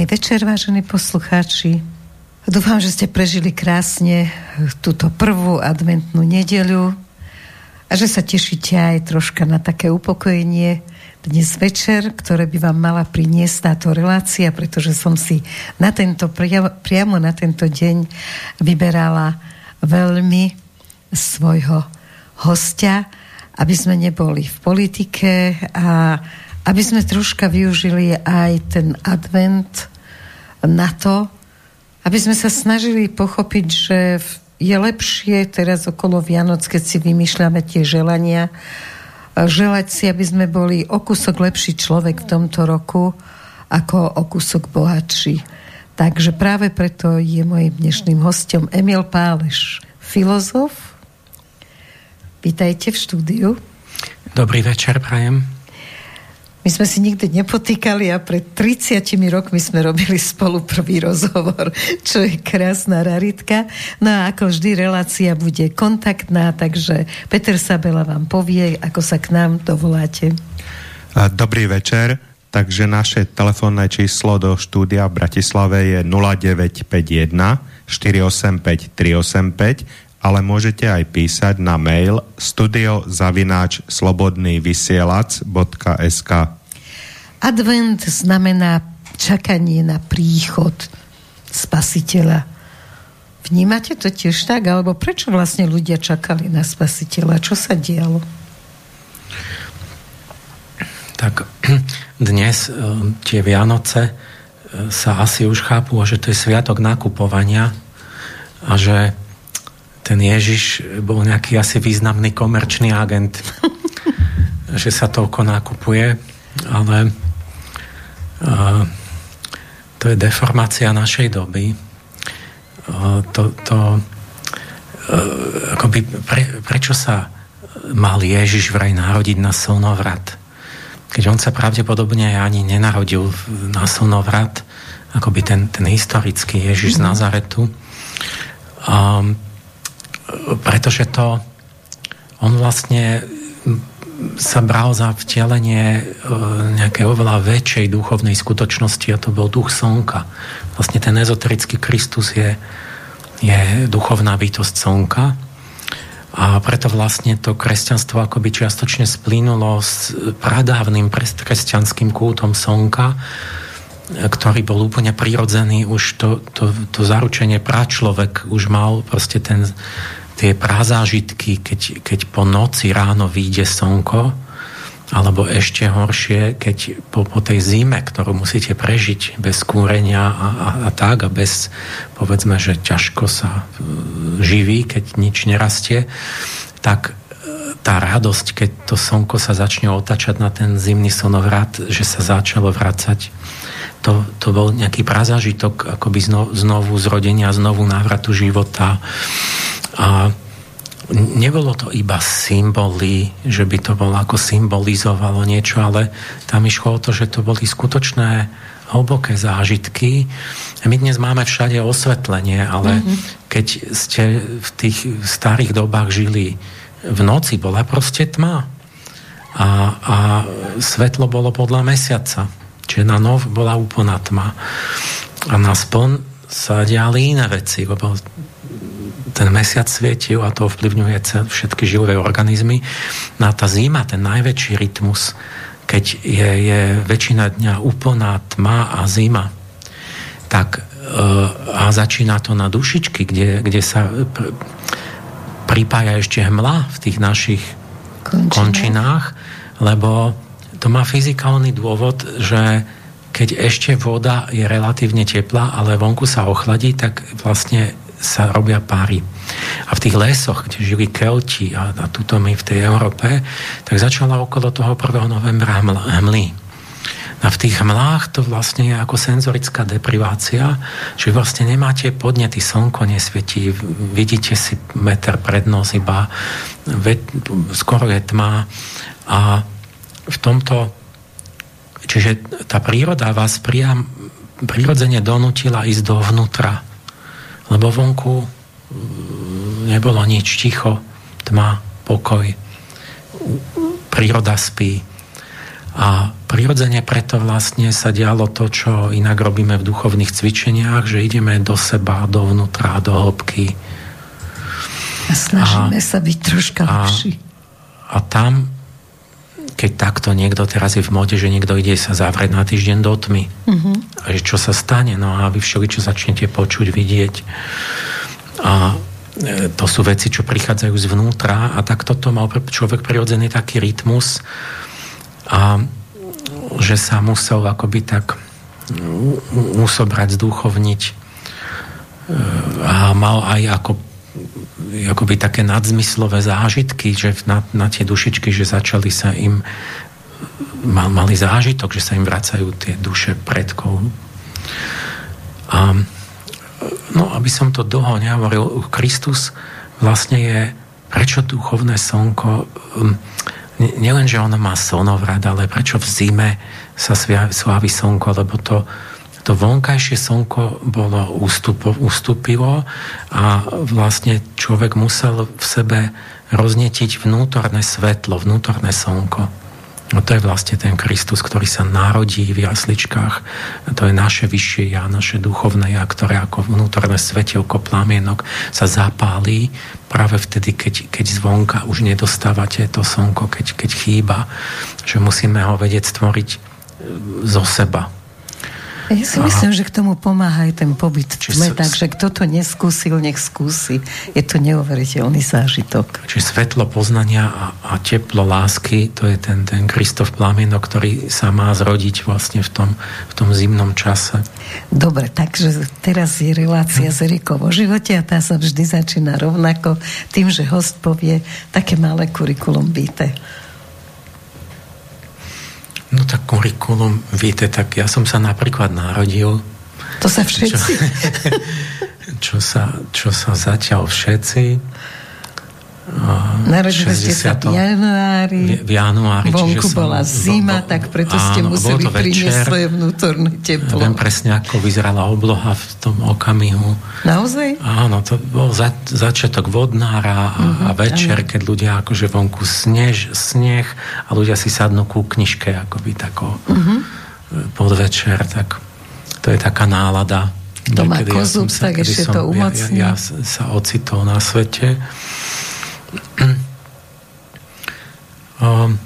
Nedelný večer, vážení poslucháči. Dúfam, že ste prežili krásne túto prvú adventnú nedeľu a že sa tešíte aj troška na také upokojenie dnes večer, ktoré by vám mala priniesť táto relácia, pretože som si na tento, priamo na tento deň vyberala veľmi svojho hostia, aby sme neboli v politike a aby sme troška využili aj ten advent na to, aby sme sa snažili pochopiť, že je lepšie teraz okolo Vianoc, keď si vymýšľame tie želania, želať si, aby sme boli o kusok lepší človek v tomto roku, ako o kusok bohatší. Takže práve preto je mojim dnešným hostom Emil Páleš, filozof. Vítajte v štúdiu. Dobrý večer, prajem. My sme si nikdy nepotýkali a pred 30 rokmi sme robili spolu prvý rozhovor, čo je krásna raritka. No a ako vždy relácia bude kontaktná, takže Peter Sabela vám povie, ako sa k nám dovoláte. Dobrý večer. Takže naše telefónne číslo do štúdia v Bratislave je 0951 485 385 ale môžete aj písať na mail studiozavináč slobodnývysielac.sk Advent znamená čakanie na príchod spasiteľa. Vnímate to tiež tak? Alebo prečo vlastne ľudia čakali na spasiteľa? Čo sa dialo? Tak dnes e, tie Vianoce e, sa asi už chápu, že to je sviatok nakupovania a že ten Ježiš bol nejaký asi významný komerčný agent, že sa toľko nakupuje, ale uh, to je deformácia našej doby. Uh, to, to uh, akoby pre, prečo sa mal Ježiš vraj narodiť na slnovrat? Keď on sa pravdepodobne ani nenarodil na slnovrat, akoby ten, ten historický Ježiš z mhm. Nazaretu. Um, pretože to on vlastne sa bral za vtelenie e, nejakej oveľa väčšej duchovnej skutočnosti a to bol duch slnka. Vlastne ten ezoterický Kristus je, je duchovná bytosť slnka a preto vlastne to kresťanstvo akoby čiastočne splínulo s pradávnym kresťanským kultom slnka, ktorý bol úplne prirodzený, už to, to, to zaručenie pračlovek už mal proste ten tie prázážitky, keď, keď po noci ráno vyjde slnko, alebo ešte horšie, keď po, po tej zime, ktorú musíte prežiť bez kúrenia a, a, a tak, a bez, povedzme, že ťažko sa e, živí, keď nič nerastie, tak e, tá radosť, keď to slnko sa začne otačať na ten zimný slnovrat, že sa začalo vracať, to, to bol nejaký prazažitok akoby znovu zrodenia, znovu návratu života a nebolo to iba symboly, že by to bolo ako symbolizovalo niečo, ale tam išlo o to, že to boli skutočné hlboké zážitky. My dnes máme všade osvetlenie, ale mm-hmm. keď ste v tých starých dobách žili v noci, bola proste tma. A, a svetlo bolo podľa mesiaca. Čiže na nov bola úplná tma. A na spon sa diali iné veci, lebo ten mesiac svietil a to ovplyvňuje všetky živé organizmy. No a tá zima, ten najväčší rytmus, keď je, je väčšina dňa úplná tma a zima, tak e, a začína to na dušičky, kde, kde sa pr- pripája ešte hmla v tých našich končinách, končinách lebo to má fyzikálny dôvod, že keď ešte voda je relatívne teplá, ale vonku sa ochladí, tak vlastne sa robia páry. A v tých lesoch, kde žili Kelti a, a tuto my v tej Európe, tak začala okolo toho 1. novembra hmly. A v tých hmlách to vlastne je ako senzorická deprivácia, že vlastne nemáte podnety, slnko nesvietí, vidíte si meter pred nos iba, skoro je tma a v tomto čiže tá príroda vás priam prirodzene donutila ísť dovnútra lebo vonku mm, nebolo nič, ticho, tma, pokoj, príroda spí. A prirodzene preto vlastne sa dialo to, čo inak robíme v duchovných cvičeniach, že ideme do seba, dovnútra, do hĺbky. A snažíme a, sa byť troška lepší. A, a tam, keď takto niekto teraz je v mode, že niekto ide sa zavrieť na týždeň do tmy. Uh-huh. A že čo sa stane? No a vy všeli, čo začnete počuť, vidieť. A e, to sú veci, čo prichádzajú zvnútra a tak toto mal človek prirodzený taký rytmus a že sa musel akoby tak usobrať, zduchovniť e, a mal aj ako akoby také nadzmyslové zážitky, že na, na tie dušičky, že začali sa im mal, mali zážitok, že sa im vracajú tie duše predkov. A no, aby som to dlho nehovoril, Kristus vlastne je, prečo duchovné slnko nielen, že ono má slnovrad, ale prečo v zime sa slávi slnko, lebo to to vonkajšie slnko bolo ústupo, ustúpilo a vlastne človek musel v sebe roznetiť vnútorné svetlo, vnútorné slnko. No to je vlastne ten Kristus, ktorý sa narodí v jasličkách. To je naše vyššie ja, naše duchovné ja, ktoré ako vnútorné svetielko plamienok sa zapálí práve vtedy, keď, keď zvonka už nedostávate to slnko, keď, keď chýba. Že musíme ho vedieť stvoriť zo seba, ja si myslím, že k tomu pomáha aj ten pobyt v tme, takže kto to neskúsil, nech skúsi. Je to neuveriteľný zážitok. Čiže svetlo poznania a, a teplo lásky, to je ten, ten Kristof plamienok, ktorý sa má zrodiť vlastne v tom, v tom zimnom čase. Dobre, takže teraz je relácia z Erikou o živote a tá sa vždy začína rovnako tým, že host povie také malé kurikulum vitae. No tak kurikulum, viete, tak ja som sa napríklad narodil. To sa všetci. Čo, čo, sa, čo sa zatiaľ všetci Narodili ste sa v januári. V januári. Vonku som, bola zima, vo, tak preto áno, ste museli priniesť svoje vnútorné teplo. Viem presne, ako vyzerala obloha v tom okamihu. Naozaj? Áno, to bol za, začiatok vodnára a, uh-huh, a večer, áno. keď ľudia akože vonku snež, sneh a ľudia si sadnú ku knižke akoby tako uh-huh. podvečer, tak to je taká nálada. To má kozub, ja tak ešte som, to umocní. Ja, ja, ja sa ocitol na svete. Um,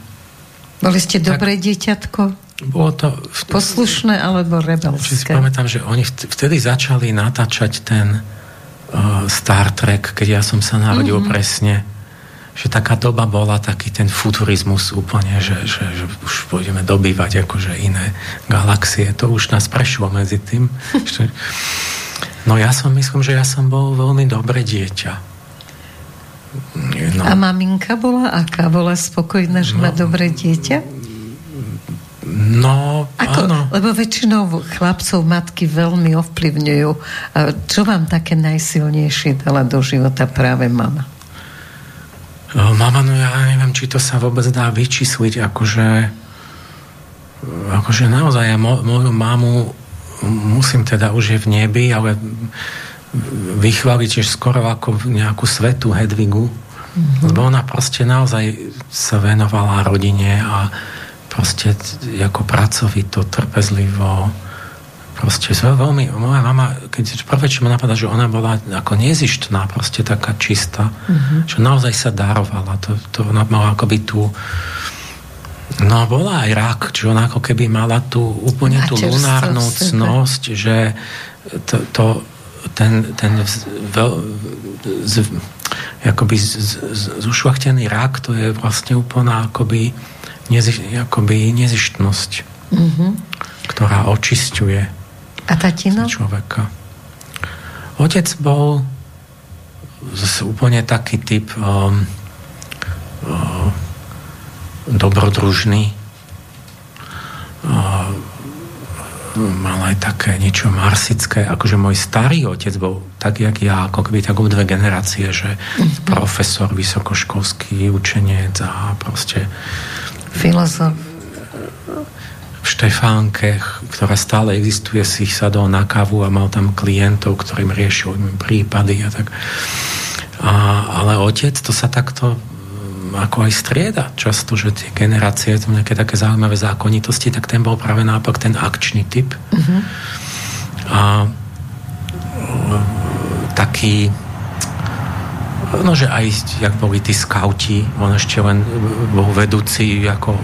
Boli ste tak, dobré dieťatko? Bolo to... Vtedy, Poslušné alebo rebelské? si pamätám, že oni vtedy začali natáčať ten uh, Star Trek, keď ja som sa narodil mm-hmm. presne že taká doba bola taký ten futurizmus úplne, že, že, že už pôjdeme dobývať akože iné galaxie. To už nás prešlo medzi tým. No ja som myslím, že ja som bol veľmi dobré dieťa. No. A maminka bola aká? Bola spokojná, že no, má dobré dieťa? No, Ako, áno. Lebo väčšinou chlapcov matky veľmi ovplyvňujú. Čo vám také najsilnejšie dala do života práve mama? Mama, no ja neviem, či to sa vôbec dá vyčísliť, akože akože naozaj ja moju mamu musím teda, už je v nebi, ale vychváliť tiež skoro ako nejakú svetú Hedvigu, mm-hmm. lebo ona proste naozaj sa venovala rodine a proste ako pracovito, trpezlivo proste veľmi, moja mama, keď prvé, čo ma napadá, že ona bola ako nezištná, proste taká čistá, mm-hmm. že naozaj sa darovala, to, to ona mala akoby tú no bola aj rak, že ona ako keby mala tú úplne tú lunárnu cnosť, že to, to ten, ten veľ, z, akoby z, z, zušlachtený rak, to je vlastne úplná akoby, nezi, akoby nezištnosť, mm-hmm. ktorá očisťuje A tatino? človeka. Otec bol úplne taký typ um, um, dobrodružný. Um, mal aj také niečo marsické, akože môj starý otec bol tak, jak ja, ako keby tak dve generácie, že mm-hmm. profesor, vysokoškolský učenec a proste filozof v Štefánke, ktorá stále existuje, si ich sadol na kávu a mal tam klientov, ktorým riešil prípady a tak. A, ale otec, to sa takto ako aj strieda často, že tie generácie, to nejaké také zaujímavé zákonitosti, tak ten bol práve naopak ten akčný typ. Uh-huh. A e, taký no, že aj, jak boli tí skauti, on ešte len bol vedúci ako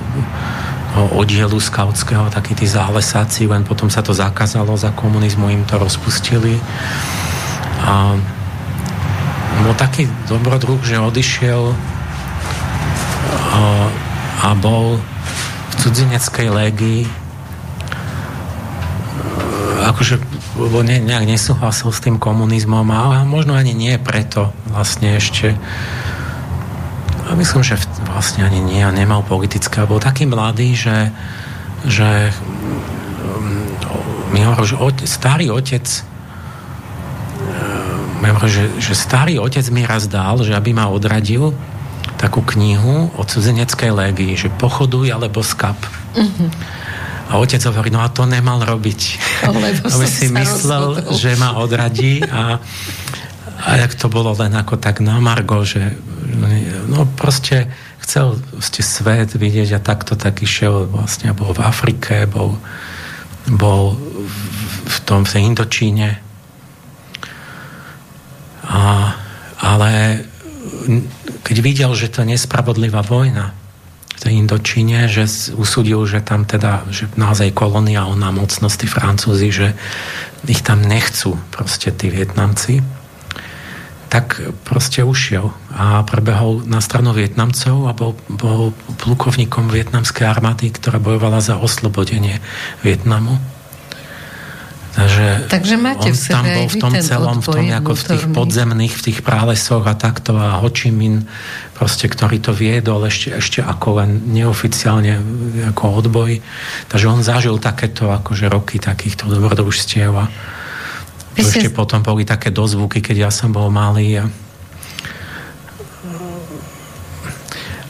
oddielu skautského, takí tí zálesáci, len potom sa to zakázalo za komunizmu, im to rozpustili. A bol taký dobrodruh, že odišiel a, bol v cudzineckej légii akože ne, nejak nesúhlasil s tým komunizmom a možno ani nie preto vlastne ešte. A myslím, že vlastne ani nie a nemal politické, bol taký mladý, že, že mi hovoril, že otec, starý otec že, že starý otec mi raz dal, že aby ma odradil takú knihu o cudzeneckej légii, že pochoduj alebo skap. Mm-hmm. A otec hovorí, no a to nemal robiť. Lebo si myslel, rozhodol. že ma odradí a, a jak to bolo len ako tak na Margo, že no proste chcel ste svet vidieť a takto tak išiel vlastne, bol v Afrike, bol, bol v tom v Indočíne a, ale keď videl, že to je nespravodlivá vojna v tej Indočine, že usúdil, že tam teda, že naozaj koloniálna mocnosť, tí Francúzi, že ich tam nechcú proste tí Vietnamci, tak proste ušiel a prebehol na stranu Vietnamcov a bol, bol plukovníkom vietnamskej armády, ktorá bojovala za oslobodenie Vietnamu. Takže, Takže máte v sebe tam bol v tom celom, v tom, ako v tých podzemných, v tých prálesoch a takto a Ho Chi Minh, proste, ktorý to viedol ešte, ešte ako len neoficiálne ako odboj. Takže on zažil takéto akože roky takýchto dobrodružstiev a Vy ešte ste... potom boli také dozvuky, keď ja som bol malý a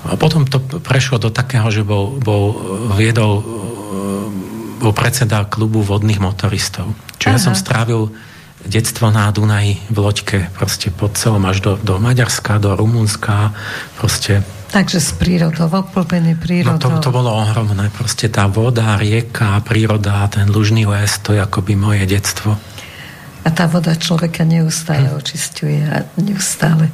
a potom to prešlo do takého, že bol, bol viedol bol predseda klubu vodných motoristov. Čiže Aha. ja som strávil detstvo na Dunaji v loďke, proste pod celom až do, do Maďarska, do Rumunska, proste Takže s prírodou, obklopený prírodou. No to, to bolo ohromné. Proste tá voda, rieka, príroda, ten lužný les, to je akoby moje detstvo. A tá voda človeka neustále hm. očistuje a neustále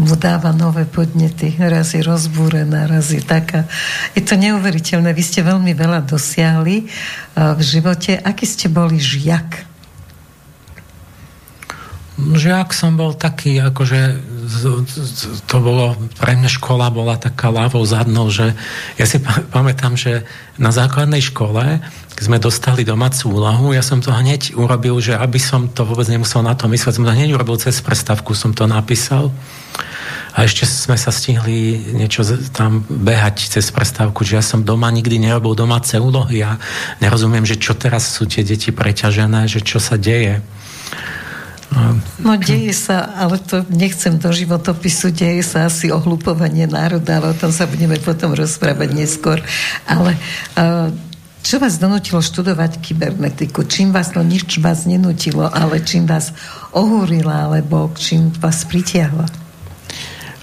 mu dáva nové podnety, raz je rozbúrená, raz je taká. Je to neuveriteľné. Vy ste veľmi veľa dosiahli uh, v živote. Aký ste boli žiak? Žiak som bol taký, akože to bolo, pre mňa škola bola taká ľavou zadnou, že ja si pamätám, že na základnej škole, sme dostali domácu úlohu, ja som to hneď urobil, že aby som to vôbec nemusel na to myslieť, som to hneď urobil cez prestavku, som to napísal a ešte sme sa stihli niečo tam behať cez prestávku, že ja som doma nikdy nerobil domáce úlohy a nerozumiem, že čo teraz sú tie deti preťažené, že čo sa deje. No deje sa, ale to nechcem do životopisu, deje sa asi ohlupovanie národa, ale o tom sa budeme potom rozprávať neskôr. Ale uh, čo vás donutilo študovať kybernetiku? Čím vás, no nič vás nenutilo, ale čím vás ohúrila, alebo čím vás pritiahla?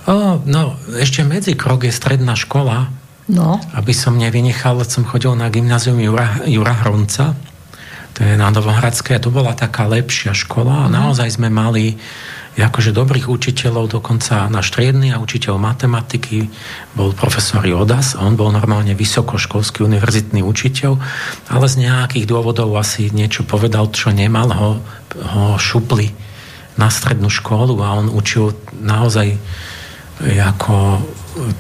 O, no, ešte medzi krok je stredná škola. No. Aby som nevynechal, som chodil na gymnázium Jura, Jura Hronca. To je na Novohradské. To bola taká lepšia škola a mhm. naozaj sme mali akože dobrých učiteľov, dokonca na striedny a učiteľ matematiky bol profesor Jodas, on bol normálne vysokoškolský univerzitný učiteľ, ale z nejakých dôvodov asi niečo povedal, čo nemal, ho, ho šupli na strednú školu a on učil naozaj ako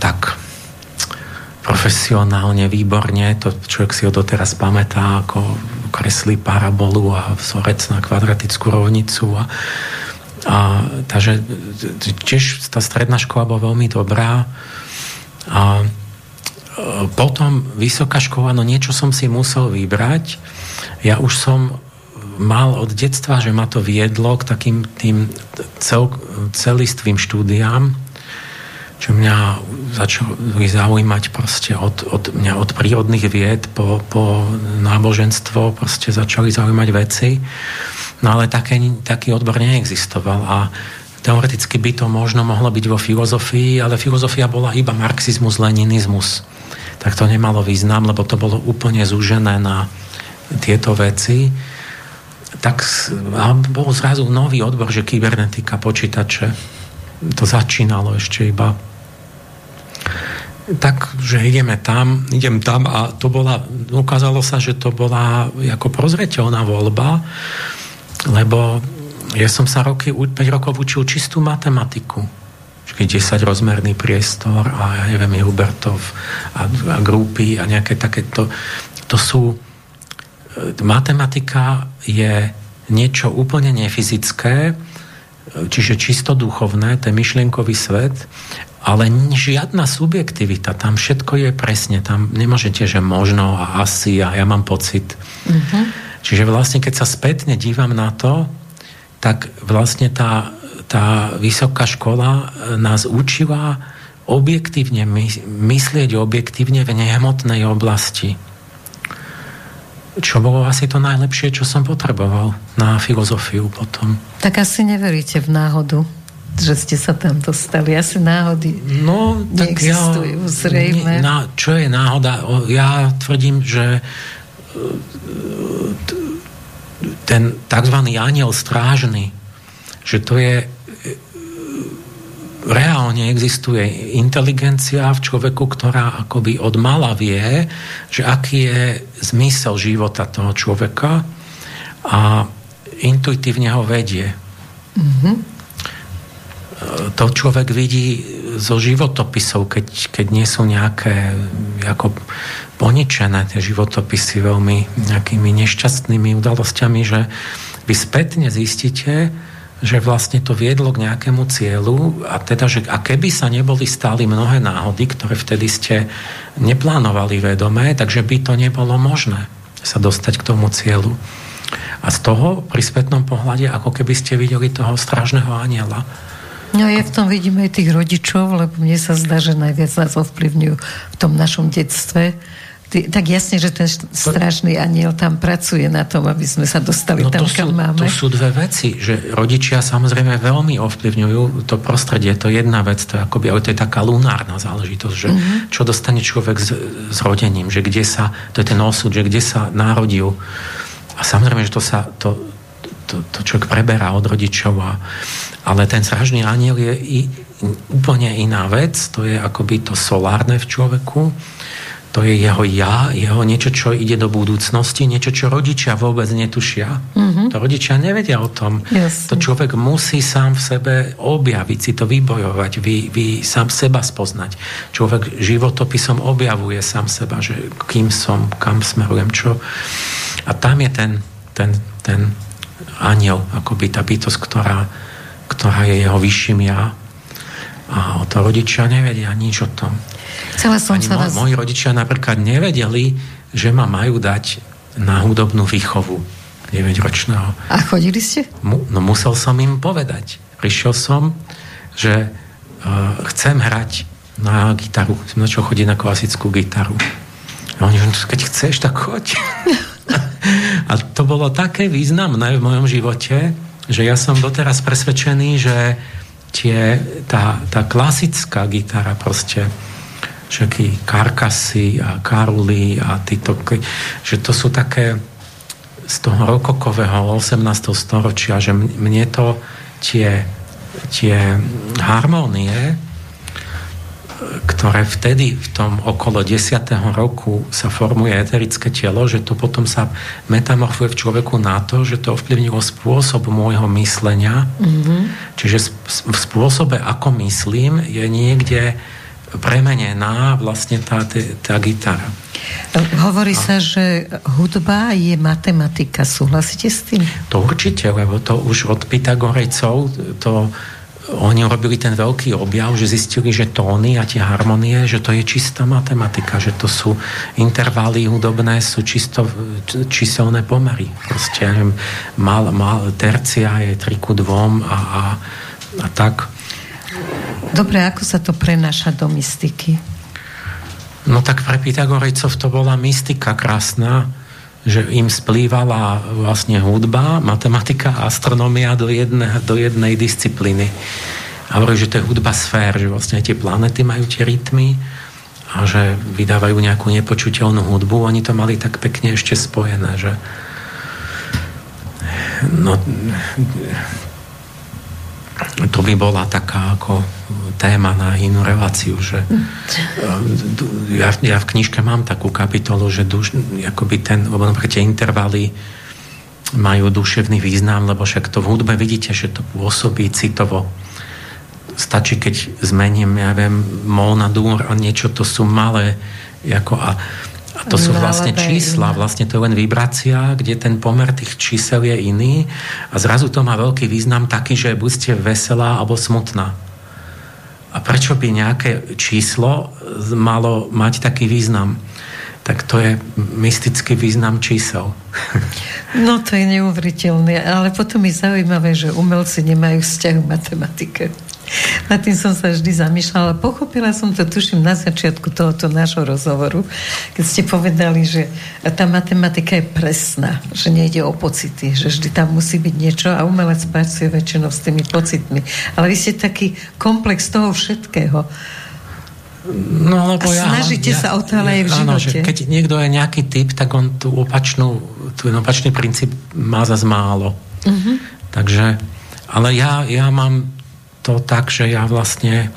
tak profesionálne, výborne, to človek si ho doteraz pamätá, ako kreslí parabolu a vzorec na kvadratickú rovnicu a, a takže tiež tá stredná škola bola veľmi dobrá a e, potom vysoká škola, no niečo som si musel vybrať. Ja už som mal od detstva, že ma to viedlo k takým tým cel, celistvým štúdiám, čo mňa začali zaujímať proste od, od, mňa od prírodných vied po, po náboženstvo proste začali zaujímať veci. No ale také, taký odbor neexistoval a teoreticky by to možno mohlo byť vo filozofii, ale filozofia bola iba marxizmus, leninizmus. Tak to nemalo význam, lebo to bolo úplne zúžené na tieto veci. Tak bol zrazu nový odbor, že kybernetika, počítače. To začínalo ešte iba tak, že ideme tam, idem tam a to bola, ukázalo sa, že to bola ako prozreteľná voľba, lebo ja som sa roky, 5 rokov učil čistú matematiku. 10 rozmerný priestor a ja neviem, Hubertov a, a grupy a nejaké takéto. To sú... E, matematika je niečo úplne nefyzické, čiže čisto duchovné, je myšlienkový svet ale žiadna subjektivita, tam všetko je presne, tam nemôžete, že možno a asi a ja mám pocit. Uh-huh. Čiže vlastne, keď sa spätne dívam na to, tak vlastne tá, tá vysoká škola nás učila objektívne myslieť objektívne v nehmotnej oblasti. Čo bolo asi to najlepšie, čo som potreboval na filozofiu potom. Tak asi neveríte v náhodu že ste sa tam dostali. Asi náhody no, tak neexistujú, ja, zrejme. Na, čo je náhoda? Ja tvrdím, že e, ten tzv. aniel strážny, že to je e, reálne existuje inteligencia v človeku, ktorá akoby od mala vie, že aký je zmysel života toho človeka a intuitívne ho vedie. Mm-hmm to človek vidí zo životopisov, keď, keď nie sú nejaké ako poničené tie životopisy veľmi nejakými nešťastnými udalosťami, že vy spätne zistíte, že vlastne to viedlo k nejakému cieľu a teda, že a keby sa neboli stáli mnohé náhody, ktoré vtedy ste neplánovali vedomé, takže by to nebolo možné sa dostať k tomu cieľu. A z toho pri spätnom pohľade, ako keby ste videli toho stražného aniela, No ja v tom vidím aj tých rodičov, lebo mne sa zdá, že najviac nás ovplyvňujú v tom našom detstve. Ty, tak jasne, že ten strašný aniel tam pracuje na tom, aby sme sa dostali no tam, to kam sú, máme. To sú dve veci, že rodičia samozrejme veľmi ovplyvňujú to prostredie, to je jedna vec, to je, akoby, to je taká lunárna záležitosť, že mm-hmm. čo dostane človek s, s rodením, že kde sa, to je ten osud, že kde sa narodil. A samozrejme, že to sa, to, to, to človek preberá od rodičov a, ale ten sražný aniel je i, úplne iná vec, to je akoby to solárne v človeku, to je jeho ja, jeho niečo, čo ide do budúcnosti, niečo, čo rodičia vôbec netušia. Mm-hmm. To rodičia nevedia o tom. Yes. To človek musí sám v sebe objaviť, si to vybojovať, vy, vy sám seba spoznať. Človek životopisom objavuje sám seba, že kým som, kam smerujem, čo. A tam je ten, ten, ten aniel, akoby tá bytosť, ktorá ktorá je jeho vyšším ja. A o to rodičia nevedia nič o tom. Chcela som sa vás... Moji rodičia napríklad nevedeli, že ma majú dať na hudobnú výchovu 9-ročného. A chodili ste? Mu, no musel som im povedať. Prišiel som, že uh, chcem hrať na gitaru. Som začal chodiť na klasickú gitaru. A oni, že keď chceš, tak choď. a to bolo také významné v mojom živote, že ja som doteraz presvedčený, že tie, tá, tá klasická gitara proste všetky karkasy a karuly a títo, že to sú také z toho rokokového 18. storočia, že mne to tie, tie harmónie ktoré vtedy v tom okolo 10. roku sa formuje eterické telo, že to potom sa metamorfuje v človeku na to, že to ovplyvnilo spôsob môjho myslenia. Mm-hmm. Čiže v spôsobe, ako myslím, je niekde premenená vlastne tá, tá, gitara. Hovorí a... sa, že hudba je matematika. Súhlasíte s tým? To určite, lebo to už od Pythagorejcov to oni robili ten veľký objav, že zistili, že tóny a tie harmonie, že to je čistá matematika, že to sú intervaly hudobné, sú čisto číselné pomery. Proste, ja neviem, mal, mal, tercia je 3 ku 2 a, a, a tak. Dobre, ako sa to prenáša do mystiky? No tak pre Pythagorejcov to bola mystika krásna, že im splývala vlastne hudba, matematika a astronomia do, jedne, do jednej disciplíny. A hovorí, že to je hudba sfér, že vlastne tie planety majú tie rytmy a že vydávajú nejakú nepočuteľnú hudbu. Oni to mali tak pekne ešte spojené, že no, to by bola taká ako téma na inú reláciu, že ja, ja v knižke mám takú kapitolu, že duš, akoby ten, lebo tie intervaly majú duševný význam, lebo však to v hudbe vidíte, že to pôsobí citovo. Stačí, keď zmením, ja viem, mol na dúr a niečo, to sú malé, ako a to sú vlastne čísla, vlastne to je len vibrácia, kde ten pomer tých čísel je iný a zrazu to má veľký význam taký, že buď ste veselá alebo smutná. A prečo by nejaké číslo malo mať taký význam? Tak to je mystický význam čísel. No to je neuveriteľné, ale potom je zaujímavé, že umelci nemajú vzťah k matematike. Nad tým som sa vždy zamýšľala. Pochopila som to, tuším, na začiatku tohoto nášho rozhovoru, keď ste povedali, že tá matematika je presná, že nejde o pocity, že vždy tam musí byť niečo a umelec pracuje väčšinou s tými pocitmi. Ale vy ste taký komplex toho všetkého. No, lebo a snažíte ja, sa o to, ale aj v áno, živote. Že keď niekto je nejaký typ, tak on tú opačnú, tú opačný princíp má zase málo. Uh-huh. Takže, ale ja, ja mám to tak, že ja vlastne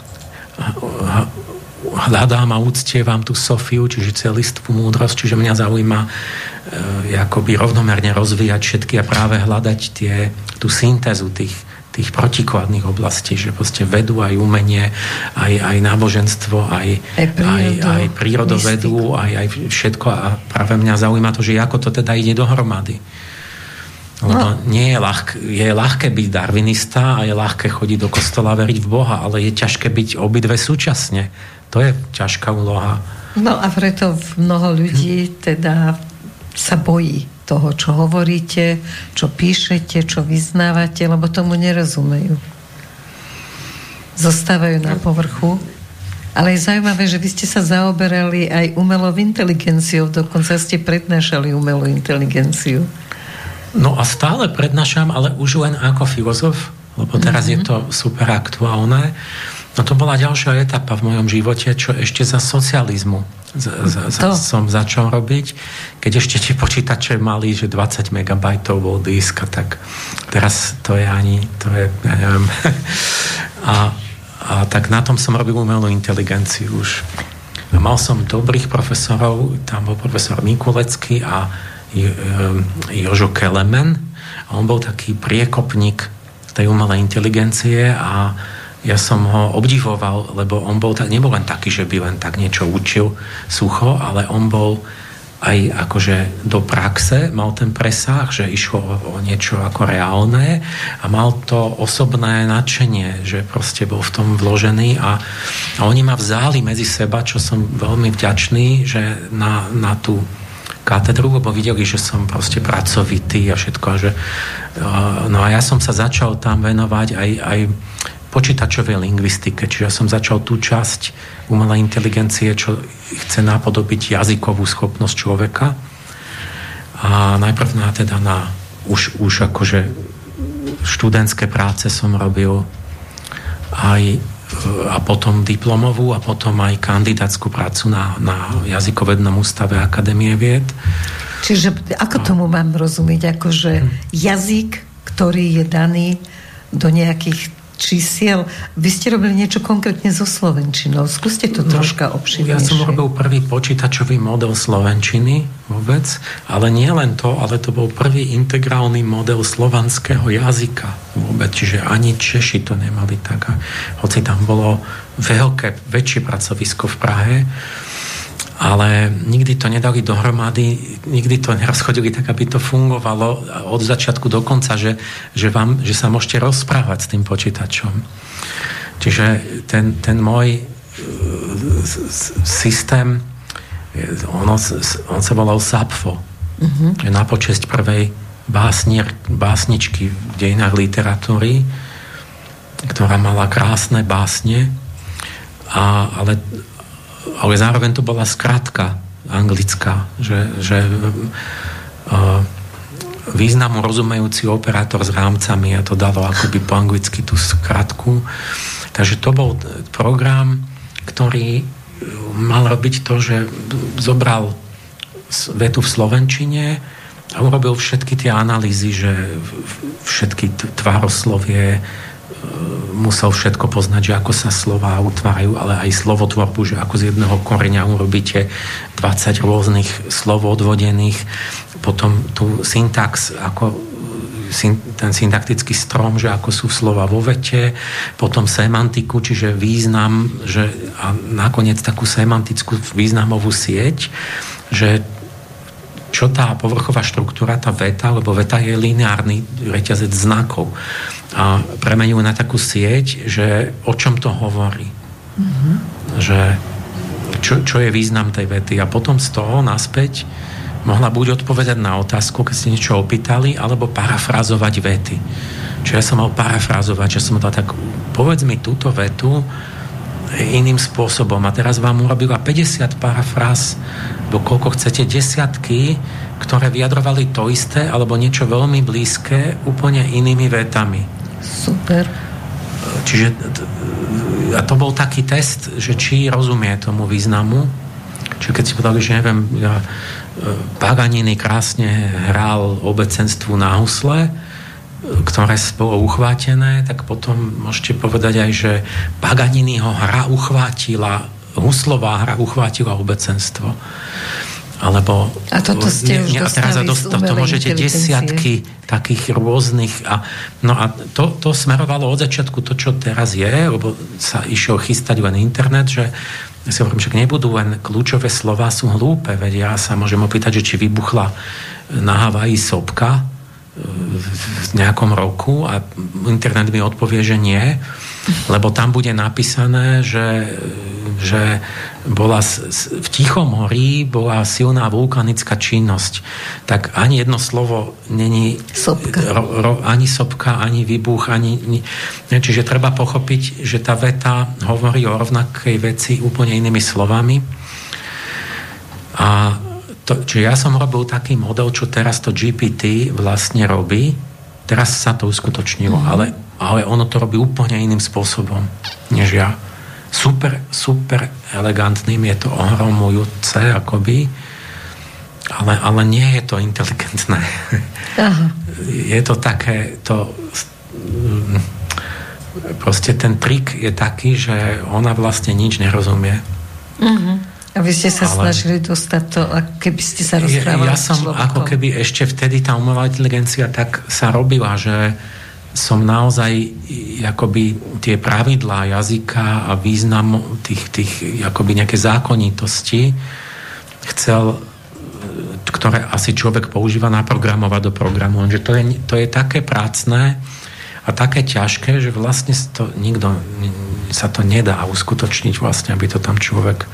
hľadám a úctievam tú Sofiu, čiže celistvú múdrosť, čiže mňa zaujíma e, akoby rovnomerne rozvíjať všetky a práve hľadať tie, tú syntézu tých, tých protikladných oblastí, že proste vedu aj umenie, aj, aj náboženstvo, aj, aj, aj, aj prírodovedu, aj, aj všetko a práve mňa zaujíma to, že ako to teda ide dohromady. Lebo no. nie je, ľahk, je ľahké byť darwinista a je ľahké chodiť do kostola veriť v Boha, ale je ťažké byť obidve súčasne. To je ťažká úloha. No a preto mnoho ľudí teda sa bojí toho, čo hovoríte, čo píšete, čo vyznávate, lebo tomu nerozumejú. Zostávajú na povrchu. Ale je zaujímavé, že vy ste sa zaoberali aj umelou inteligenciou, dokonca ste prednášali umelú inteligenciu. No a stále prednášam, ale už len ako filozof, lebo teraz mm-hmm. je to super aktuálne. No to bola ďalšia etapa v mojom živote, čo ešte za socializmu z, z, z, som začal robiť. Keď ešte tie počítače mali, že 20 MB bol disk, tak teraz to je ani, to je, ja neviem. A, a tak na tom som robil umelú inteligenciu už. Mal som dobrých profesorov, tam bol profesor Mikulecký a Jožo Kelemen. A on bol taký priekopník tej umelej inteligencie a ja som ho obdivoval, lebo on bol, nebol len taký, že by len tak niečo učil sucho, ale on bol aj akože do praxe mal ten presah, že išlo o, o niečo ako reálne a mal to osobné nadšenie, že proste bol v tom vložený a, a oni ma vzáli medzi seba, čo som veľmi vďačný, že na, na tú katedru, lebo videli, že som proste pracovitý a všetko. A že, no a ja som sa začal tam venovať aj, aj počítačovej lingvistike, čiže ja som začal tú časť umelej inteligencie, čo chce napodobiť jazykovú schopnosť človeka. A najprv na, teda na už, už akože študentské práce som robil aj a potom diplomovú a potom aj kandidátskú prácu na, na jazykovednom ústave Akadémie vied. Čiže ako tomu mám rozumieť? Akože hm. jazyk, ktorý je daný do nejakých čísiel. Vy ste robili niečo konkrétne so Slovenčinou. Skúste to no, troška obširnejšie. Ja som robil prvý počítačový model Slovenčiny vôbec, ale nie len to, ale to bol prvý integrálny model slovanského jazyka vôbec, čiže ani Češi to nemali tak. Hoci tam bolo veľké, väčšie pracovisko v Prahe, ale nikdy to nedali dohromady, nikdy to nerozchodili tak, aby to fungovalo od začiatku do konca, že, že, vám, že sa môžete rozprávať s tým počítačom. Čiže ten, ten môj uh, systém, ono, on sa volal Sapfo, uh-huh. na počesť prvej básnier, básničky v dejinách literatúry, ktorá mala krásne básne, a, ale ale zároveň to bola skratka anglická, že, že významu rozumejúci operátor s rámcami a to dalo akoby po anglicky tú skratku. Takže to bol program, ktorý mal robiť to, že zobral vetu v Slovenčine a urobil všetky tie analýzy, že všetky tvároslovie e, musel všetko poznať, že ako sa slova utvárajú, ale aj slovotvorbu, že ako z jedného koreňa urobíte 20 rôznych slov odvodených, potom tu syntax, ako ten syntaktický strom, že ako sú slova vo vete, potom semantiku, čiže význam, že a nakoniec takú semantickú významovú sieť, že čo tá povrchová štruktúra, tá veta, lebo veta je lineárny reťazec znakov. A premenujú na takú sieť, že o čom to hovorí. Mm-hmm. Že čo, čo je význam tej vety. A potom z toho naspäť mohla buď odpovedať na otázku, keď ste niečo opýtali, alebo parafrazovať vety. Čiže ja som mal parafrazovať, že som mal tak, povedz mi túto vetu iným spôsobom. A teraz vám urobila 50 parafráz, bo koľko chcete, desiatky, ktoré vyjadrovali to isté, alebo niečo veľmi blízke, úplne inými vetami. Super. Čiže a to bol taký test, že či rozumie tomu významu. Čiže keď si povedali, že neviem, ja, Paganiny krásne hral obecenstvu na husle, ktoré bolo uchvátené, tak potom môžete povedať aj, že Paganiniho hra uchvátila, huslová hra uchvátila obecenstvo. Alebo, a toto ste už a teraz dost, to, to môžete desiatky takých rôznych a, no a to, to smerovalo od začiatku to, čo teraz je, lebo sa išiel chystať len internet, že ja si hovorím, že nebudú len kľúčové slova, sú hlúpe, veď ja sa môžem opýtať, že či vybuchla na Havaji sopka, v nejakom roku a internet mi odpovie, že nie, lebo tam bude napísané, že, že bola v Tichom horí bola silná vulkanická činnosť. Tak ani jedno slovo není sopka. Ro, ro, ani sopka, ani výbuch, ani... Ne, čiže treba pochopiť, že tá veta hovorí o rovnakej veci úplne inými slovami. A to, čiže ja som robil taký model, čo teraz to GPT vlastne robí. Teraz sa to uskutočnilo, mm. ale, ale ono to robí úplne iným spôsobom, než ja. Super, super elegantným, je to ohromujúce, akoby, ale, ale nie je to inteligentné. Aha. Je to také, to, proste ten trik je taký, že ona vlastne nič nerozumie. Mm-hmm. A vy ste sa ale... snažili dostať to, keby ste sa rozprávali Ja, ja som človekom. ako keby ešte vtedy tá umelá inteligencia tak sa robila, že som naozaj akoby tie pravidlá jazyka a význam tých, tých akoby nejaké zákonitosti chcel ktoré asi človek používa naprogramovať do programu. Že to je, to je také prácne a také ťažké, že vlastne to nikto sa to nedá uskutočniť vlastne, aby to tam človek...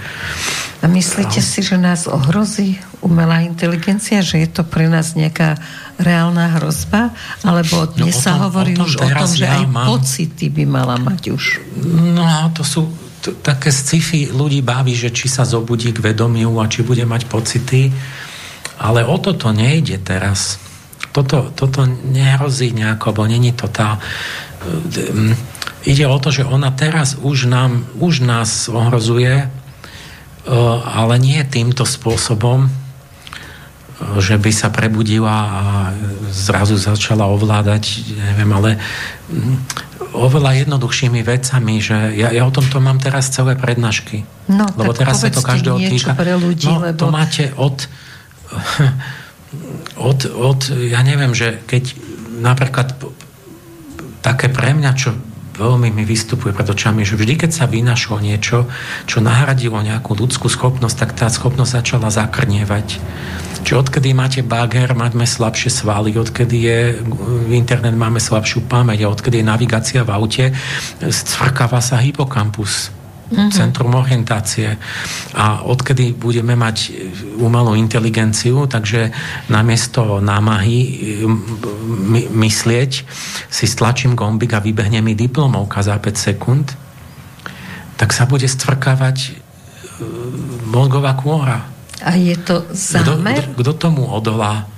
A myslíte si, že nás ohrozí umelá inteligencia, že je to pre nás nejaká reálna hrozba? Alebo no, dnes no, tom, sa hovorí o tom, už o tom, že ja aj mám... pocity by mala mať už. No, to sú to, také sci-fi ľudí baví, že či sa zobudí k vedomiu a či bude mať pocity. Ale o toto nejde teraz. Toto, toto nehrozí nejako, bo není to tá ide o to, že ona teraz už, nám, už nás ohrozuje, e, ale nie týmto spôsobom, e, že by sa prebudila a zrazu začala ovládať, neviem, ale oveľa jednoduchšími vecami, že ja, ja o tomto mám teraz celé prednášky. No, lebo teraz sa to každého týka. Pre ľudí, no, lebo... to máte od, od, od, ja neviem, že keď napríklad také pre mňa, čo veľmi mi vystupuje pred očami, že vždy, keď sa vynašlo niečo, čo nahradilo nejakú ľudskú schopnosť, tak tá schopnosť začala zakrnievať. Čiže odkedy máte bager, máme slabšie svaly, odkedy je internet, máme slabšiu pamäť a odkedy je navigácia v aute, scvrkáva sa hypokampus mm-hmm. centrum orientácie. A odkedy budeme mať umelú inteligenciu, takže namiesto námahy my, myslieť si stlačím gombik a vybehne mi diplomovka za 5 sekúnd, tak sa bude stvrkávať e, mozgová kôra. A je to zámer? Kto tomu odolá?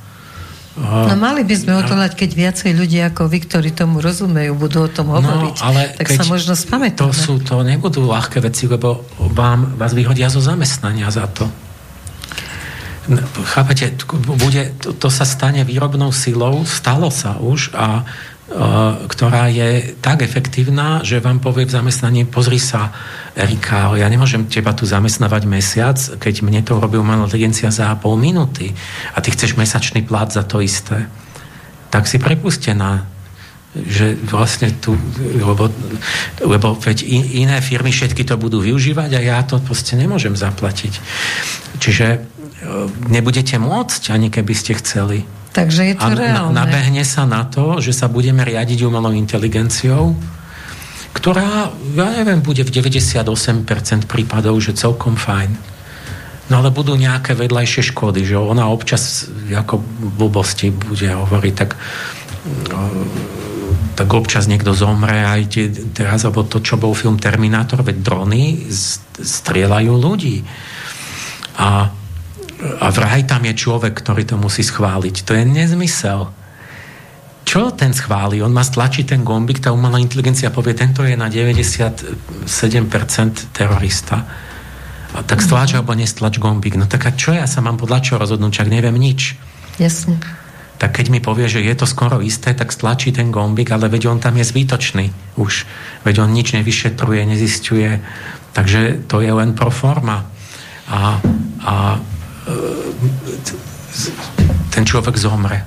No mali by sme o to dať, keď viacej ľudí ako vy, ktorí tomu rozumejú, budú o tom no, hovoriť. No, ale tak sa možno spamätáme. To, sú, to nebudú ľahké veci, lebo vám, vás vyhodia zo zamestnania za to. No, chápete, bude, to, to sa stane výrobnou silou, stalo sa už a ktorá je tak efektívna, že vám povie v zamestnaní, pozri sa, Erika, ja nemôžem teba tu zamestnávať mesiac, keď mne to robí umelá inteligencia za pol minúty a ty chceš mesačný plat za to isté. Tak si prepustená, že vlastne tu, lebo, lebo veď iné firmy všetky to budú využívať a ja to proste nemôžem zaplatiť. Čiže e, nebudete môcť, ani keby ste chceli. Takže je to a reálne. nabehne sa na to, že sa budeme riadiť umelou inteligenciou, ktorá, ja neviem, bude v 98% prípadov, že celkom fajn. No ale budú nejaké vedľajšie škody, že ona občas ako blbosti bude hovoriť, tak no, tak občas niekto zomre aj tie, teraz, alebo to, čo bol film Terminátor, veď drony strieľajú ľudí. A a vraj tam je človek, ktorý to musí schváliť. To je nezmysel. Čo ten schváli? On má stlačiť ten gombik, tá umelá inteligencia povie, tento je na 97% terorista. A tak stlač alebo nestlač gombik. No tak a čo ja sa mám podľa čo rozhodnúť, čak neviem nič. Jasne. Tak keď mi povie, že je to skoro isté, tak stlačí ten gombik, ale veď on tam je zbytočný už. Veď on nič nevyšetruje, nezistuje. Takže to je len pro forma. A, a ten človek zomre.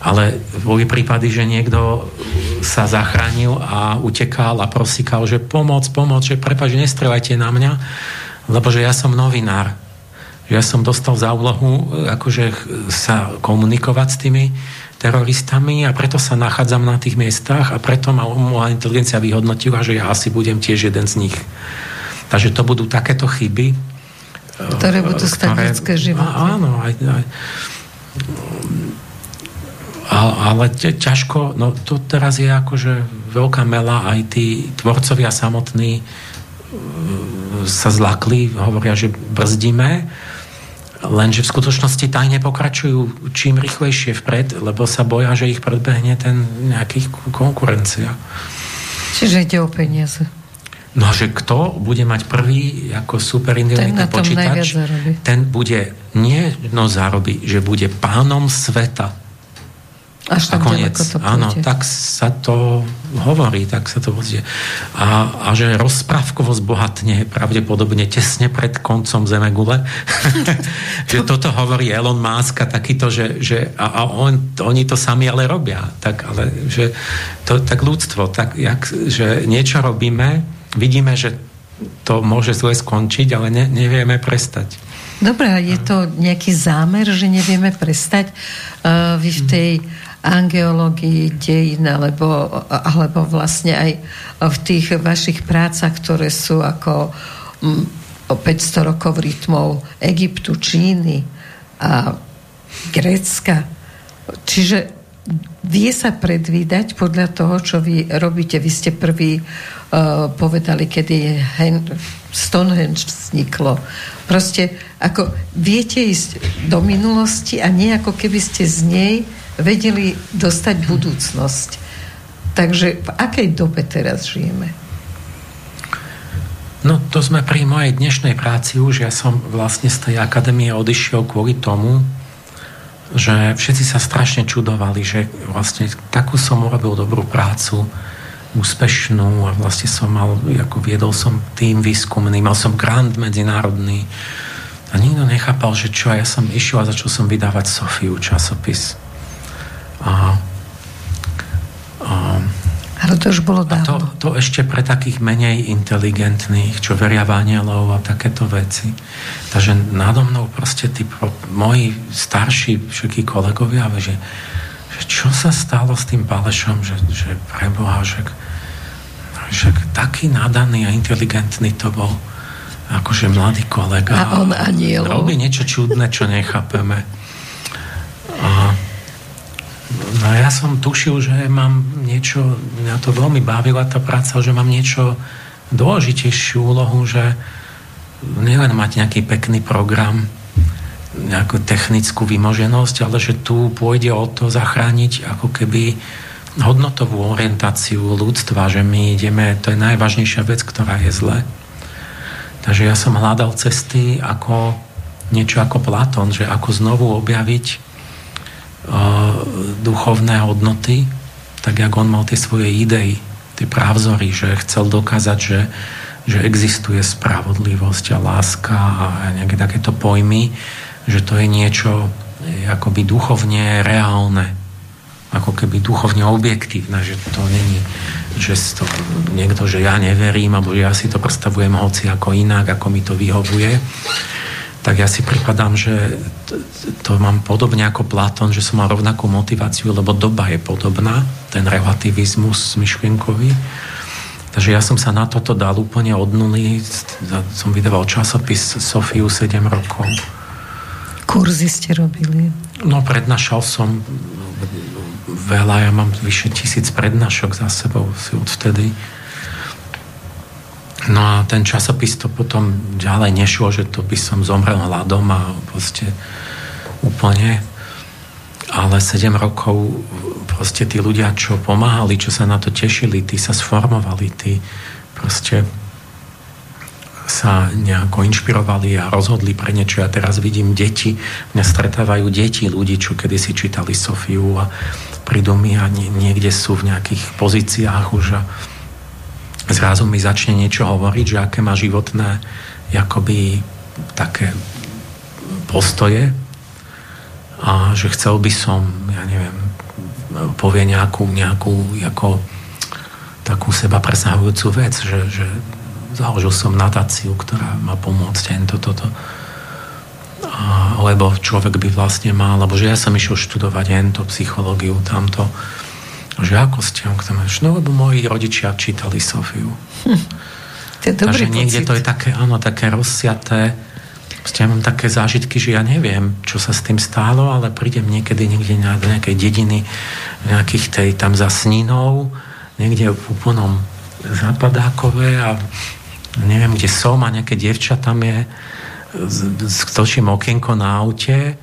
Ale boli prípady, že niekto sa zachránil a utekal a prosíkal, že pomoc, pomoc, že prepáč, nestrelajte na mňa, lebo že ja som novinár. Že ja som dostal za úlohu akože sa komunikovať s tými teroristami a preto sa nachádzam na tých miestach a preto ma moja inteligencia vyhodnotila, že ja asi budem tiež jeden z nich. Takže to budú takéto chyby, ktoré budú stať ktoré, ľudské životy. Áno, aj, aj, ale ťažko, no to teraz je akože veľká mela, aj tí tvorcovia samotní e, sa zlakli, hovoria, že brzdíme, lenže v skutočnosti tajne pokračujú čím rýchlejšie vpred, lebo sa boja, že ich predbehne ten nejaký konkurencia. Čiže ide o peniaze. No a že kto bude mať prvý ako super inteligentný počítač, ten bude nie no zarobí, že bude pánom sveta. Až tak koniec, to áno, tak sa to hovorí, tak sa to bude. A, a že rozprávkovo zbohatne pravdepodobne tesne pred koncom Zemegule. že toto hovorí Elon Musk a takýto, že, že a, a on, oni to sami ale robia. Tak, ale, že to, tak ľudstvo, tak, jak, že niečo robíme, vidíme, že to môže zle skončiť, ale ne, nevieme prestať. Dobre, a je to nejaký zámer, že nevieme prestať? Uh, vy v tej angeológii dejín, alebo, alebo vlastne aj v tých vašich prácach, ktoré sú ako um, o 500 rokov rytmov Egyptu, Číny a Grécka. Čiže vie sa predvídať podľa toho, čo vy robíte. Vy ste prvý uh, povedali, kedy Hen- Stonehenge vzniklo. Proste ako viete ísť do minulosti a nie ako keby ste z nej vedeli dostať budúcnosť. Takže v akej dobe teraz žijeme? No to sme pri mojej dnešnej práci už. Ja som vlastne z tej akadémie odišiel kvôli tomu, že všetci sa strašne čudovali, že vlastne takú som urobil dobrú prácu, úspešnú a vlastne som mal, ako viedol som tým výskumný, mal som grant medzinárodný a nikto nechápal, že čo, ja som išiel a začal som vydávať Sofiu časopis. A, a ale to už bolo dávno. A to, to ešte pre takých menej inteligentných, čo veria v anielov a takéto veci. Takže nado mnou proste tí pro, moji starší všetky kolegovia, že, že čo sa stalo s tým Balešom, že, že preboha, že, že taký nadaný a inteligentný to bol akože mladý kolega. A on anielov. Robí niečo čudné, čo nechápeme. No ja som tušil, že mám niečo, mňa to veľmi bavila tá práca, že mám niečo dôležitejšiu úlohu, že nielen mať nejaký pekný program, nejakú technickú vymoženosť, ale že tu pôjde o to zachrániť ako keby hodnotovú orientáciu ľudstva, že my ideme, to je najvážnejšia vec, ktorá je zle. Takže ja som hľadal cesty ako niečo ako Platón, že ako znovu objaviť duchovné hodnoty, tak jak on mal tie svoje idei, tie právzory, že chcel dokázať, že, že existuje spravodlivosť a láska a nejaké takéto pojmy, že to je niečo eh, akoby duchovne reálne, ako keby duchovne objektívne, že to není, že to niekto, že ja neverím, alebo že ja si to predstavujem hoci ako inak, ako mi to vyhovuje, tak ja si pripadám, že to, mám podobne ako Platón, že som mal rovnakú motiváciu, lebo doba je podobná, ten relativizmus myšlienkový. Takže ja som sa na toto dal úplne od nuly. Som vydával časopis Sofiu 7 rokov kurzy ste robili? No, prednášal som veľa, ja mám vyše tisíc prednášok za sebou si odvtedy. No a ten časopis to potom ďalej nešlo, že to by som zomrel hladom a proste úplne. Ale 7 rokov proste tí ľudia, čo pomáhali, čo sa na to tešili, tí sa sformovali, tí proste sa nejako inšpirovali a rozhodli pre niečo. Ja teraz vidím deti, mňa stretávajú deti ľudí, čo kedysi čítali Sofiu a prídu mi a niekde sú v nejakých pozíciách už a zrazu mi začne niečo hovoriť, že aké má životné jakoby také postoje a že chcel by som, ja neviem, povie nejakú, nejakú ako takú seba presahujúcu vec, že, že založil som natáciu, ktorá má pomôcť aj toto. To. A, lebo človek by vlastne mal, lebo že ja som išiel študovať ento psychológiu, tamto, že ako ste, on chcem, no lebo moji rodičia čítali Sofiu. Hm. To je Takže pocit. niekde to je také, áno, také rozsiaté, ja mám také zážitky, že ja neviem, čo sa s tým stálo, ale prídem niekedy niekde na nejakej dediny, nejakých tej tam za Snínou, niekde v úplnom zapadákové a neviem, kde som a nejaké dievča tam je, stočím okienko na aute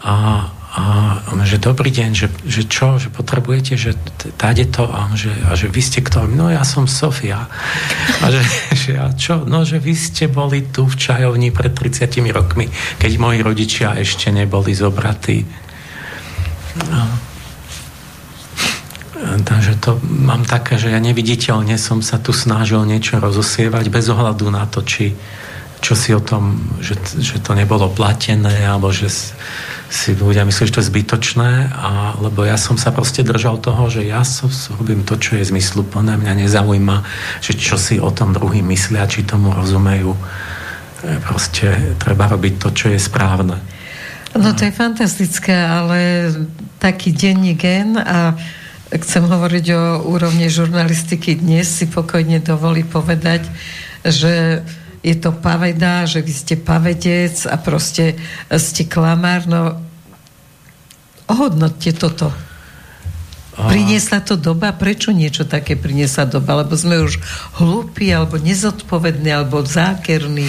a, a že dobrý deň, že, že čo, že potrebujete, že táde to a že, a že vy ste kto? No ja som Sofia. A že, že a čo? No, že vy ste boli tu v čajovni pred 30 rokmi, keď moji rodičia ešte neboli zobratí. No. Takže to mám také, že ja neviditeľne som sa tu snažil niečo rozosievať bez ohľadu na to, či, čo si o tom, že, že to nebolo platené, alebo že si ľudia myslí, že to je zbytočné, a, lebo ja som sa proste držal toho, že ja som, robím to, čo je zmysluplné, mňa nezaujíma, že čo si o tom druhý myslia, či tomu rozumejú. E, proste treba robiť to, čo je správne. No to je fantastické, ale taký denní gen a chcem hovoriť o úrovni žurnalistiky dnes, si pokojne dovolí povedať, že je to paveda, že vy ste pavedec a proste ste klamár. No, ohodnotte toto. Priniesla to doba? Prečo niečo také priniesla doba? Lebo sme už hlúpi, alebo nezodpovední, alebo zákerní.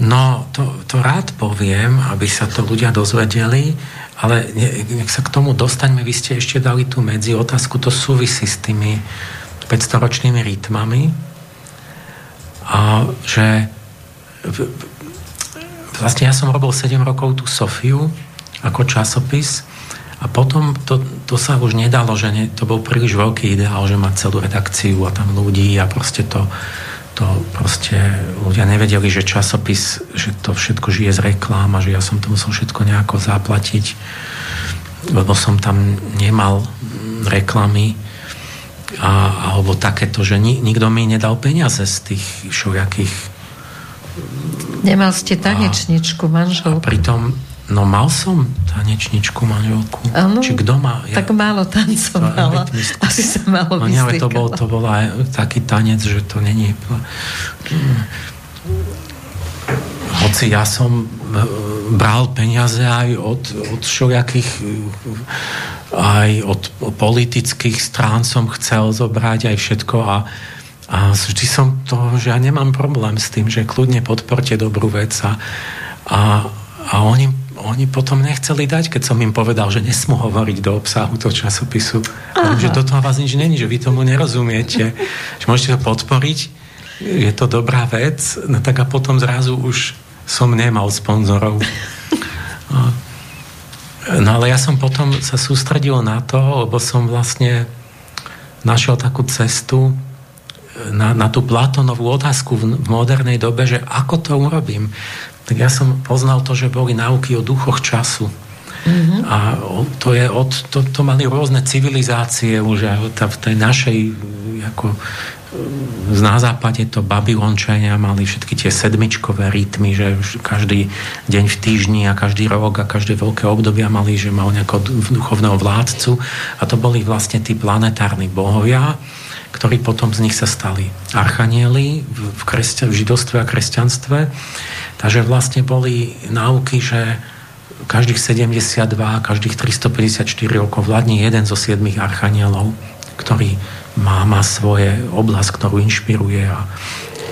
No, to, to rád poviem, aby sa to ľudia dozvedeli. Ale nech sa k tomu dostaňme, vy ste ešte dali tú medzi otázku, to súvisí s tými 500-ročnými rytmami a že vlastne ja som robil 7 rokov tú Sofiu ako časopis a potom to, to sa už nedalo, že ne, to bol príliš veľký ideál, že mať celú redakciu a tam ľudí a proste to, to proste ľudia nevedeli, že časopis, že to všetko žije z reklám a že ja som to musel všetko nejako zaplatiť, lebo som tam nemal reklamy a, alebo takéto, že ni, nikto mi nedal peniaze z tých všelijakých Nemal ste tanečničku, manželku. A pritom No mal som tanečničku manželku. Ano, Či kto má? Ja, tak málo tancovala. Asi sa málo no, nie, to bol, to bol aj taký tanec, že to není... Hoci ja som e, bral peniaze aj od, od všelijakých aj od politických strán som chcel zobrať aj všetko a, a vždy som to, že ja nemám problém s tým, že kľudne podporte dobrú vec a, A, a oni, oni potom nechceli dať, keď som im povedal, že nesmú hovoriť do obsahu toho časopisu. Viem, že toto vás nič není, že vy tomu nerozumiete. Že môžete to podporiť, je to dobrá vec, no tak a potom zrazu už som nemal sponzorov. No ale ja som potom sa sústredil na to, lebo som vlastne našiel takú cestu na, na tú Platonovú otázku v, v modernej dobe, že ako to urobím. Tak ja som poznal to, že boli náuky o duchoch času. Mm-hmm. A to, je od, to, to mali rôzne civilizácie už v tej našej ako na západe to Babylončania mali všetky tie sedmičkové rytmy, že každý deň v týždni a každý rok a každé veľké obdobia mali, že mal nejakého duchovného vládcu a to boli vlastne tí planetárni bohovia, ktorí potom z nich sa stali archanieli v, kresťa, v židovstve a kresťanstve. Takže vlastne boli náuky, že každých 72, každých 354 rokov vládne jeden zo siedmých archanielov, ktorý má, má svoje oblasť, ktorú inšpiruje a,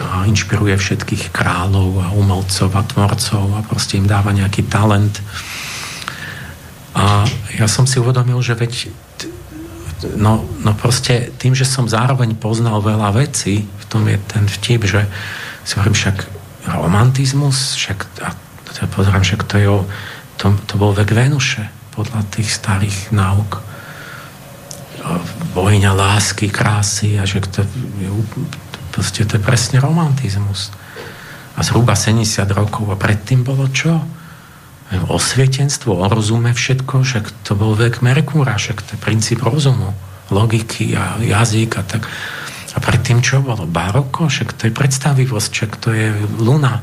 a inšpiruje všetkých kráľov a umelcov a tvorcov a proste im dáva nejaký talent. A ja som si uvedomil, že veď no, no proste tým, že som zároveň poznal veľa vecí, v tom je ten vtip, že si hovorím však romantizmus, však, a to pozerám, však to, je, to, to bol vek Venuše podľa tých starých náuk bohyňa lásky, krásy a že to je, proste to je presne romantizmus. A zhruba 70 rokov a predtým bolo čo? Osvietenstvo, o rozume všetko, že to bol vek Merkúra, však to je princíp rozumu, logiky a jazyk a tak. A predtým čo bolo? Baroko, však to je predstavivosť, však to je luna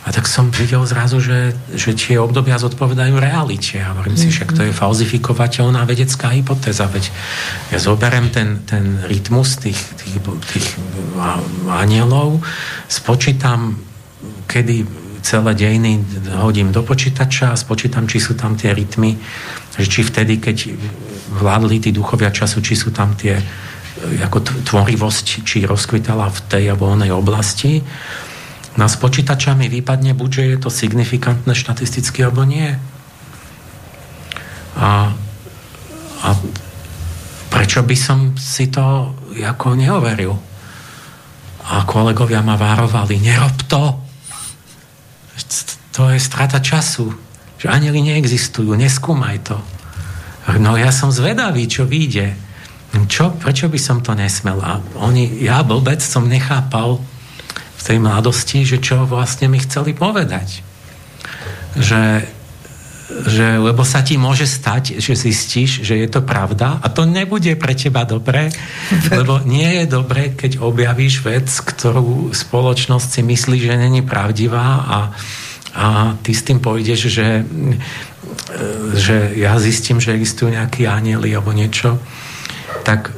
a tak som videl zrazu, že, že tie obdobia zodpovedajú realite. A hovorím si, však to je falzifikovateľná vedecká hypotéza. Veď ja zoberiem ten, ten rytmus tých, tých, tých anielov, spočítam, kedy celé dejiny hodím do počítača a spočítam, či sú tam tie rytmy, že či vtedy, keď vládli tí duchovia času, či sú tam tie ako tvorivosť, či rozkvitala v tej alebo onej oblasti No s počítačami vypadne buď, že je to signifikantné štatisticky, alebo nie. A, a prečo by som si to ako neoveril? A kolegovia ma várovali, nerob to. To je strata času. Že anieli neexistujú, neskúmaj to. No ja som zvedavý, čo vyjde. Čo, prečo by som to nesmel? A oni, ja blbec som nechápal, v tej mladosti, že čo vlastne mi chceli povedať. Že, že lebo sa ti môže stať, že zistíš, že je to pravda a to nebude pre teba dobré, lebo nie je dobré, keď objavíš vec, ktorú spoločnosť si myslí, že není pravdivá a, a ty s tým pôjdeš, že, že ja zistím, že existujú nejakí anieli alebo niečo, tak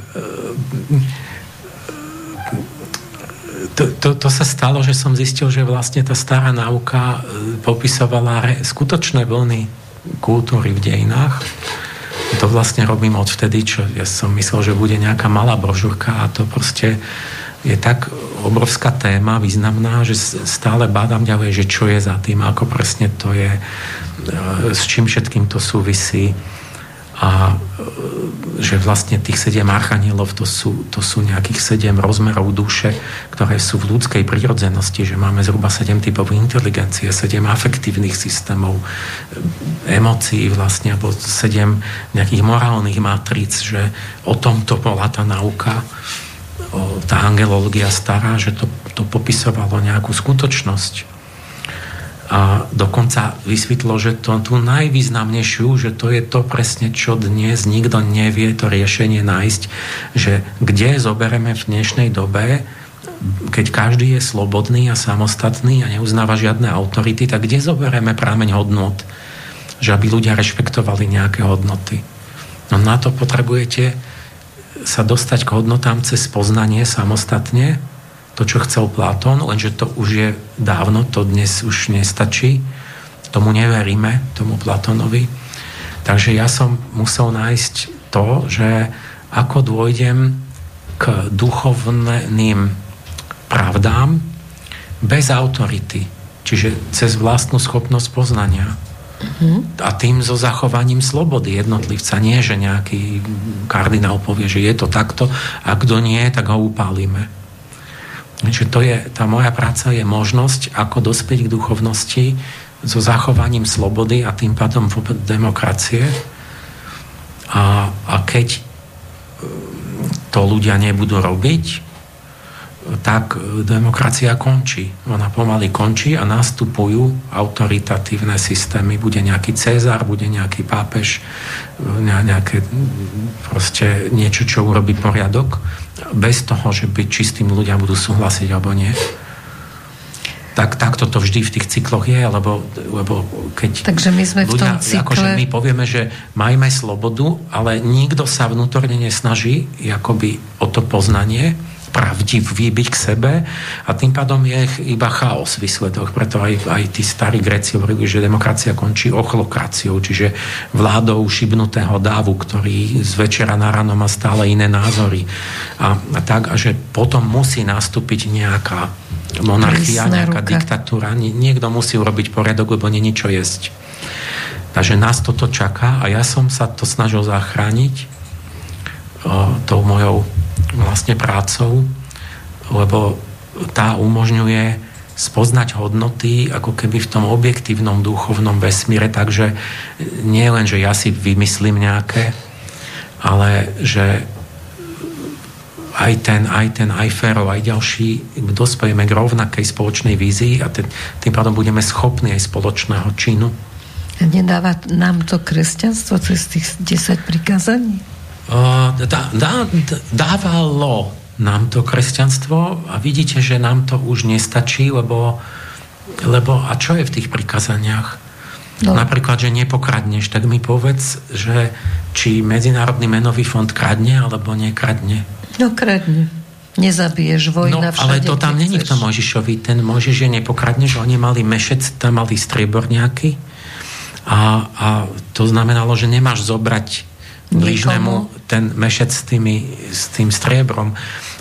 to, to, to sa stalo, že som zistil, že vlastne tá stará náuka e, popisovala skutočné vlny kultúry v dejinách. To vlastne robím odvtedy, čo ja som myslel, že bude nejaká malá brožúrka a to proste je tak obrovská téma, významná, že stále bádam ďalej, že čo je za tým, ako presne to je, e, s čím všetkým to súvisí a e, že vlastne tých sedem archanielov to sú, to sú nejakých sedem rozmerov duše, ktoré sú v ľudskej prírodzenosti, že máme zhruba sedem typov inteligencie, sedem afektívnych systémov, emócií vlastne, alebo sedem nejakých morálnych matríc, že o tomto bola tá nauka, tá angelológia stará, že to, to popisovalo nejakú skutočnosť a dokonca vysvetlo, že to tú najvýznamnejšiu, že to je to presne, čo dnes nikto nevie to riešenie nájsť, že kde zobereme v dnešnej dobe, keď každý je slobodný a samostatný a neuznáva žiadne autority, tak kde zobereme prámeň hodnot, že aby ľudia rešpektovali nejaké hodnoty. No na to potrebujete sa dostať k hodnotám cez poznanie samostatne, to, čo chcel Platón, lenže to už je dávno, to dnes už nestačí. Tomu neveríme, tomu Platónovi. Takže ja som musel nájsť to, že ako dôjdem k duchovným pravdám bez autority. Čiže cez vlastnú schopnosť poznania. Mm-hmm. A tým so zachovaním slobody jednotlivca. Nie, že nejaký kardinál povie, že je to takto a kto nie, tak ho upálime. Čiže to je, tá moja práca je možnosť, ako dospieť k duchovnosti so zachovaním slobody a tým pádom demokracie. A, a keď to ľudia nebudú robiť, tak demokracia končí. Ona pomaly končí a nastupujú autoritatívne systémy. Bude nejaký Cezar, bude nejaký pápež, nejaké proste niečo, čo urobí poriadok, bez toho, že by čistým ľudia budú súhlasiť alebo nie. Tak, takto to vždy v tých cykloch je, lebo, lebo keď Takže my sme ľudia, v tom cykle... akože my povieme, že majme slobodu, ale nikto sa vnútorne nesnaží akoby o to poznanie, pravdivý byť k sebe a tým pádom je iba chaos výsledok. Preto aj, aj tí starí Gréci hovorili, že demokracia končí ochlokraciou, čiže vládou šibnutého dávu, ktorý z večera na ráno má stále iné názory. A, a tak, a že potom musí nastúpiť nejaká monarchia, nejaká ruka. diktatúra. Niekto musí urobiť poriadok, lebo není čo jesť. Takže nás toto čaká a ja som sa to snažil zachrániť o, tou mojou vlastne prácou, lebo tá umožňuje spoznať hodnoty ako keby v tom objektívnom duchovnom vesmíre, takže nie len, že ja si vymyslím nejaké, ale že aj ten, aj ten, aj Ferov, aj ďalší dospejeme k rovnakej spoločnej vízii a ten, tým pádom budeme schopní aj spoločného činu. Nedáva nám to kresťanstvo cez tých 10 prikázaní? Dá, dá, dávalo nám to kresťanstvo a vidíte, že nám to už nestačí, lebo, lebo a čo je v tých prikazaniach? No. Napríklad, že nepokradneš, tak mi povedz, že či Medzinárodný menový fond kradne alebo nekradne. No kradne. Nezabiješ vojna no, ale to tam není v tom Možišovi. Ten Možiš je nepokradne, že oni mali mešec, tam mali striebor nejaký a, a to znamenalo, že nemáš zobrať blížnemu ten mešec s, tými, s tým striebrom.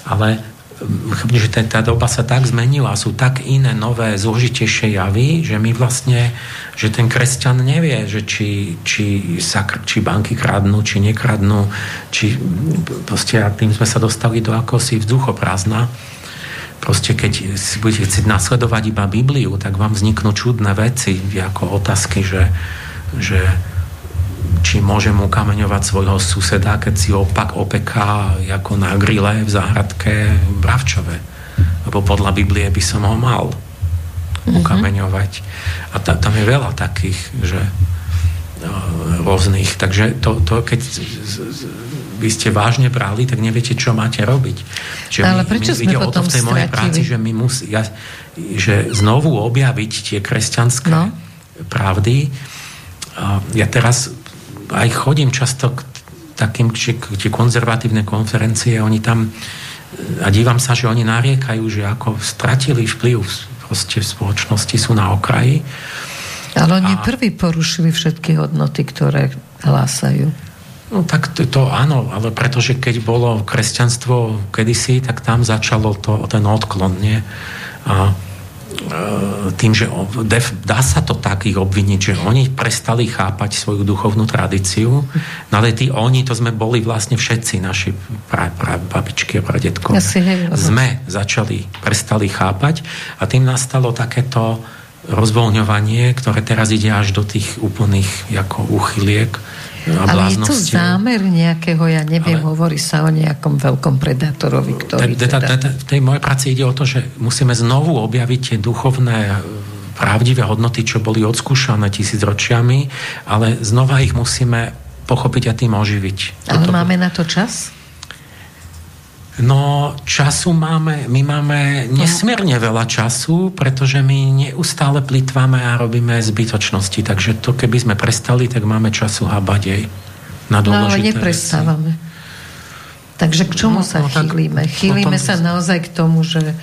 Ale mm, že tá doba sa tak zmenila, sú tak iné, nové, zložitejšie javy, že my vlastne, že ten kresťan nevie, že či, či, sa, či banky kradnú, či nekradnú, či proste a tým sme sa dostali do akosi vzduchoprázdna. Proste keď si budete chcieť nasledovať iba Bibliu, tak vám vzniknú čudné veci, ako otázky, že, že či môžem ukameňovať svojho suseda, keď si opak opeká ako na grile v záhradke Bravčove. Lebo podľa Biblie by som ho mal mm-hmm. ukameňovať. A ta, tam je veľa takých, že uh, rôznych. Takže to, to keď by ste vážne brali, tak neviete, čo máte robiť. Že Ale my, prečo my, sme ide potom o to v tej mojej práci, že my musí, ja, že znovu objaviť tie kresťanské no. pravdy. Ja teraz aj chodím často k takým, či, tie konzervatívne konferencie, oni tam a dívam sa, že oni nariekajú, že ako stratili vplyv proste v spoločnosti, sú na okraji. Ale oni a... prví porušili všetky hodnoty, ktoré hlásajú. No tak to, to áno, ale pretože keď bolo kresťanstvo kedysi, tak tam začalo to, ten odklon, nie? A tým, že dá sa to tak ich obviniť, že oni prestali chápať svoju duchovnú tradíciu, no ale tí oni, to sme boli vlastne všetci naši pra, pra, babičky a pradetko. Sme začali, prestali chápať a tým nastalo takéto rozvoľňovanie, ktoré teraz ide až do tých úplných ako uchyliek, ale je to zámer nejakého, ja neviem, ale... hovorí sa o nejakom veľkom predátorovi, ktorý... Teda... V tej mojej práci ide o to, že musíme znovu objaviť tie duchovné e, pravdivé hodnoty, čo boli odskúšané tisícročiami, ale znova ich musíme pochopiť a tým oživiť. Ale máme na to čas? No, času máme, my máme nesmierne veľa času, pretože my neustále plýtvame a robíme zbytočnosti. Takže to, keby sme prestali, tak máme času habať jej na dôležité No, ale neprestávame. Veci. Takže k čomu no, sa no, chýlime? Chýlime no, sa naozaj k tomu, že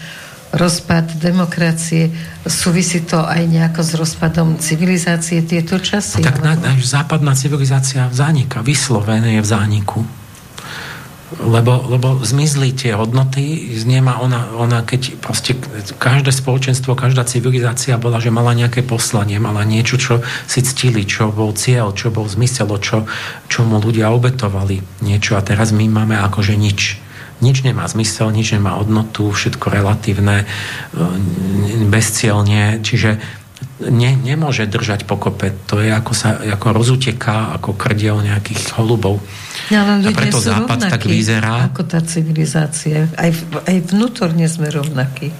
rozpad demokracie, súvisí to aj nejako s rozpadom civilizácie tieto časy? No, tak na, na, západná civilizácia zanika, vyslovené je v zániku. Lebo, lebo zmizli tie hodnoty, nemá ona, ona, keď proste každé spoločenstvo, každá civilizácia bola, že mala nejaké poslanie, mala niečo, čo si ctili, čo bol cieľ, čo bol zmysel, čo, čo mu ľudia obetovali niečo a teraz my máme akože nič. Nič nemá zmysel, nič nemá hodnotu, všetko relatívne, e, bezcielne, čiže ne, nemôže držať pokope. To je ako sa ako rozuteká, ako krdiel nejakých holubov. Ja, ale a preto Západ rovnaký, tak vyzerá. Ako tá civilizácia. Aj, aj vnútorne sme rovnakí.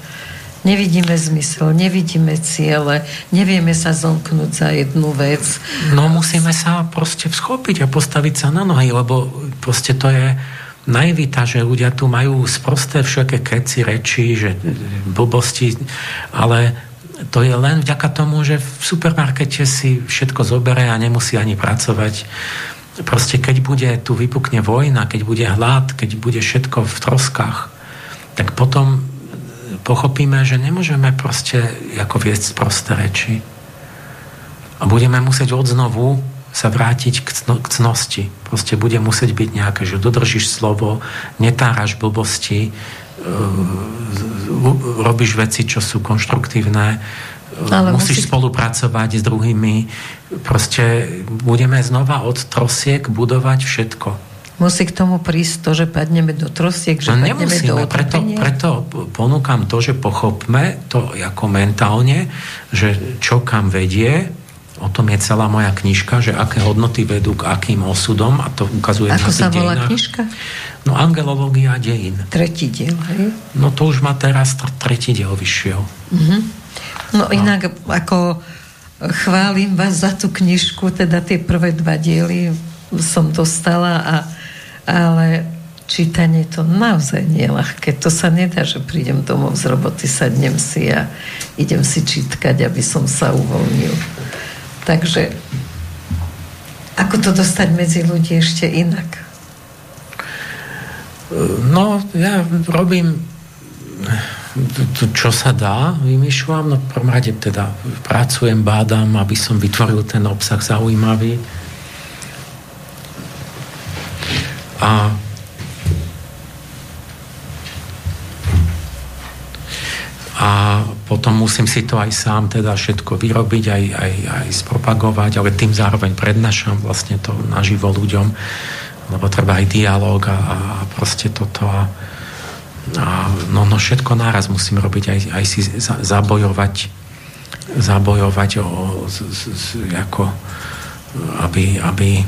Nevidíme zmysel, nevidíme ciele, nevieme sa zomknúť za jednu vec. No musíme sa proste vschopiť a postaviť sa na nohy, lebo proste to je naivita, že ľudia tu majú sprosté všaké keci, reči, že blbosti, ale to je len vďaka tomu, že v supermarkete si všetko zobere a nemusí ani pracovať. Proste keď bude tu vypukne vojna, keď bude hlad, keď bude všetko v troskách, tak potom pochopíme, že nemôžeme proste ako viesť prosté reči. A budeme musieť odznovu sa vrátiť k, cno, k cnosti. Proste bude musieť byť nejaké, že dodržíš slovo, netáraš blbosti, robíš veci, čo sú konštruktívne, ale musíš musí... spolupracovať s druhými. Proste budeme znova od trosiek budovať všetko. Musí k tomu prísť to, že padneme do trosiek, že no, padneme nemusíme, do preto, preto ponúkam to, že pochopme to ako mentálne, že čo kam vedie, o tom je celá moja knižka, že aké hodnoty vedú k akým osudom a to ukazuje Ako sa volá knižka? No angelológia dejín. Tretí diel, hej? No to už má teraz tretí diel vyšiel. Mm-hmm. No, no inak ako chválim vás za tú knižku, teda tie prvé dva diely som dostala, a, ale čítanie to naozaj nie je ľahké. To sa nedá, že prídem domov z roboty, sadnem si a idem si čítkať, aby som sa uvoľnil. Takže ako to dostať medzi ľudí ešte inak? No, ja robím čo sa dá, vymýšľam. No, v prvom rade teda pracujem, bádam, aby som vytvoril ten obsah zaujímavý. A a potom musím si to aj sám teda všetko vyrobiť, aj, aj, aj spropagovať, ale tým zároveň prednášam vlastne to naživo ľuďom lebo treba aj dialog a, a proste toto a, a no, no všetko náraz musím robiť, aj, aj si za, zabojovať zabojovať o, z, z, z, ako aby, aby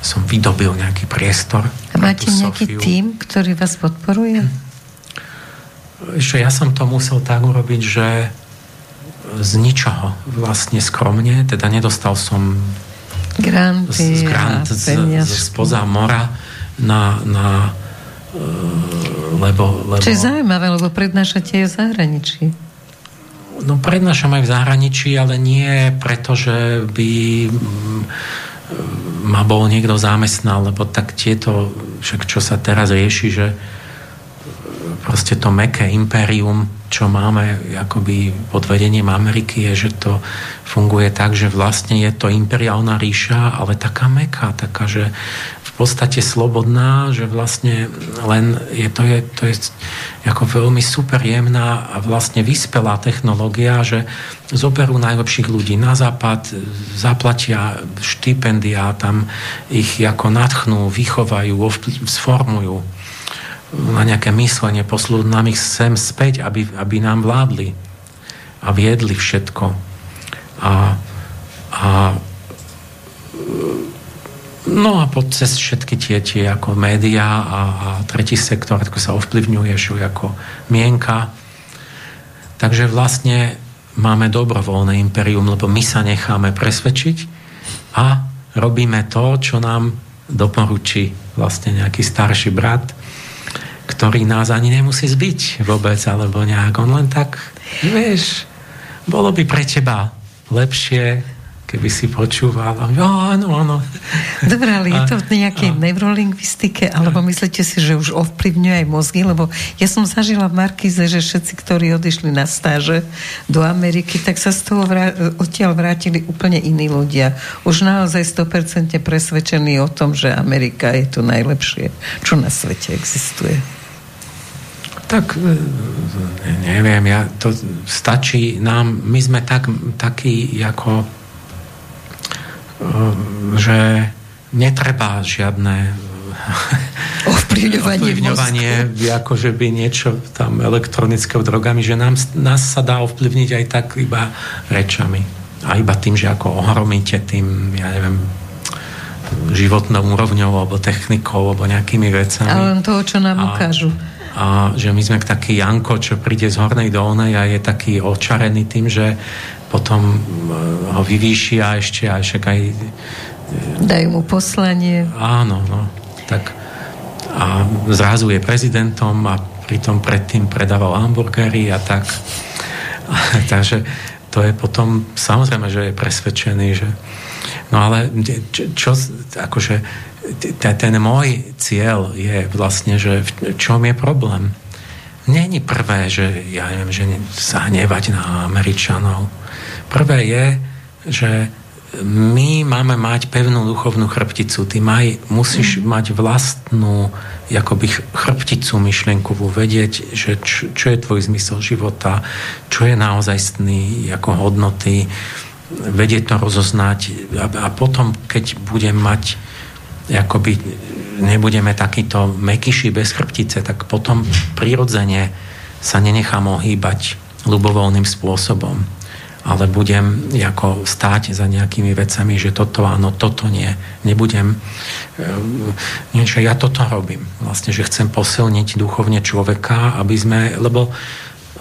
som vydobil nejaký priestor. A máte nejaký Sofiu. tým, ktorý vás podporuje? Ešte ja som to musel tak urobiť, že z ničoho vlastne skromne, teda nedostal som Granty z, grant z, z, spoza mora na, na e, lebo, lebo... Čo je zaujímavé, lebo prednášate aj v zahraničí. No prednášam aj v zahraničí, ale nie preto, že by mm, ma bol niekto zamestnal, lebo tak tieto, však čo sa teraz rieši, že proste to meké impérium, čo máme akoby pod vedením Ameriky, je, že to funguje tak, že vlastne je to imperiálna ríša, ale taká meká, taká, že v podstate slobodná, že vlastne len je to, je, to je ako veľmi super jemná a vlastne vyspelá technológia, že zoberú najlepších ľudí na západ, zaplatia štipendia, tam ich ako nadchnú, vychovajú, sformujú na nejaké myslenie, poslú nám ich sem späť, aby, aby nám vládli a viedli všetko. A, a no a pod cez všetky tie, tie ako médiá a, a tretí sektor, ako sa ovplyvňuje, ako mienka. Takže vlastne máme dobrovoľné imperium, lebo my sa necháme presvedčiť a robíme to, čo nám doporučí vlastne nejaký starší brat, ktorý nás ani nemusí zbiť vôbec, alebo nejak. On len tak, vieš, bolo by pre teba lepšie, keby si počúval. Áno, áno. Dobre, ale je to v nejakej a... neurolingvistike, alebo myslíte si, že už ovplyvňuje aj mozgy? Lebo ja som zažila v Markize, že všetci, ktorí odišli na stáže do Ameriky, tak sa z toho vrá... odtiaľ vrátili úplne iní ľudia. Už naozaj 100% presvedčení o tom, že Amerika je to najlepšie, čo na svete existuje. Tak e, neviem, ja, to stačí nám, my sme tak, takí ako Ehm, že netreba žiadne ovplyvňovanie, ovplyvňovanie ako že by niečo tam elektronického drogami, že nám, nás sa dá ovplyvniť aj tak iba rečami. A iba tým, že ako ohromíte tým, ja neviem, životnou úrovňou alebo technikou alebo nejakými vecami. Ale toho, čo nám a, ukážu. A že my sme taký Janko, čo príde z hornej dolnej a je taký očarený tým, že potom e, ho vyvýšia ešte a však aj... E, Dajú mu poslanie. Áno, no. Tak a zrazu je prezidentom a pritom predtým predával hamburgery a tak. Takže to je potom, samozrejme, že je presvedčený, že... No ale čo, čo akože ten môj cieľ je vlastne, že v čom je problém? Není prvé, že ja neviem, že sa hnevať na Američanov, Prvé je, že my máme mať pevnú duchovnú chrbticu. Ty maj, musíš mm. mať vlastnú jakoby chrbticu myšlienkovú, vedieť, že čo, čo je tvoj zmysel života, čo je naozajstný ako hodnoty, vedieť to rozoznať a, a potom, keď budem mať jakoby nebudeme takýto mekyši bez chrbtice, tak potom prirodzene sa nenechám ohýbať ľubovoľným spôsobom ale budem ako stáť za nejakými vecami, že toto áno, toto nie. Nebudem, e, niečo, ja toto robím. Vlastne, že chcem posilniť duchovne človeka, aby sme, lebo,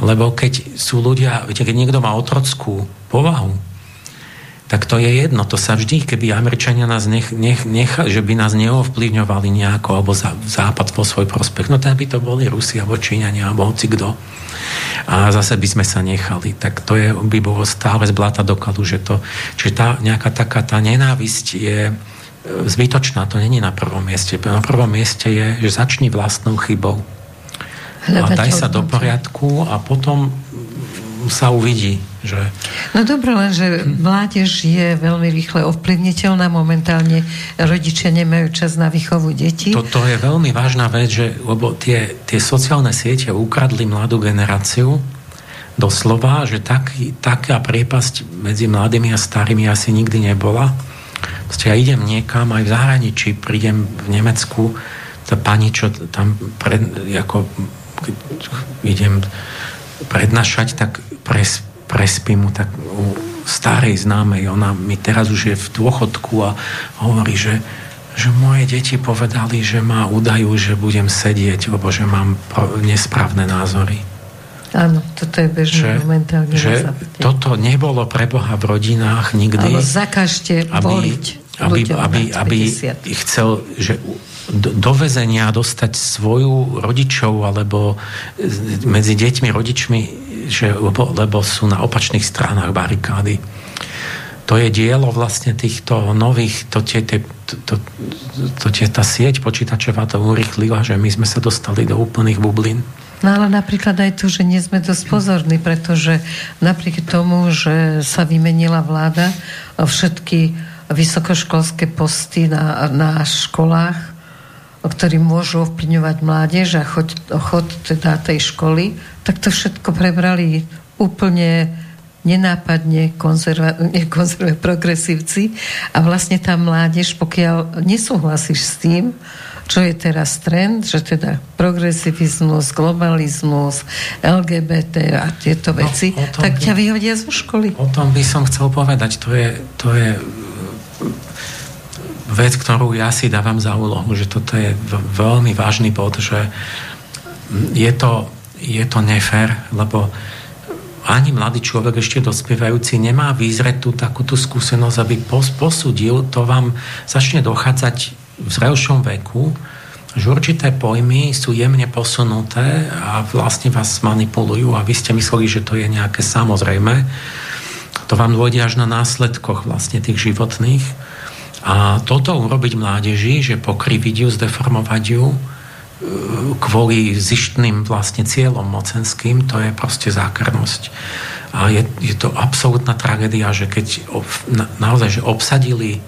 lebo keď sú ľudia, viete, keď niekto má otrockú povahu, tak to je jedno. To sa vždy, keby Američania nás nech, nech, nech že by nás neovplyvňovali nejako, alebo za, Západ vo svoj prospech, no tak by to boli Rusi, alebo Číňania, alebo hoci kto a zase by sme sa nechali. Tak to je, by bolo stále z blata do kalu, že to, čiže tá nejaká taká tá nenávisť je e, zbytočná, to není na prvom mieste. Na prvom mieste je, že začni vlastnou chybou. a daj sa do poriadku a potom sa uvidí. Že... No dobre, len že mládež je veľmi rýchle ovplyvniteľná. Momentálne rodičia nemajú čas na výchovu detí. Toto je veľmi vážna vec, že, lebo tie, tie sociálne siete ukradli mladú generáciu doslova, že tak, taká priepasť medzi mladými a starými asi nikdy nebola. Proste ja idem niekam, aj v zahraničí, prídem v Nemecku, tá pani, čo tam pred, ako, idem prednášať, tak pres, prespím mu tak u starej známej, ona mi teraz už je v dôchodku a hovorí, že, že moje deti povedali, že ma udajú, že budem sedieť, lebo že mám nesprávne názory. Áno, toto je bežné že, momentálne. Že toto nebolo pre Boha v rodinách nikdy. Ale zakažte aby, voliť. Aby, aby, aby chcel, že do, do vezenia dostať svoju rodičov alebo medzi deťmi, rodičmi, že, lebo, lebo sú na opačných stranách barikády. To je dielo vlastne týchto nových, to, tie, tie, to, to, to, tá sieť počítačová to urychlila, že my sme sa dostali do úplných bublín. No ale napríklad aj to, že nie sme dosť pozorní, pretože napriek tomu, že sa vymenila vláda, všetky vysokoškolské posty na, na školách ktorí môžu ovplyvňovať mládež a chod, chod teda tej školy, tak to všetko prebrali úplne nenápadne konzerva, konzerva, progresívci a vlastne tá mládež, pokiaľ nesúhlasíš s tým, čo je teraz trend, že teda progresivizmus, globalizmus, LGBT a tieto no, veci, no, tak by, ťa vyhodia zo školy. O tom by som chcel povedať, to je, to je vec, ktorú ja si dávam za úlohu, že toto je veľmi vážny bod, že je to, je to nefér, lebo ani mladý človek ešte dospievajúci nemá tú takúto skúsenosť, aby posudil, to vám začne dochádzať v zrelšom veku, že určité pojmy sú jemne posunuté a vlastne vás manipulujú a vy ste mysleli, že to je nejaké samozrejme to vám dôjde až na následkoch vlastne tých životných. A toto urobiť mládeži, že pokriviť ju, zdeformovať ju, e, kvôli zištným vlastne cieľom mocenským, to je proste zákrnosť. A je, je to absolútna tragédia, že keď na, naozaj že obsadili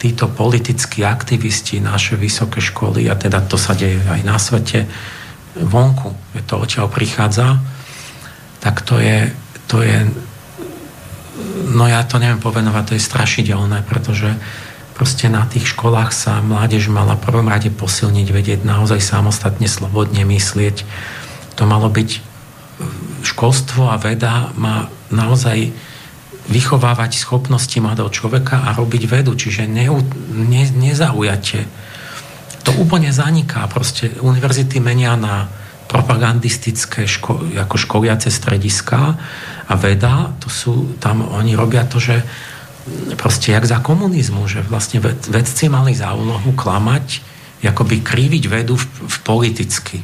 títo politickí aktivisti naše vysoké školy, a teda to sa deje aj na svete, vonku, je to odtiaľ prichádza, tak to je, to je no ja to neviem povenovať, to je strašidelné, pretože proste na tých školách sa mládež mala prvom rade posilniť, vedieť naozaj samostatne, slobodne myslieť. To malo byť školstvo a veda má naozaj vychovávať schopnosti mladého človeka a robiť vedu, čiže ne, ne, nezaujate. To úplne zaniká. Proste univerzity menia na propagandistické ško- ako školiace strediska a veda, to sú, tam oni robia to, že proste jak za komunizmu, že vlastne vedci mali za úlohu klamať, akoby kriviť vedu v, v politicky.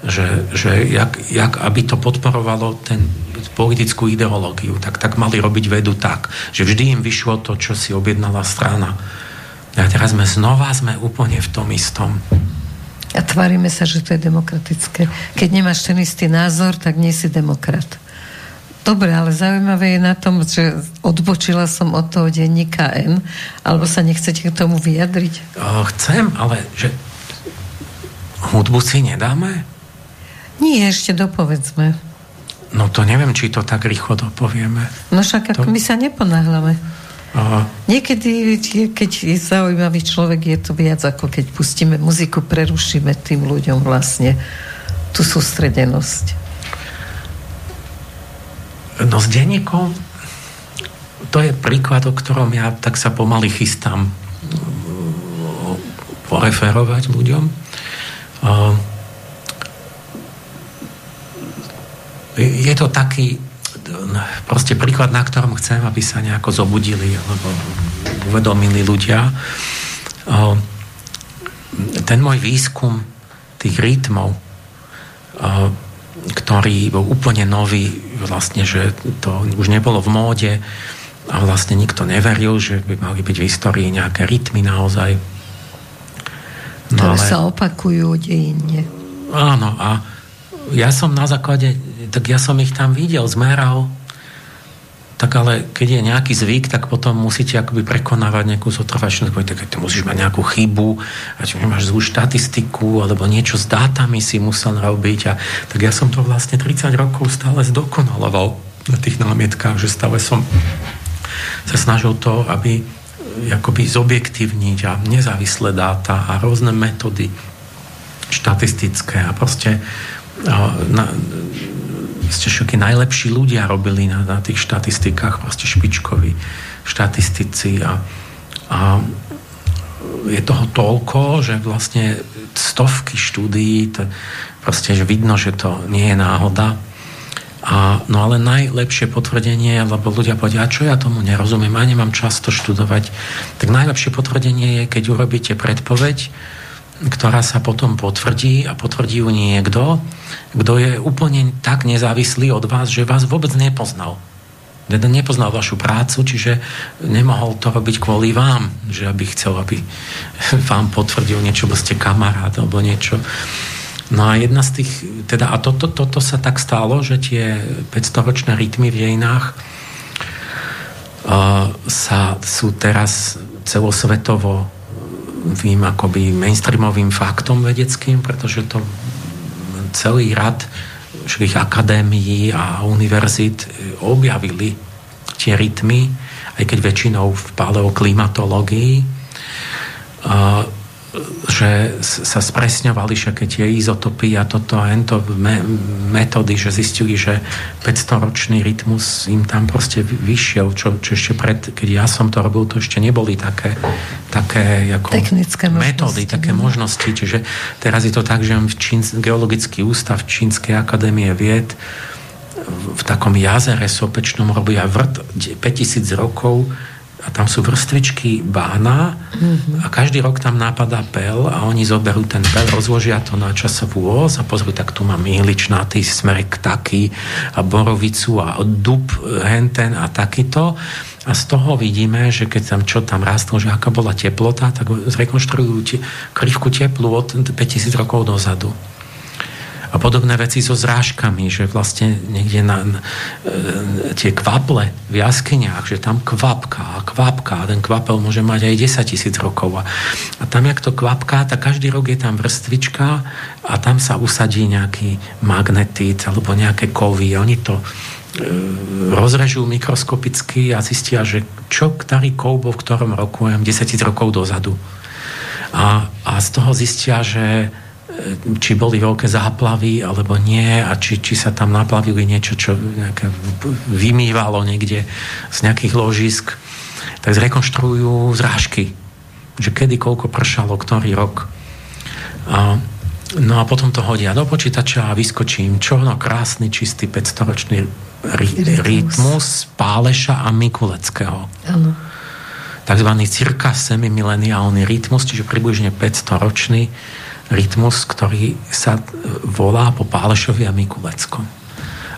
Že, že jak, jak, aby to podporovalo ten politickú ideológiu, tak, tak mali robiť vedu tak, že vždy im vyšlo to, čo si objednala strana. A teraz sme znova sme úplne v tom istom. A tvárime sa, že to je demokratické. Keď nemáš ten istý názor, tak nie si demokrat. Dobre, ale zaujímavé je na tom, že odbočila som od toho denníka N, alebo sa nechcete k tomu vyjadriť? Chcem, ale že hudbu si nedáme? Nie, ešte dopovedzme. No to neviem, či to tak rýchlo dopovieme. No však to... my sa neponáhľame. Aha. Niekedy, keď je zaujímavý človek, je to viac ako keď pustíme muziku, prerušíme tým ľuďom vlastne tú sústredenosť. No s denníkom to je príklad, o ktorom ja tak sa pomaly chystám poreferovať ľuďom. Je to taký proste príklad, na ktorom chcem, aby sa nejako zobudili alebo uvedomili ľudia. Ten môj výskum tých rytmov, ktorý bol úplne nový, vlastne, že to už nebolo v móde a vlastne nikto neveril, že by mali byť v histórii nejaké rytmy naozaj. No, Ktoré ale... sa opakujú dejinne. Áno, a ja som na základe tak ja som ich tam videl, zmeral, tak ale keď je nejaký zvyk, tak potom musíte akoby prekonávať nejakú zotrvačnosť, tak ty musíš mať nejakú chybu, a či máš zlú štatistiku, alebo niečo s dátami si musel robiť. A, tak ja som to vlastne 30 rokov stále zdokonaloval na tých námietkách, že stále som sa snažil to, aby akoby zobjektívniť a nezávislé dáta a rôzne metódy štatistické a proste na, ste všetky najlepší ľudia robili na, na tých štatistikách, proste špičkoví štatistici a, a je toho toľko, že vlastne stovky štúdií, to proste, že vidno, že to nie je náhoda. A, no ale najlepšie potvrdenie, lebo ľudia povedia, a čo ja tomu nerozumiem, a nemám často študovať, tak najlepšie potvrdenie je, keď urobíte predpoveď, ktorá sa potom potvrdí a potvrdí ju niekto, kto je úplne tak nezávislý od vás, že vás vôbec nepoznal. Teda nepoznal vašu prácu, čiže nemohol to robiť kvôli vám, že aby chcel, aby vám potvrdil niečo, bo ste kamarát alebo niečo. No a jedna z tých, teda a toto to, to, to sa tak stalo, že tie 500-ročné rytmy v dejinách uh, sa, sú teraz celosvetovo vím akoby mainstreamovým faktom vedeckým, pretože to celý rad všetkých akadémií a univerzít objavili tie rytmy, aj keď väčšinou v paleoklimatológii že sa spresňovali všetky tie izotopy a toto a ento me, metódy, že zistili, že 500-ročný rytmus im tam proste vyšiel, čo, čo ešte pred, keď ja som to robil, to ešte neboli také, také ako Technické metódy, možnosti, také no. možnosti. Čiže teraz je to tak, že v Čín, geologický ústav Čínskej akadémie vied v takom jazere sopečnom robia vrt 5000 rokov a tam sú vrstvičky bána mm-hmm. a každý rok tam nápada pel a oni zoberú ten pel, rozložia to na časovú os a pozrú, tak tu mám ihličnatý smerek taký a borovicu a dub henten a takýto a z toho vidíme, že keď tam čo tam rastlo, že aká bola teplota, tak zrekonštruujú krivku teplu od 5000 rokov dozadu a podobné veci so zrážkami, že vlastne niekde na, na e, tie kvaple v jaskyniach, že tam kvapka a kvapka a ten kvapel môže mať aj 10 tisíc rokov a, a tam jak to kvapká, tak každý rok je tam vrstvička a tam sa usadí nejaký magnetit alebo nejaké kovy oni to e, rozrežú mikroskopicky a zistia, že čo ktorý kov bol v ktorom roku, 10 tisíc rokov dozadu. A, a z toho zistia, že či boli veľké záplavy alebo nie a či, či sa tam naplavili niečo, čo vymývalo niekde z nejakých ložisk, tak zrekonštruujú zrážky, že kedy koľko pršalo, ktorý rok. A, no a potom to hodia do počítača a vyskočím čo no krásny, čistý 500-ročný rytmus Páleša a Mikuleckého. Áno takzvaný cirka semimileniálny rytmus, čiže približne 500 ročný rytmus, ktorý sa volá po Pálešovi a Mikuleckom.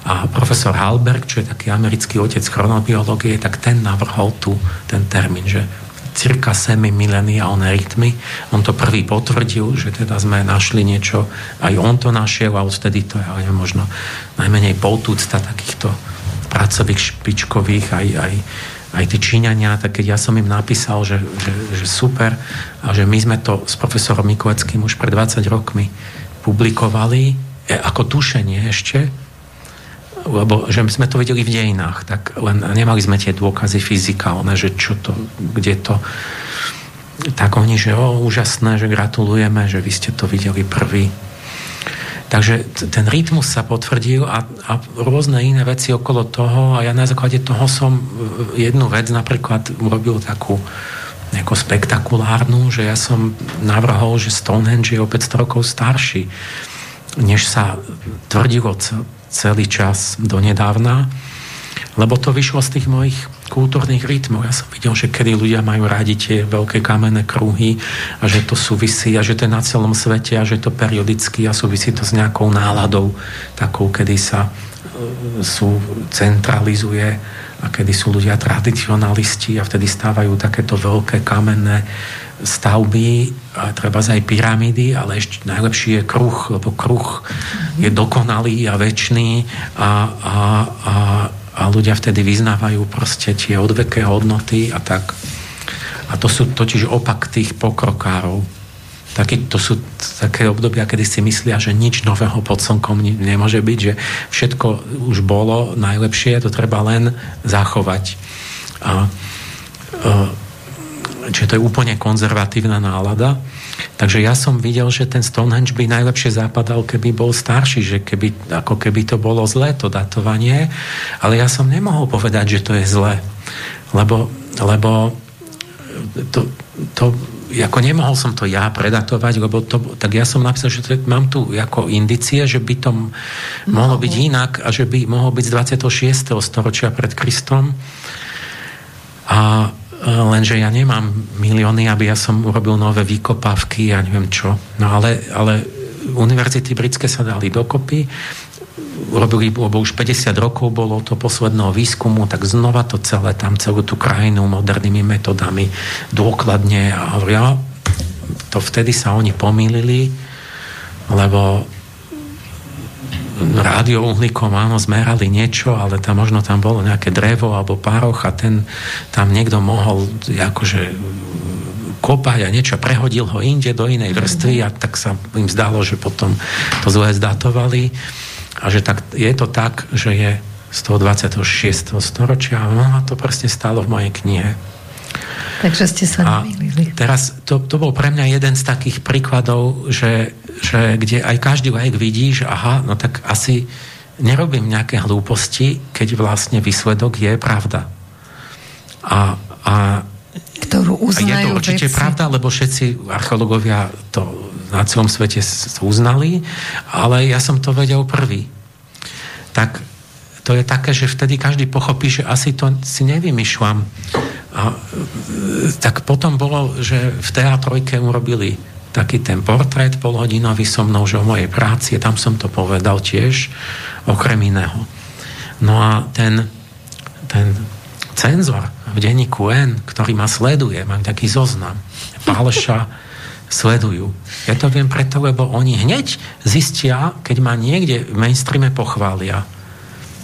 A profesor Halberg, čo je taký americký otec chronobiológie, tak ten navrhol tu ten termín, že cirka semimileniálne rytmy. On to prvý potvrdil, že teda sme našli niečo, aj on to našiel a odtedy to je aj možno najmenej poltúcta takýchto pracových špičkových aj, aj aj tí Číňania, tak keď ja som im napísal, že, že, že super a že my sme to s profesorom Mikoveckým už pred 20 rokmi publikovali e, ako tušenie ešte, lebo že sme to videli v dejinách, tak len nemali sme tie dôkazy fyzikálne, že čo to, kde to. Tak oni, že o, úžasné, že gratulujeme, že vy ste to videli prvý Takže ten rytmus sa potvrdil a, a rôzne iné veci okolo toho. A ja na základe toho som jednu vec napríklad urobil takú nejakú spektakulárnu, že ja som navrhol, že Stonehenge je o 500 rokov starší, než sa tvrdilo celý čas donedávna, lebo to vyšlo z tých mojich kultúrnych rytmov. Ja som videl, že kedy ľudia majú radi tie veľké kamenné kruhy a že to súvisí a že to je na celom svete a že to periodicky a súvisí to s nejakou náladou takou, kedy sa e, sú centralizuje a kedy sú ľudia tradicionalisti a vtedy stávajú takéto veľké kamenné stavby, a treba aj pyramídy, ale ešte najlepší je kruh, lebo kruh je dokonalý a väčší a, a, a a ľudia vtedy vyznávajú proste tie odveké hodnoty a tak. A to sú totiž opak tých pokrokárov. Taký, to sú také obdobia, kedy si myslia, že nič nového pod slnkom nemôže byť, že všetko už bolo najlepšie, to treba len zachovať. A, a, čiže to je úplne konzervatívna nálada. Takže ja som videl, že ten Stonehenge by najlepšie zapadal, keby bol starší, že keby, ako keby to bolo zlé, to datovanie, ale ja som nemohol povedať, že to je zlé, lebo, lebo to, to ako nemohol som to ja predatovať, lebo to, tak ja som napísal, že to, mám tu ako indicie, že by to mohlo byť inak a že by mohol byť z 26. storočia pred Kristom. A lenže ja nemám milióny, aby ja som urobil nové výkopávky ja neviem čo. No ale, ale univerzity britské sa dali dokopy, urobili, lebo už 50 rokov bolo to posledného výskumu, tak znova to celé, tam celú tú krajinu modernými metodami dôkladne a hovoria, to vtedy sa oni pomýlili, lebo rádiouhlíkom, áno, zmerali niečo, ale tam možno tam bolo nejaké drevo alebo paroch a ten tam niekto mohol akože kopať a niečo prehodil ho inde do inej vrstvy a tak sa im zdalo, že potom to zle zdatovali a že tak, je to tak, že je z toho 26. storočia a to proste stalo v mojej knihe. Takže ste sa nemýlili. Teraz to, to bol pre mňa jeden z takých príkladov, že, že kde aj každý lajk vidí, že aha, no tak asi nerobím nejaké hlúposti, keď vlastne výsledok je pravda. A, a ktorú uznajú Je to určite veci. pravda, lebo všetci archeológovia to na celom svete uznali, ale ja som to vedel prvý. Tak to je také, že vtedy každý pochopí, že asi to si nevymýšľam a e, tak potom bolo, že v teatrojke urobili taký ten portrét polhodinový so mnou, že o mojej práci, tam som to povedal tiež, okrem iného. No a ten, ten cenzor v denníku N, ktorý ma sleduje, mám taký zoznam, Pálša sledujú. Ja to viem preto, lebo oni hneď zistia, keď ma niekde v mainstreame pochvália,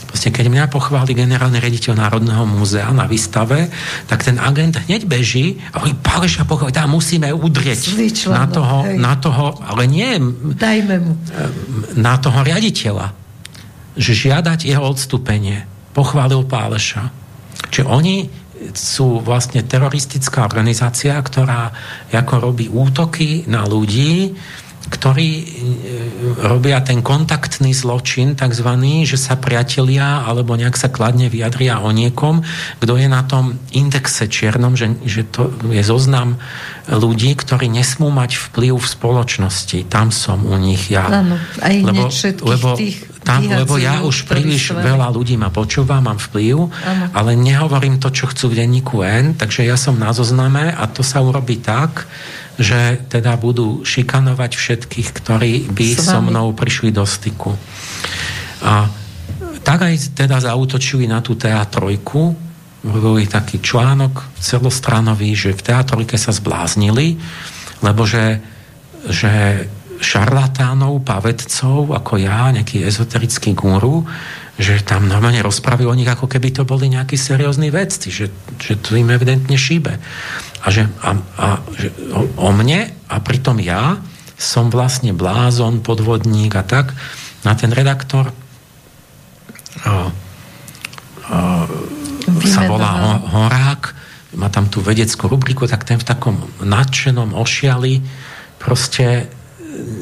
Proste keď mňa pochváli generálny rediteľ Národného múzea na výstave, tak ten agent hneď beží a hovorí, Páleša pochváli, tam musíme udrieť na toho, na toho, ale nie Dajme mu. na toho riaditeľa, že žiadať jeho odstúpenie. Pochválil Páleša. Čiže oni sú vlastne teroristická organizácia, ktorá ako robí útoky na ľudí, ktorí e, robia ten kontaktný zločin, takzvaný, že sa priatelia alebo nejak sa kladne vyjadria o niekom, kto je na tom indexe čiernom, že, že to je zoznam ľudí, ktorí nesmú mať vplyv v spoločnosti. Tam som u nich ja. Áno, aj lebo, lebo, tých tam, lebo ja už príliš veľa ľudí ma počúva, mám vplyv, ano. ale nehovorím to, čo chcú v denníku N, takže ja som na zozname a to sa urobí tak, že teda budú šikanovať všetkých, ktorí by so mnou prišli do styku. A tak aj teda zautočili na tú teatrojku, robili taký článok celostranový, že v teatrojke sa zbláznili, lebo že, že šarlatánov, pavedcov, ako ja, nejaký ezoterický guru, že tam normálne rozprávajú o nich, ako keby to boli nejakí seriózni vedci, že, že to im evidentne šíbe. A, že, a, a že o, o mne, a pritom ja som vlastne blázon, podvodník a tak, na ten redaktor a, a, sa volá Horák, má tam tú vedeckú rubriku, tak ten v takom nadšenom ošiali proste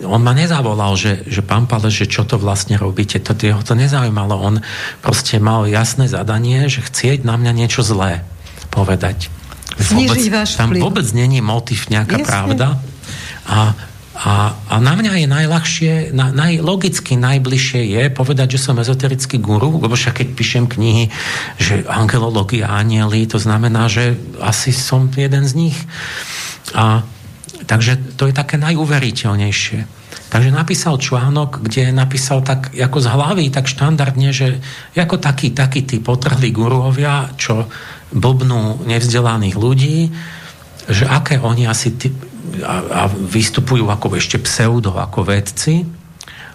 on ma nezavolal, že, že pán Pale, že čo to vlastne robíte, to, jeho to nezaujímalo. On proste mal jasné zadanie, že chcieť na mňa niečo zlé povedať. Vôbec, tam vôbec není motiv, nejaká Jasne. pravda. A, a, a na mňa je najľahšie, na, najlogicky najbližšie je povedať, že som ezoterický guru, lebo však keď píšem knihy, že angelológia, anieli, to znamená, že asi som jeden z nich. A Takže to je také najúveriteľnejšie. Takže napísal článok, kde napísal tak ako z hlavy, tak štandardne, že ako takí, takí tí potrhli guruovia, čo blbnú nevzdelaných ľudí, že aké oni asi ty, a, a vystupujú ako ešte pseudo, ako vedci,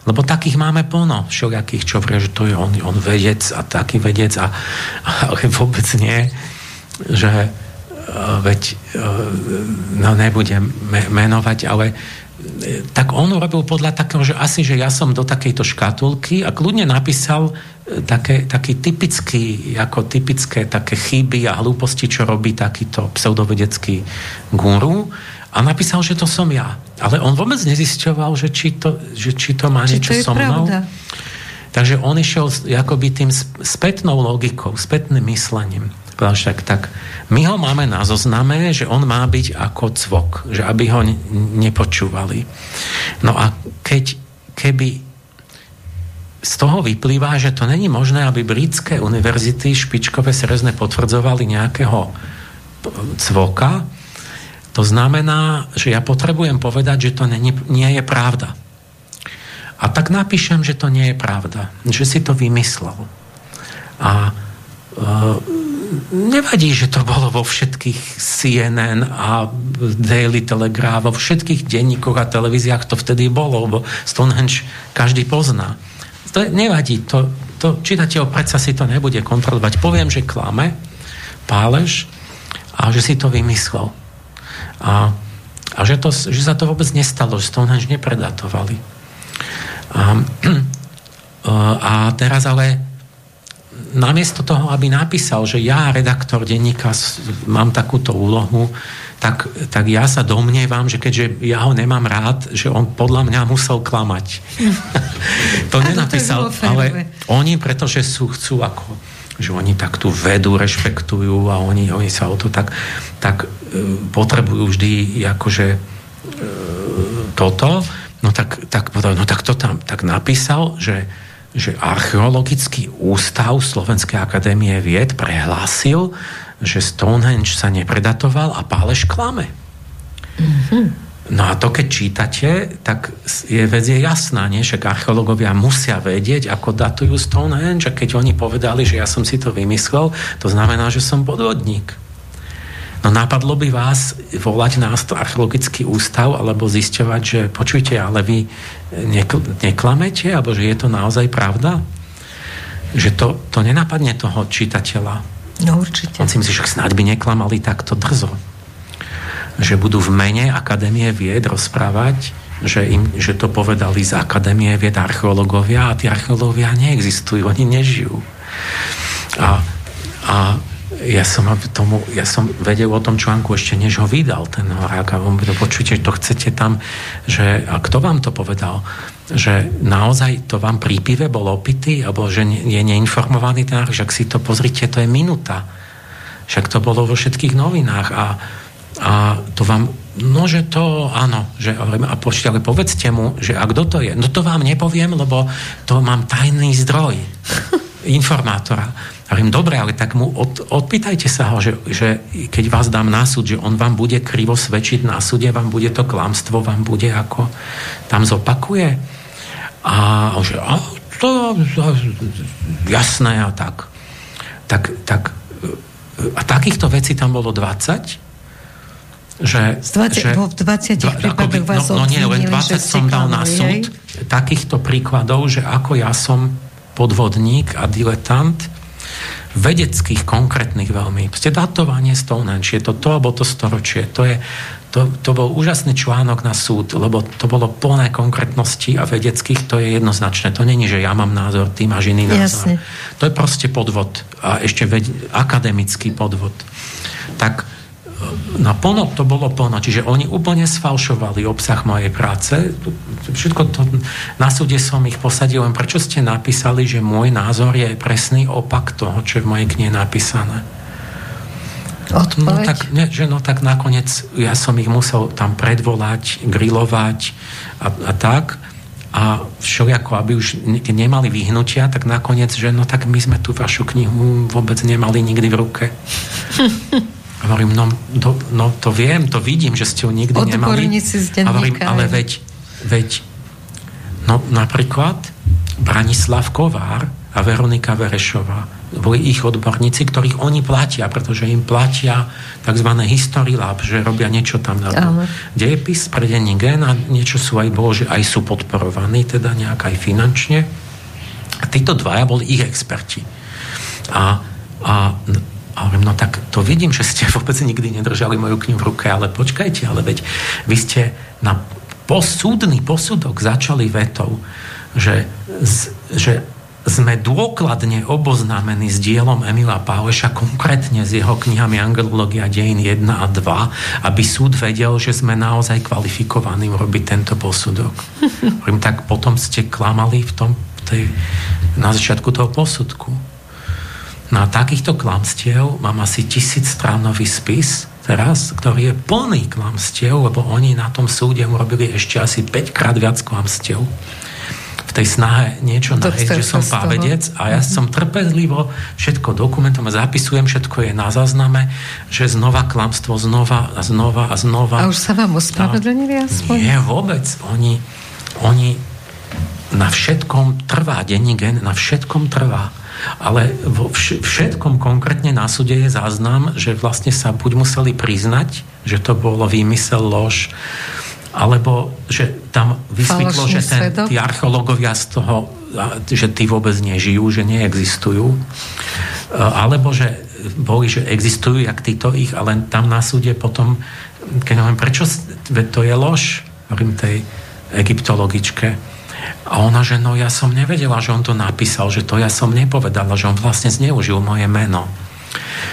lebo takých máme plno, všelijakých, čo vrie, že to je on, on vedec a taký vedec, a, ale vôbec nie, že veď eh, no nebudem menovať, ale eh, tak on robil podľa takého, že asi, že ja som do takejto škatulky a kľudne napísal také, taký typický, ako typické také chyby a hlúposti, čo robí takýto pseudovedecký guru a napísal, že to som ja. Ale on vôbec nezisťoval, že či to, že či to má či niečo to so mnou. Pravda. Takže on išiel akoby tým spätnou logikou, spätným myslením. Povedal však tak, my ho máme na zozname, že on má byť ako cvok, že aby ho nepočúvali. No a keď, keby z toho vyplýva, že to není možné, aby britské univerzity špičkové serezne potvrdzovali nejakého cvoka, to znamená, že ja potrebujem povedať, že to nie, nie je pravda. A tak napíšem, že to nie je pravda. Že si to vymyslel. A e, nevadí, že to bolo vo všetkých CNN a Daily Telegraph, vo všetkých denníkoch a televíziách to vtedy bolo, lebo Stonehenge každý pozná. To nevadí, to, to čitateľ predsa si to nebude kontrolovať. Poviem, že klame, pálež a že si to vymyslel. A, a že, to, že sa to vôbec nestalo, že Stonehenge nepredatovali. A, a teraz ale namiesto toho, aby napísal, že ja, redaktor denníka, mám takúto úlohu, tak, tak ja sa domnievam, že keďže ja ho nemám rád, že on podľa mňa musel klamať. to nenapísal, to ale oni, pretože sú, chcú ako že oni tak tú vedu rešpektujú a oni, oni sa o to tak, tak e, potrebujú vždy akože toto, no tak, tak, no tak to tam tak napísal, že že archeologický ústav Slovenskej akadémie vied prehlásil, že Stonehenge sa nepredatoval a Páleš klame. Mm-hmm. No a to, keď čítate, tak je vec je jasná, nie? Však archeológovia musia vedieť, ako datujú Stonehenge. A keď oni povedali, že ja som si to vymyslel, to znamená, že som podvodník. No napadlo by vás volať na archeologický ústav alebo zisťovať, že počujte, ale vy nekl- neklamete, alebo že je to naozaj pravda? Že to, to nenapadne toho čitateľa. No určite. On si myslí, že snáď by neklamali takto drzo. Že budú v mene Akadémie vied rozprávať, že, im, že to povedali z Akadémie vied archeológovia a tí archeológovia neexistujú, oni nežijú. A, a ja som tomu, ja som vedel o tom článku ešte než ho vydal ten horák a on to počujte, to chcete tam, že a kto vám to povedal? Že naozaj to vám pri pive bol opitý, alebo že je neinformovaný ten že ak si to pozrite, to je minúta. Však to bolo vo všetkých novinách a, a to vám No, že to áno. Že, a počte, ale povedzte mu, že a kto to je? No to vám nepoviem, lebo to mám tajný zdroj informátora. Hovorím, dobre, ale tak mu od, odpýtajte sa ho, že, že keď vás dám na súd, že on vám bude krivo svedčiť na súde, vám bude to klamstvo, vám bude ako tam zopakuje. A že a, to, to jasné a tak. Tak, tak a takýchto vecí tam bolo 20 že, z 20, že, v 20 prípadoch vás no, no nie, len 20 som dal na súd jej? takýchto príkladov, že ako ja som podvodník a diletant vedeckých, konkrétnych veľmi. Proste datovanie Stonehenge, je to to, alebo to storočie. To, je, to, to bol úžasný článok na súd, lebo to bolo plné konkrétnosti a vedeckých, to je jednoznačné. To není, že ja mám názor, ty máš iný názor. Jasne. To je proste podvod. A ešte ved, akademický podvod. Tak na plno to bolo plno. Čiže oni úplne sfalšovali obsah mojej práce. Všetko to, na súde som ich posadil, len prečo ste napísali, že môj názor je presný opak toho, čo je v mojej knihe napísané. Odpoveď? No tak, ne, že no tak nakoniec ja som ich musel tam predvolať, grilovať a, a tak a všelijako, aby už nemali vyhnutia, tak nakoniec, že no tak my sme tú vašu knihu vôbec nemali nikdy v ruke. Hovorím, no, do, no to viem, to vidím, že ste ho nikdy nemali. A hovorím, ale veď, veď, no napríklad Branislav Kovár a Veronika Verešová boli ich odborníci, ktorých oni platia, pretože im platia tzv. History Lab, že robia niečo tam na dejepis pre denní gen a niečo sú aj, bolo, že aj sú podporovaní, teda nejak aj finančne. A títo dvaja boli ich experti. A, a a hovorím, no tak to vidím, že ste vôbec nikdy nedržali moju knihu v ruke, ale počkajte, ale veď vy ste na posúdny posudok začali vetou, že, že sme dôkladne oboznámení s dielom Emila Páleša, konkrétne s jeho knihami Angelológia dejín 1 a 2, aby súd vedel, že sme naozaj kvalifikovaní robiť tento posudok. Hovorím, tak potom ste klamali v tom, tej, na začiatku toho posudku. No a takýchto klamstiev mám asi tisíc stránový spis teraz, ktorý je plný klamstiev, lebo oni na tom súde urobili ešte asi 5 krát viac klamstiev v tej snahe niečo nájsť, že som pávedec a ja mm-hmm. som trpezlivo všetko dokumentom a zapisujem, všetko je na zázname, že znova klamstvo, znova a znova a znova. A už sa vám ospravedlnili aspoň? Nie, vôbec. Oni, oni na všetkom trvá, denní gen na všetkom trvá ale vo všetkom konkrétne na súde je záznam, že vlastne sa buď museli priznať, že to bolo výmysel, lož, alebo že tam vysvetlo, že ten, tí archeológovia z toho, že tí vôbec nežijú, že neexistujú, e, alebo že boli, že existujú, jak títo ich, ale tam na súde potom, keď neviem, prečo, to je lož, hovorím tej egyptologičke, a ona, že no ja som nevedela, že on to napísal, že to ja som nepovedala, že on vlastne zneužil moje meno.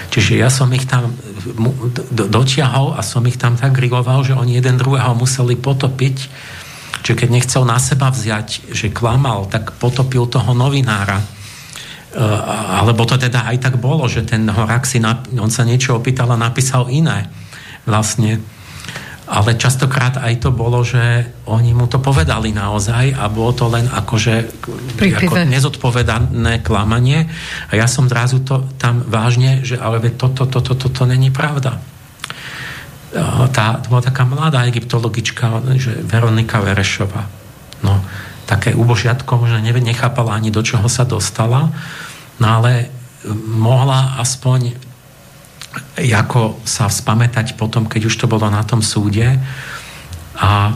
Čiže ja som ich tam dotiahol a som ich tam tak griloval, že oni jeden druhého museli potopiť. Čiže keď nechcel na seba vziať, že klamal, tak potopil toho novinára. E, alebo to teda aj tak bolo, že ten horák si, on sa niečo opýtal a napísal iné. Vlastne ale častokrát aj to bolo, že oni mu to povedali naozaj a bolo to len akože ako nezodpovedané klamanie a ja som zrazu to tam vážne, že ale toto, toto, toto, toto není pravda. Tá, to bola taká mladá egyptologička, že Veronika Verešová. No, také ubožiatko, možno nechápala ani do čoho sa dostala, no ale mohla aspoň ako sa spamätať potom, keď už to bolo na tom súde. A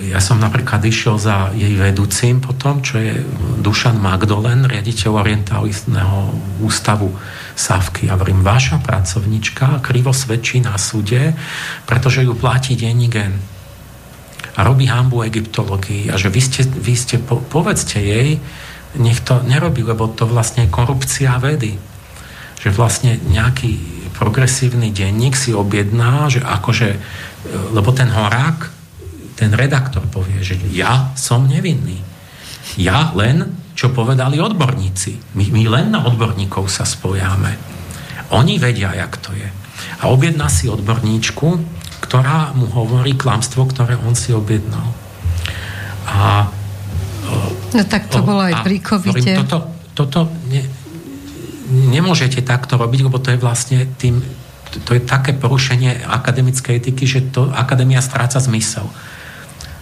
ja som napríklad išiel za jej vedúcim potom, čo je Dušan Magdolen, riaditeľ orientálneho ústavu Sávky. Ja hovorím, vaša pracovnička krivo svedčí na súde, pretože ju platí Denigen a robí hambu egyptológii a že vy ste, vy ste po, povedzte jej, nech to nerobí, lebo to vlastne je korupcia vedy. Že vlastne nejaký progresívny denník si objedná, že akože, e, lebo ten horák, ten redaktor povie, že ja som nevinný. Ja len, čo povedali odborníci. My, my len na odborníkov sa spojame. Oni vedia, jak to je. A objedná si odborníčku, ktorá mu hovorí klamstvo, ktoré on si objednal. A No tak to bolo aj pri covide. Toto, toto ne, nemôžete takto robiť, lebo to je vlastne tým, to je také porušenie akademickej etiky, že to akadémia stráca zmysel.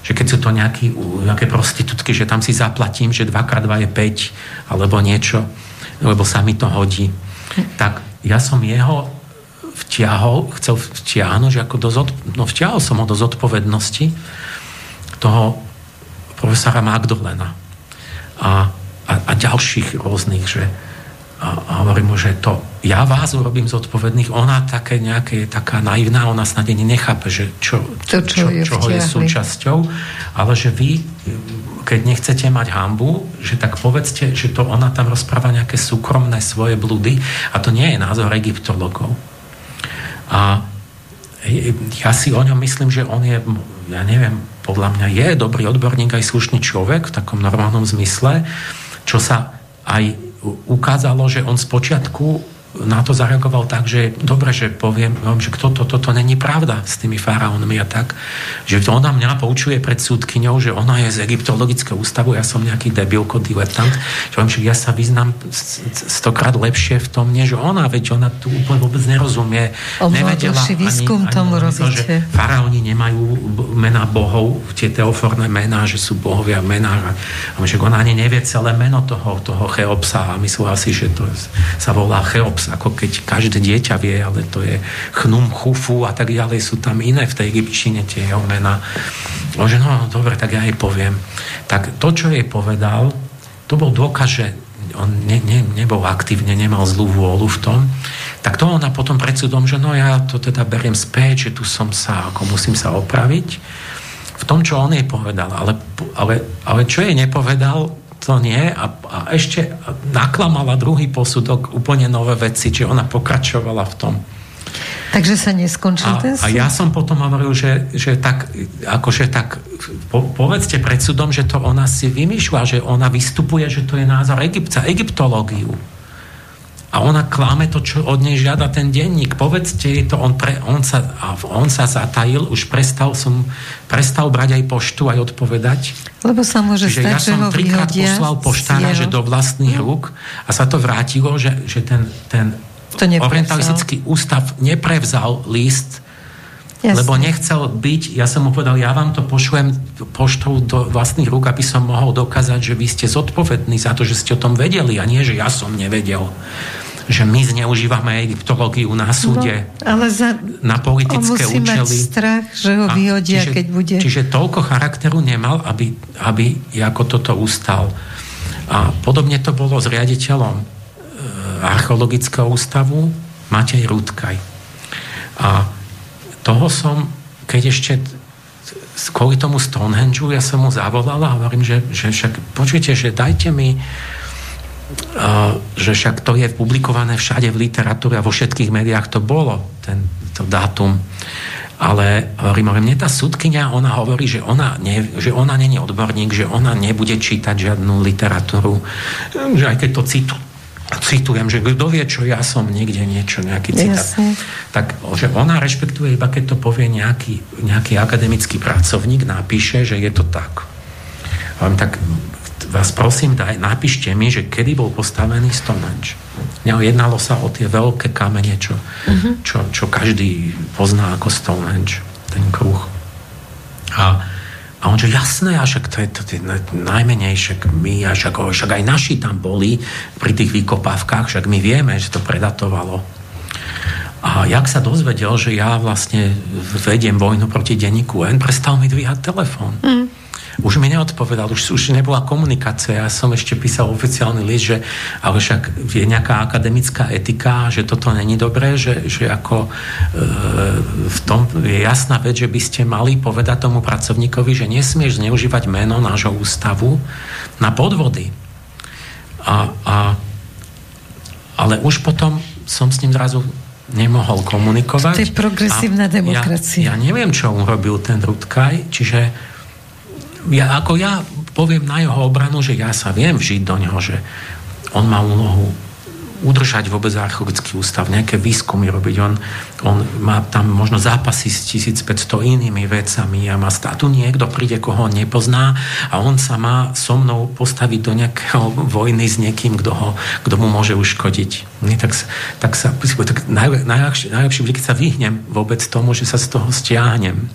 Že keď sú to nejaký, nejaké prostitútky, že tam si zaplatím, že 2x2 je 5, alebo niečo, lebo sa mi to hodí. Tak ja som jeho vtiahol, chcel vtiahnuť, ako do no vtiahol som ho do zodpovednosti toho profesora Magdolena a, a, a ďalších rôznych, že, a, hovorím mu, že to ja vás urobím zodpovedných, ona také nejaké, taká naivná, ona snad ani nechápe, že čo, to, čo, čo, je čoho je súčasťou, ale že vy, keď nechcete mať hambu, že tak povedzte, že to ona tam rozpráva nejaké súkromné svoje blúdy a to nie je názor egyptologov. A ja si o ňom myslím, že on je, ja neviem, podľa mňa je dobrý odborník aj slušný človek v takom normálnom zmysle, čo sa aj ukázalo, že on z počiatku na to zareagoval tak, že dobre, že poviem vám, že toto, toto není pravda s tými faraónmi a tak, že ona mňa poučuje pred súdkyňou, že ona je z egyptologického ústavu, ja som nejaký debilko, diletant, že, vám, že ja sa vyznám stokrát lepšie v tom, než ona, veď ona tu úplne vôbec nerozumie. Nevedela výskum ani, tomu ani to, že faraóni nemajú mená bohov, tie teoforné mená, že sú bohovia mená, a že ona ani nevie celé meno toho, toho Cheopsa a myslela si, že to sa volá Cheops ako keď každé dieťa vie, ale to je chnum, chufu a tak ďalej, sú tam iné v tej egyptčine tie jeho mená. Že no, dobre, tak ja jej poviem. Tak to, čo jej povedal, to bol dôkaz, že on ne, ne, nebol aktívne, nemal zlú vôľu v tom, tak to ona potom pred súdom, že no ja to teda beriem späť, že tu som sa, ako musím sa opraviť v tom, čo on jej povedal. Ale, ale, ale čo jej nepovedal, to nie a, a ešte naklamala druhý posudok úplne nové veci, či ona pokračovala v tom. Takže sa neskončil a, ten súd? A ja som potom hovoril, že, že tak, akože tak po, povedzte pred súdom, že to ona si vymýšľa, že ona vystupuje, že to je názor Egypta, egyptológiu a ona klame to, čo od nej žiada ten denník. Povedzte jej to, on, pre, on, sa, on sa zatajil, už prestal som prestal brať aj poštu, aj odpovedať. Lebo sa môže Čiže stať, ja som trikrát poslal poštára, že do vlastných no. rúk a sa to vrátilo, že, že ten, ten to orientalistický ústav neprevzal list Jasne. lebo nechcel byť, ja som mu povedal, ja vám to pošlem poštou do vlastných rúk, aby som mohol dokázať, že vy ste zodpovední za to, že ste o tom vedeli a nie, že ja som nevedel že my zneužívame egyptológiu na súde no, ale za, na politické on musí účely. Mať strach, že ho vyhodia, čiže, keď bude... Čiže toľko charakteru nemal, aby, aby ako toto ustal. A podobne to bolo s riaditeľom e, archeologického ústavu Matej Rudkaj. A toho som, keď ešte kvôli tomu Stonehengeu, ja som mu zavolal a hovorím, že, že však, počujte, že dajte mi že však to je publikované všade v literatúre a vo všetkých médiách to bolo, ten, to dátum. Ale hovorím, hovorím, mne tá súdkynia, ona hovorí, že ona, nie, že ona není odborník, že ona nebude čítať žiadnu literatúru, že aj keď to citu, citujem, že kto vie, čo ja som niekde niečo, nejaký citát. Jasne. Tak, že ona rešpektuje iba, keď to povie nejaký, nejaký akademický pracovník, napíše, že je to tak. tak vás prosím, daj, napíšte mi, že kedy bol postavený Stonehenge. Jednalo sa o tie veľké kamene, čo, uh-huh. čo, čo každý pozná ako Stonehenge, ten kruh. A a on že jasné, a však to je to je najmenej, však my, a však, však aj naši tam boli pri tých vykopávkach, však my vieme, že to predatovalo. A jak sa dozvedel, že ja vlastne vediem vojnu proti denníku N, prestal mi dvíhať telefón. Mm už mi neodpovedal, už, už nebola komunikácia. Ja som ešte písal oficiálny list, že ale však je nejaká akademická etika, že toto není dobré, že, že ako e, v tom je jasná vec, že by ste mali povedať tomu pracovníkovi, že nesmieš zneužívať meno nášho ústavu na podvody. A, a, ale už potom som s ním zrazu nemohol komunikovať. To je progresívna demokracia. Ja, ja neviem, čo urobil ten Rudkaj, čiže ja, ako ja poviem na jeho obranu, že ja sa viem vžiť do neho, že on má úlohu udržať vôbec archeologický ústav, nejaké výskumy robiť. On, on má tam možno zápasy s 1500 inými vecami a má státu niekto príde, koho nepozná a on sa má so mnou postaviť do nejakého vojny s niekým, kto, ho, kto mu môže uškodiť. Nie, tak, tak sa tak naj, najlepšie, najlepšie keď sa vyhnem vôbec tomu, že sa z toho stiahnem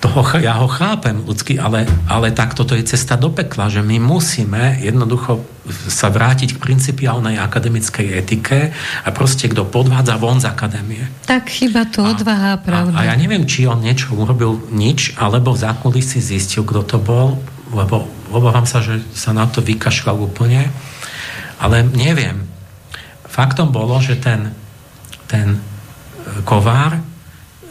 toho, ja ho chápem ľudský, ale, ale tak toto je cesta do pekla, že my musíme jednoducho sa vrátiť k principiálnej akademickej etike a proste kto podvádza von z akadémie. Tak chyba to odvaha, pravda. A, a ja neviem, či on niečo urobil nič, alebo v zákulisí zistil, kto to bol, lebo obávam sa, že sa na to vykašľal úplne, ale neviem. Faktom bolo, že ten, ten e, kovár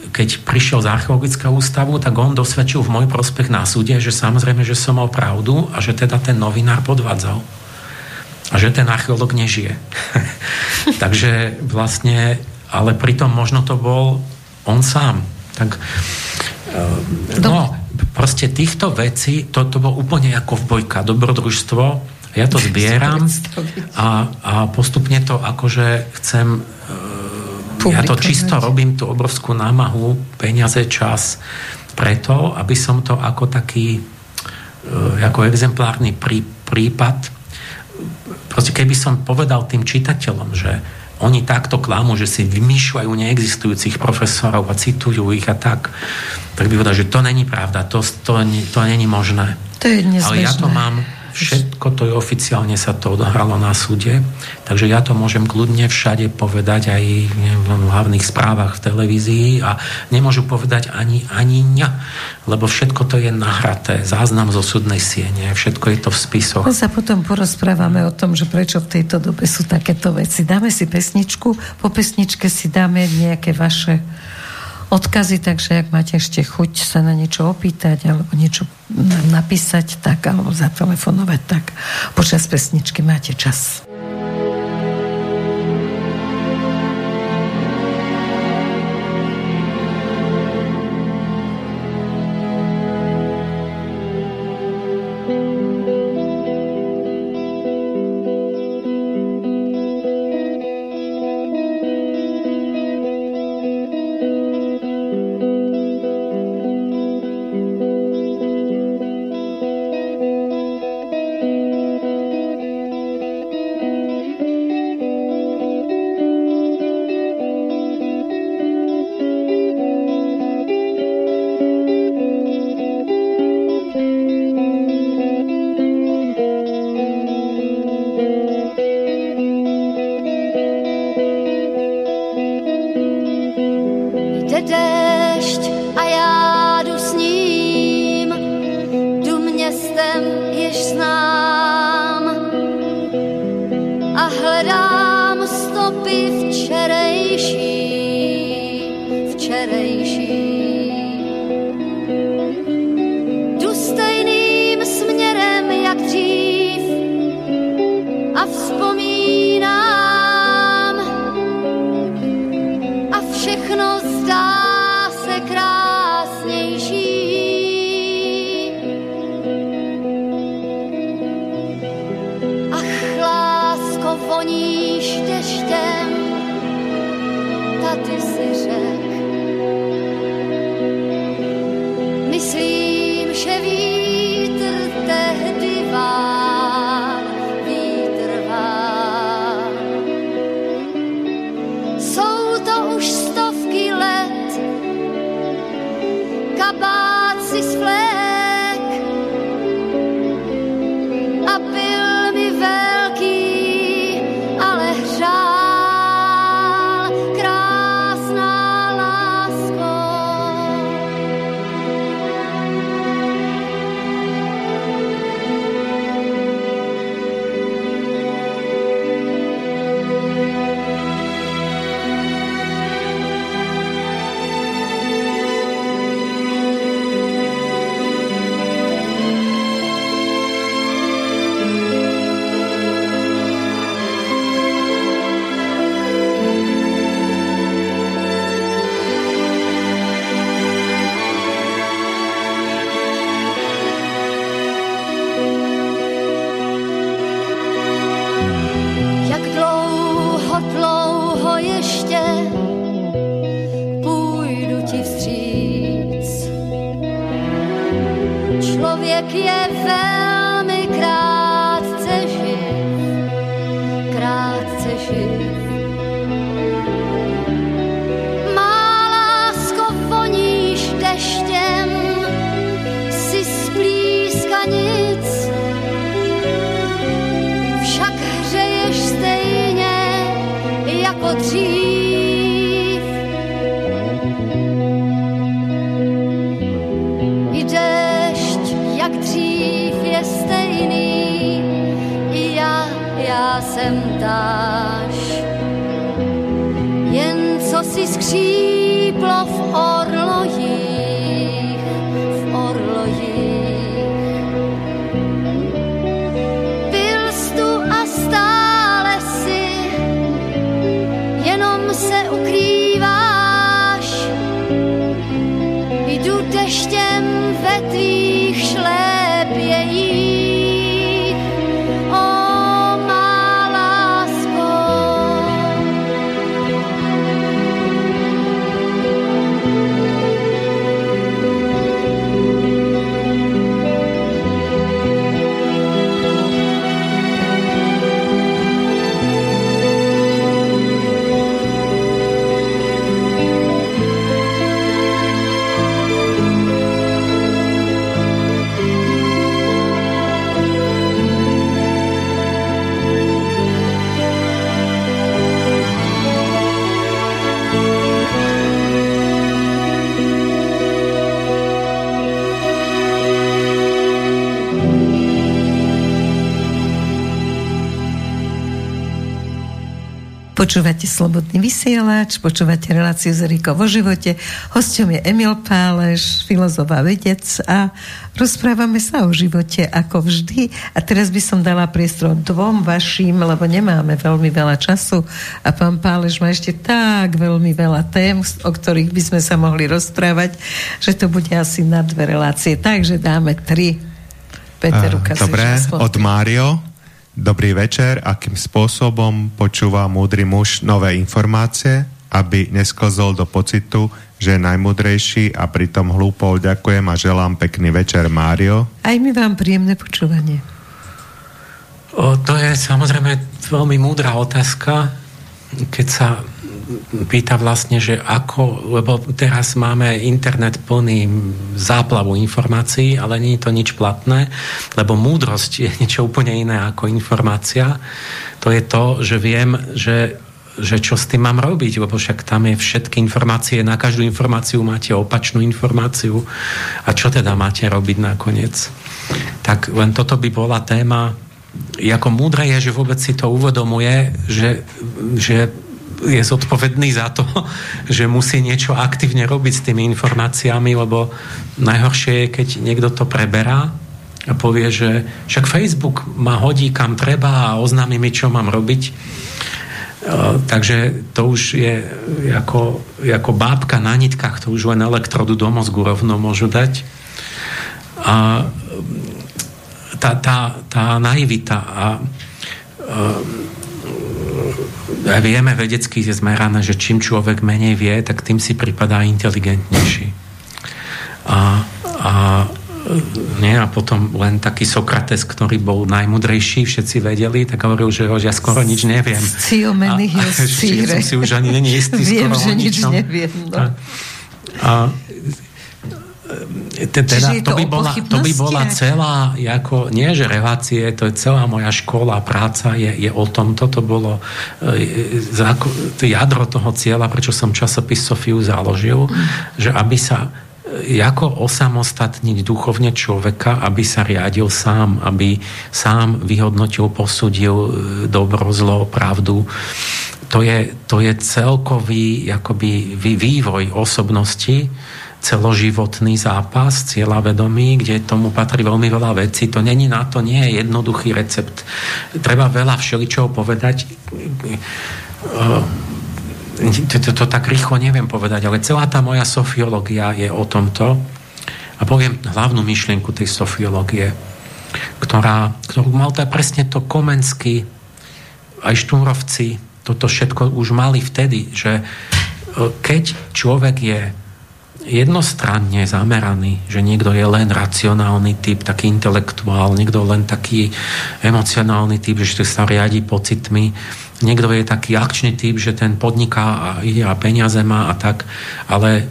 keď prišiel z archeologického ústavu, tak on dosvedčil v môj prospech na súde, že samozrejme, že som mal pravdu a že teda ten novinár podvádzal. A že ten archeológ nežije. Takže vlastne, ale pritom možno to bol on sám. Tak, eh, no, proste týchto vecí, to, to bolo úplne ako v bojka, dobrodružstvo, ja to zbieram a, a postupne to akože chcem ja to čisto robím tú obrovskú námahu, peniaze, čas, preto, aby som to ako taký e, ako exemplárny prí, prípad proste keby som povedal tým čitateľom, že oni takto klamú, že si vymýšľajú neexistujúcich profesorov a citujú ich a tak, tak by povedal, že to není pravda, to, to, to není možné. To je Ale ja to mám Všetko to je oficiálne sa to odohralo na súde, takže ja to môžem kľudne všade povedať aj v hlavných správach v televízii a nemôžu povedať ani, ani ňa, lebo všetko to je nahraté, záznam zo súdnej siene, všetko je to v spisoch. My sa potom porozprávame o tom, že prečo v tejto dobe sú takéto veci. Dáme si pesničku, po pesničke si dáme nejaké vaše odkazy, takže ak máte ešte chuť sa na niečo opýtať alebo niečo napísať, tak alebo zatelefonovať, tak počas pesničky máte čas. Počúvate Slobodný vysielač, počúvate reláciu z Riko vo živote. Hosťom je Emil Páleš, filozof a vedec a rozprávame sa o živote ako vždy. A teraz by som dala priestor dvom vašim, lebo nemáme veľmi veľa času a pán Páleš má ešte tak veľmi veľa tém, o ktorých by sme sa mohli rozprávať, že to bude asi na dve relácie. Takže dáme tri. Peter, uh, Dobre, od Mário. Dobrý večer, akým spôsobom počúva múdry muž nové informácie, aby nesklzol do pocitu, že je najmudrejší a pritom hlúpo ďakujem a želám pekný večer, Mário. Aj mi vám príjemné počúvanie. O, to je samozrejme veľmi múdra otázka, keď sa pýta vlastne, že ako, lebo teraz máme internet plný záplavu informácií, ale nie je to nič platné, lebo múdrosť je niečo úplne iné ako informácia. To je to, že viem, že že čo s tým mám robiť, lebo však tam je všetky informácie, na každú informáciu máte opačnú informáciu a čo teda máte robiť nakoniec. Tak len toto by bola téma, ako múdre je, že vôbec si to uvedomuje, že, že je zodpovedný za to, že musí niečo aktívne robiť s tými informáciami, lebo najhoršie je, keď niekto to preberá a povie, že však Facebook ma hodí kam treba a oznámi mi, čo mám robiť. E, takže to už je ako, ako bábka na nitkách, to už len elektrodu do mozgu rovno môžu dať. A tá, tá, tá naivita a vieme vedecky je zmerané, že čím človek menej vie, tak tým si pripadá inteligentnejší. A, a nie, a potom len taký Sokrates, ktorý bol najmudrejší, všetci vedeli, tak hovoril, že ja skoro nič neviem. A, že som si už ani není istý Viem, že nič neviem. No. A, a teda, to, by bola, to by bola celá, ako, nie že relácie, to je celá moja škola, práca je, je o tom, toto bolo e, to jadro toho cieľa, prečo som časopis Sofiu založil, mm. že aby sa e, ako osamostatniť duchovne človeka, aby sa riadil sám, aby sám vyhodnotil, posudil e, dobro, zlo, pravdu. To je, to je celkový akoby, vývoj osobnosti, celoživotný zápas, cieľa vedomí, kde tomu patrí veľmi veľa vecí. To není na to, nie je jednoduchý recept. Treba veľa všeličoho povedať. To, to, to tak rýchlo neviem povedať, ale celá tá moja sofiológia je o tomto. A poviem hlavnú myšlienku tej sofiológie, ktorá, ktorú mal to presne to Komensky, aj Štúrovci, toto všetko už mali vtedy, že keď človek je jednostranne zameraný, že niekto je len racionálny typ, taký intelektuál, niekto len taký emocionálny typ, že sa riadi pocitmi, niekto je taký akčný typ, že ten podniká a ide a peniaze má a tak, ale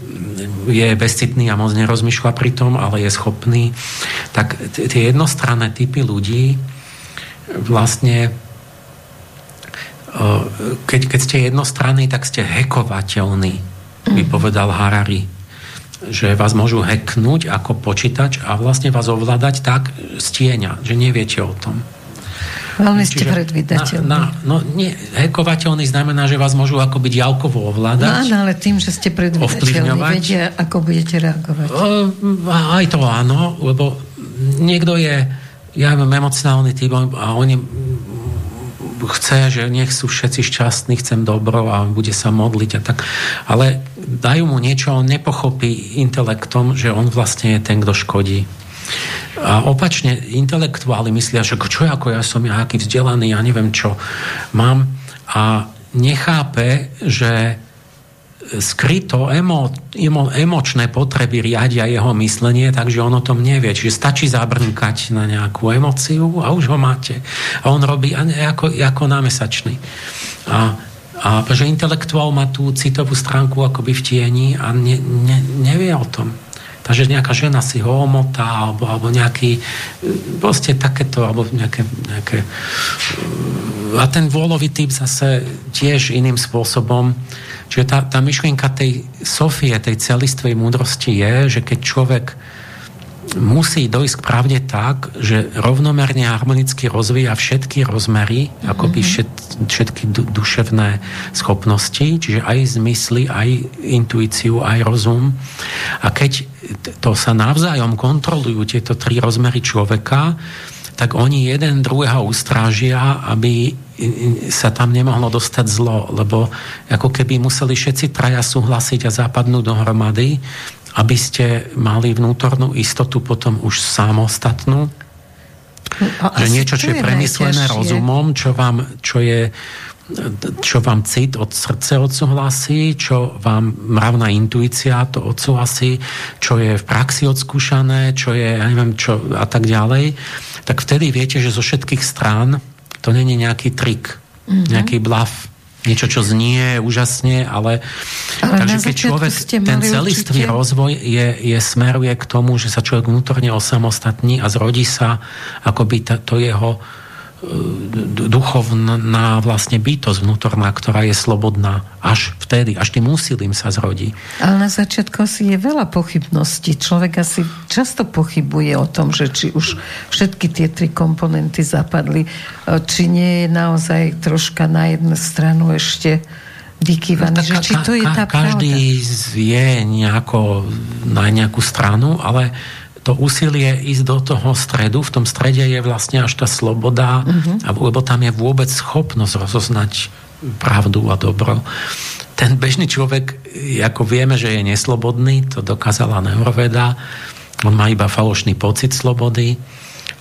je bezcitný a moc nerozmýšľa pri tom, ale je schopný. Tak tie jednostranné typy ľudí vlastne keď, keď ste jednostranní, tak ste hekovateľní, by povedal Harari že vás môžu hacknúť ako počítač a vlastne vás ovládať tak z tieňa, že neviete o tom. Veľmi ste predvydateľní. Na, na, no nie, hekovateľný znamená, že vás môžu ako byť javkovo ovládať. No áno, ale tým, že ste predvydateľní, vedia, ako budete reagovať. O, aj to áno, lebo niekto je, ja mám emocionálny typ a oni chce, že nech sú všetci šťastní, chcem dobro a bude sa modliť a tak. Ale dajú mu niečo, on nepochopí intelektom, že on vlastne je ten, kto škodí. A opačne, intelektuáli myslia, že čo ako ja som ja aký vzdelaný, ja neviem čo mám a nechápe, že skryto emo, emo, emočné potreby riadia jeho myslenie, takže on o tom nevie. Čiže stačí zabrnkať na nejakú emociu a už ho máte. A on robí ako, ako námesačný. A, a že intelektuál má tú citovú stránku akoby v tieni a ne, ne, nevie o tom. Takže nejaká žena si ho omotá, alebo, alebo nejaký, proste takéto, alebo nejaké, nejaké... A ten vôľový typ zase tiež iným spôsobom. Čiže tá, tá myšlienka tej Sofie, tej celistvej múdrosti je, že keď človek musí dojsť k pravde tak, že rovnomerne harmonicky rozvíja všetky rozmery, mm-hmm. akoby všet, všetky du, duševné schopnosti, čiže aj zmysly, aj intuíciu, aj rozum. A keď to sa navzájom kontrolujú tieto tri rozmery človeka, tak oni jeden druhého ustrážia, aby sa tam nemohlo dostať zlo, lebo ako keby museli všetci traja súhlasiť a zapadnúť dohromady, aby ste mali vnútornú istotu potom už samostatnú. A že niečo, čo je premyslené rozumom, čo, vám, čo je čo vám cit od srdce odsúhlasí, čo vám mravná intuícia to odsúhlasí, čo je v praxi odskúšané, čo je, ja neviem, čo a tak ďalej, tak vtedy viete, že zo všetkých strán to není nejaký trik, mm-hmm. nejaký bluff niečo, čo znie úžasne, ale, ale takže keď človek, ten celistvý určite... rozvoj je, je, smeruje k tomu, že sa človek vnútorne osamostatní a zrodí sa akoby to, to jeho duchovná vlastne bytosť vnútorná, ktorá je slobodná až vtedy, až tým úsilím sa zrodí. Ale na začiatku asi je veľa pochybností. Človek asi často pochybuje o tom, že či už všetky tie tri komponenty zapadli, či nie je naozaj troška na jednu stranu ešte vykývaný, no, že či to je tá Každý pravda. je nejako na nejakú stranu, ale to úsilie ísť do toho stredu, v tom strede je vlastne až tá sloboda, uh-huh. lebo tam je vôbec schopnosť rozoznať pravdu a dobro. Ten bežný človek, ako vieme, že je neslobodný, to dokázala neuroveda, on má iba falošný pocit slobody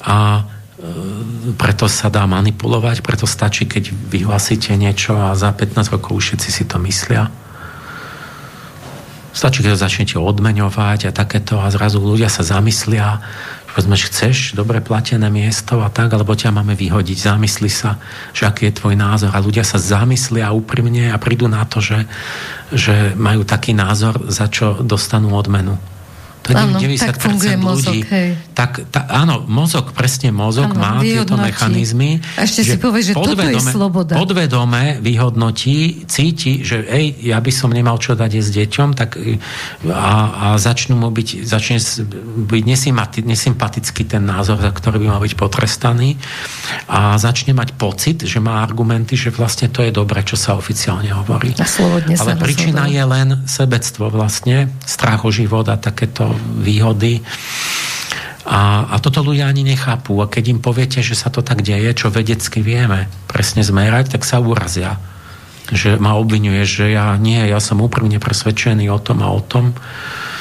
a e, preto sa dá manipulovať, preto stačí, keď vyhlasíte niečo a za 15 rokov všetci si to myslia. Stačí, keď začnete odmeňovať a takéto a zrazu ľudia sa zamyslia, povedzme, že chceš dobre platené miesto a tak, alebo ťa máme vyhodiť. Zamysli sa, že aký je tvoj názor a ľudia sa zamyslia úprimne a prídu na to, že, že majú taký názor, za čo dostanú odmenu. To áno, 90% tak ľudí. Hej. Tak, tá, áno, mozog, presne mozog áno, má vyhodnotí. tieto mechanizmy. A ešte že si povie, že toto je sloboda. Podvedome vyhodnotí, cíti, že ej, ja by som nemal čo dať s deťom, tak a, a začnú mu byť, začne byť nesympatický ten názor, za ktorý by mal byť potrestaný a začne mať pocit, že má argumenty, že vlastne to je dobre, čo sa oficiálne hovorí. Ale príčina je len sebectvo vlastne, strach o život a takéto výhody. A, a toto ľudia ani nechápu. A keď im poviete, že sa to tak deje, čo vedecky vieme presne zmerať, tak sa urazia. Že ma obvinuje, že ja nie, ja som úprimne presvedčený o tom a o tom.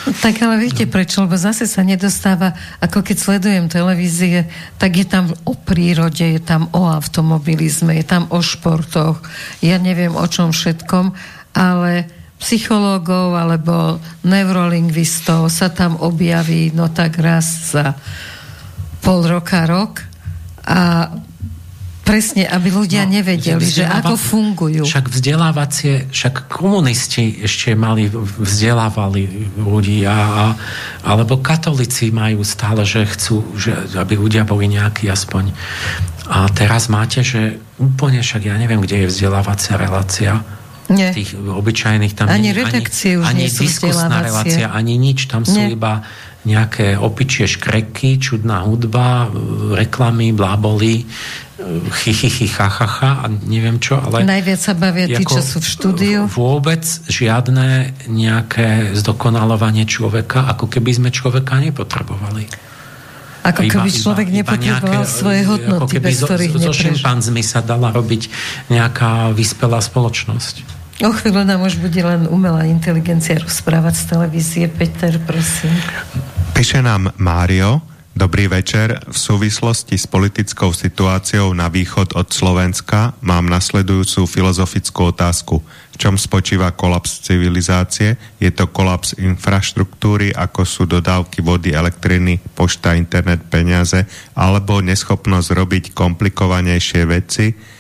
Tak ale viete prečo? Lebo zase sa nedostáva, ako keď sledujem televízie, tak je tam o prírode, je tam o automobilizme, je tam o športoch, ja neviem o čom všetkom, ale psychológov alebo neurolingvistov sa tam objaví no tak raz za pol roka, rok a presne, aby ľudia no, nevedeli, že ako fungujú. Však vzdelávacie, však komunisti ešte mali, vzdelávali ľudí a, alebo katolíci majú stále, že chcú, že, aby ľudia boli nejakí aspoň. A teraz máte, že úplne však ja neviem, kde je vzdelávacia relácia Nie. Tých obyčajných tam Ani nie- redakcie už ani nie sú diskusná relácia, ani nič. Tam sú Nie. iba nejaké opičie škreky, čudná hudba, reklamy, bláboli, e, chy, chy, chy, cha, cha, cha a neviem čo, ale... Najviac sa bavia tí, čo sú v štúdiu. Vôbec žiadne nejaké zdokonalovanie človeka, ako keby sme človeka nepotrebovali. Ako Iba- keby iba- človek iba nepotreboval nejaké, svoje e, hodnoty, ako keby bez zo, ktorých zo neprežil. šimpanzmi sa dala robiť nejaká vyspelá spoločnosť. O chvíľu nám už bude len umelá inteligencia rozprávať z televízie. Peter, prosím. Píše nám Mário, dobrý večer. V súvislosti s politickou situáciou na východ od Slovenska mám nasledujúcu filozofickú otázku. V čom spočíva kolaps civilizácie? Je to kolaps infraštruktúry, ako sú dodávky vody, elektriny, pošta, internet, peniaze, alebo neschopnosť robiť komplikovanejšie veci,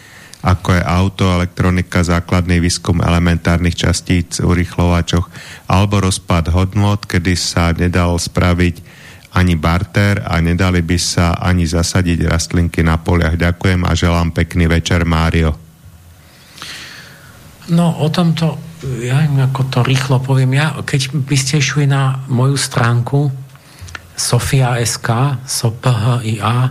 ako je auto, elektronika, základný výskum elementárnych častíc, urychlovačoch, alebo rozpad hodnot, kedy sa nedal spraviť ani barter a nedali by sa ani zasadiť rastlinky na poliach. Ďakujem a želám pekný večer, Mário. No, o tomto, ja im ako to rýchlo poviem, ja, keď by ste išli na moju stránku sofia.sk, sophia,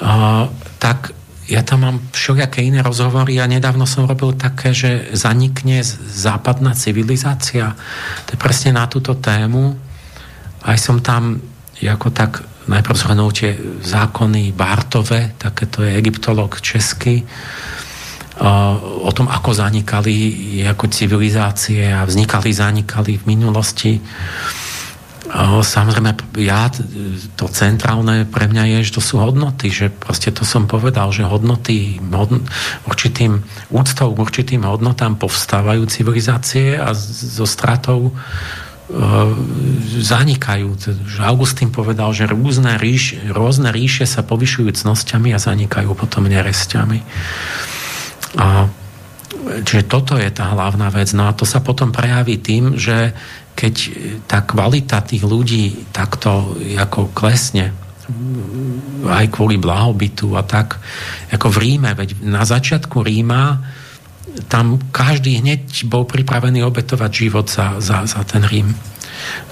a, tak ja tam mám všelijaké iné rozhovory a nedávno som robil také, že zanikne západná civilizácia. To je presne na túto tému. Aj som tam ako tak najprv zhrnul tie zákony Bartove, také to je egyptolog český, a o tom, ako zanikali ako civilizácie a vznikali, zanikali v minulosti. Samozrejme, ja, to centrálne pre mňa je, že to sú hodnoty, že proste to som povedal, že hodnoty, hodn, určitým úctou určitým hodnotám povstávajú civilizácie a zo stratou e, zanikajú. Augustín povedal, že rôzne, ríš, rôzne ríše sa povyšujú cnosťami a zanikajú potom neresťami. A Čiže toto je tá hlavná vec. No a to sa potom prejaví tým, že keď tá kvalita tých ľudí takto ako klesne, aj kvôli blahobytu a tak, ako v Ríme, veď na začiatku Ríma tam každý hneď bol pripravený obetovať život za, za, za ten Rím.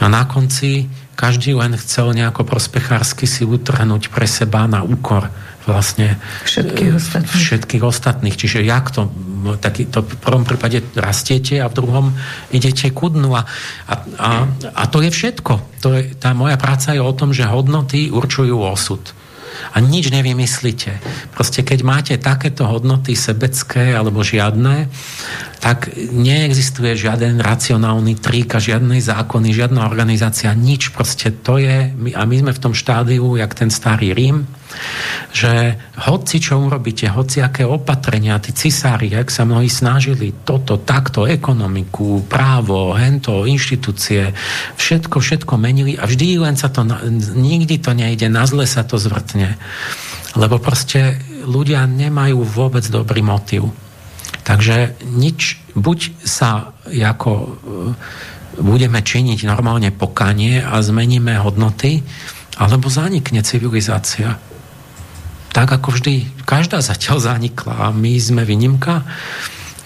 A na konci každý len chcel nejako prospechársky si utrhnúť pre seba na úkor vlastne Všetkých e, ostatných. všetkých ostatných. Čiže jak to, no, taký, to v prvom prípade rastiete a v druhom idete ku dnu a, a, a, a to je všetko. To je, tá moja práca je o tom, že hodnoty určujú osud. A nič nevymyslíte. Proste keď máte takéto hodnoty sebecké alebo žiadne, tak neexistuje žiaden racionálny trik a žiadne zákony, žiadna organizácia, nič. Proste to je, a my sme v tom štádiu, jak ten starý Rím, že hoci čo urobíte, hoci aké opatrenia, tí cisári, jak sa mnohí snažili toto, takto, ekonomiku, právo, hento, inštitúcie, všetko, všetko menili a vždy len sa to, nikdy to nejde, na zle sa to zvrtne. Lebo proste ľudia nemajú vôbec dobrý motiv. Takže nič, buď sa ako e, budeme činiť normálne pokanie a zmeníme hodnoty, alebo zanikne civilizácia. Tak ako vždy, každá zatiaľ zanikla a my sme výnimka,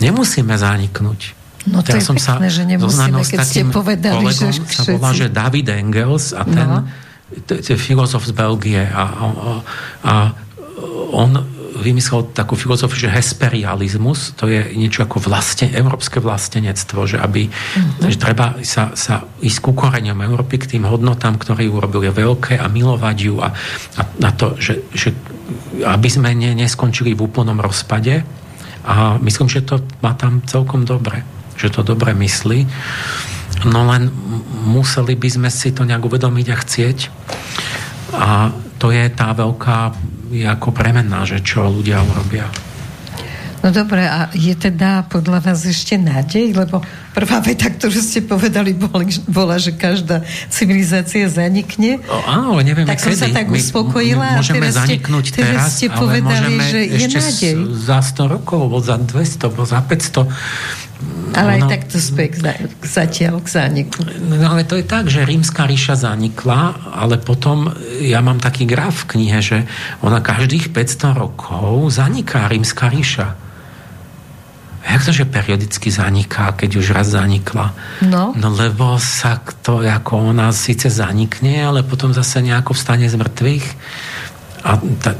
nemusíme zaniknúť. No to je pekné, že nemusíme, keď ste povedali, kolegom, že sa volá, že David Engels a ten No. to je filozof z Belgie a, a, a on vymyslel takú filozofiu, že hesperializmus, to je niečo ako vlastne, európske vlastenectvo, že aby, mm-hmm. že treba sa, sa ísť ku koreňom Európy, k tým hodnotám, ktoré ju urobili veľké a milovať ju a, a na to, že, že aby sme ne, neskončili v úplnom rozpade a myslím, že to má tam celkom dobre, že to dobre myslí. No len museli by sme si to nejak uvedomiť a chcieť. A to je tá veľká je ako premenná, že čo ľudia urobia. No dobre, a je teda podľa vás ešte nádej? Lebo prvá veta, ktorú ste povedali, bola, že každá civilizácia zanikne. O, áno, ale nevieme Tak kedy. sa tak uspokojila my a Môžeme teraz ste- zaniknúť teraz teraz, ste ale povedali, môžeme že je nádej. za 100 rokov, alebo za 200, alebo za 500. Ale aj Ono- takto sme k, za- k zatiaľ k zániku. No ale to je tak, že rímska ríša zanikla, ale potom ja mám taký graf v knihe, že ona každých 500 rokov zaniká rímska ríša. Jak to, že periodicky zaniká, keď už raz zanikla? No. No lebo sa to, ako ona síce zanikne, ale potom zase nejako vstane z mŕtvych. A tá,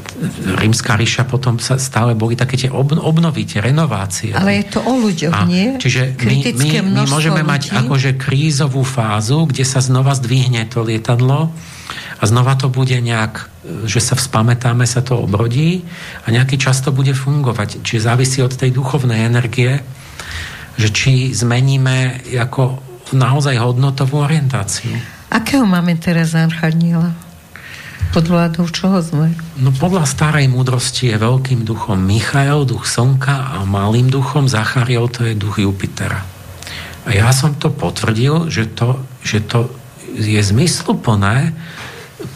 rímska ríša potom sa stále boli také tie obnovy, tie renovácie. Ale je to o ľuďoch, a, nie? Čiže my, my, my môžeme ľudí. mať akože krízovú fázu, kde sa znova zdvihne to lietadlo a znova to bude nejak, že sa vzpamätáme, sa to obrodí a nejaký čas to bude fungovať. Čiže závisí od tej duchovnej energie, že či zmeníme ako naozaj hodnotovú orientáciu. Akého máme teraz archaniela? Pod vládou čoho sme? No podľa starej múdrosti je veľkým duchom Michael, duch Slnka a malým duchom Zachariel to je duch Jupitera. A ja som to potvrdil, že to, že to je zmysluplné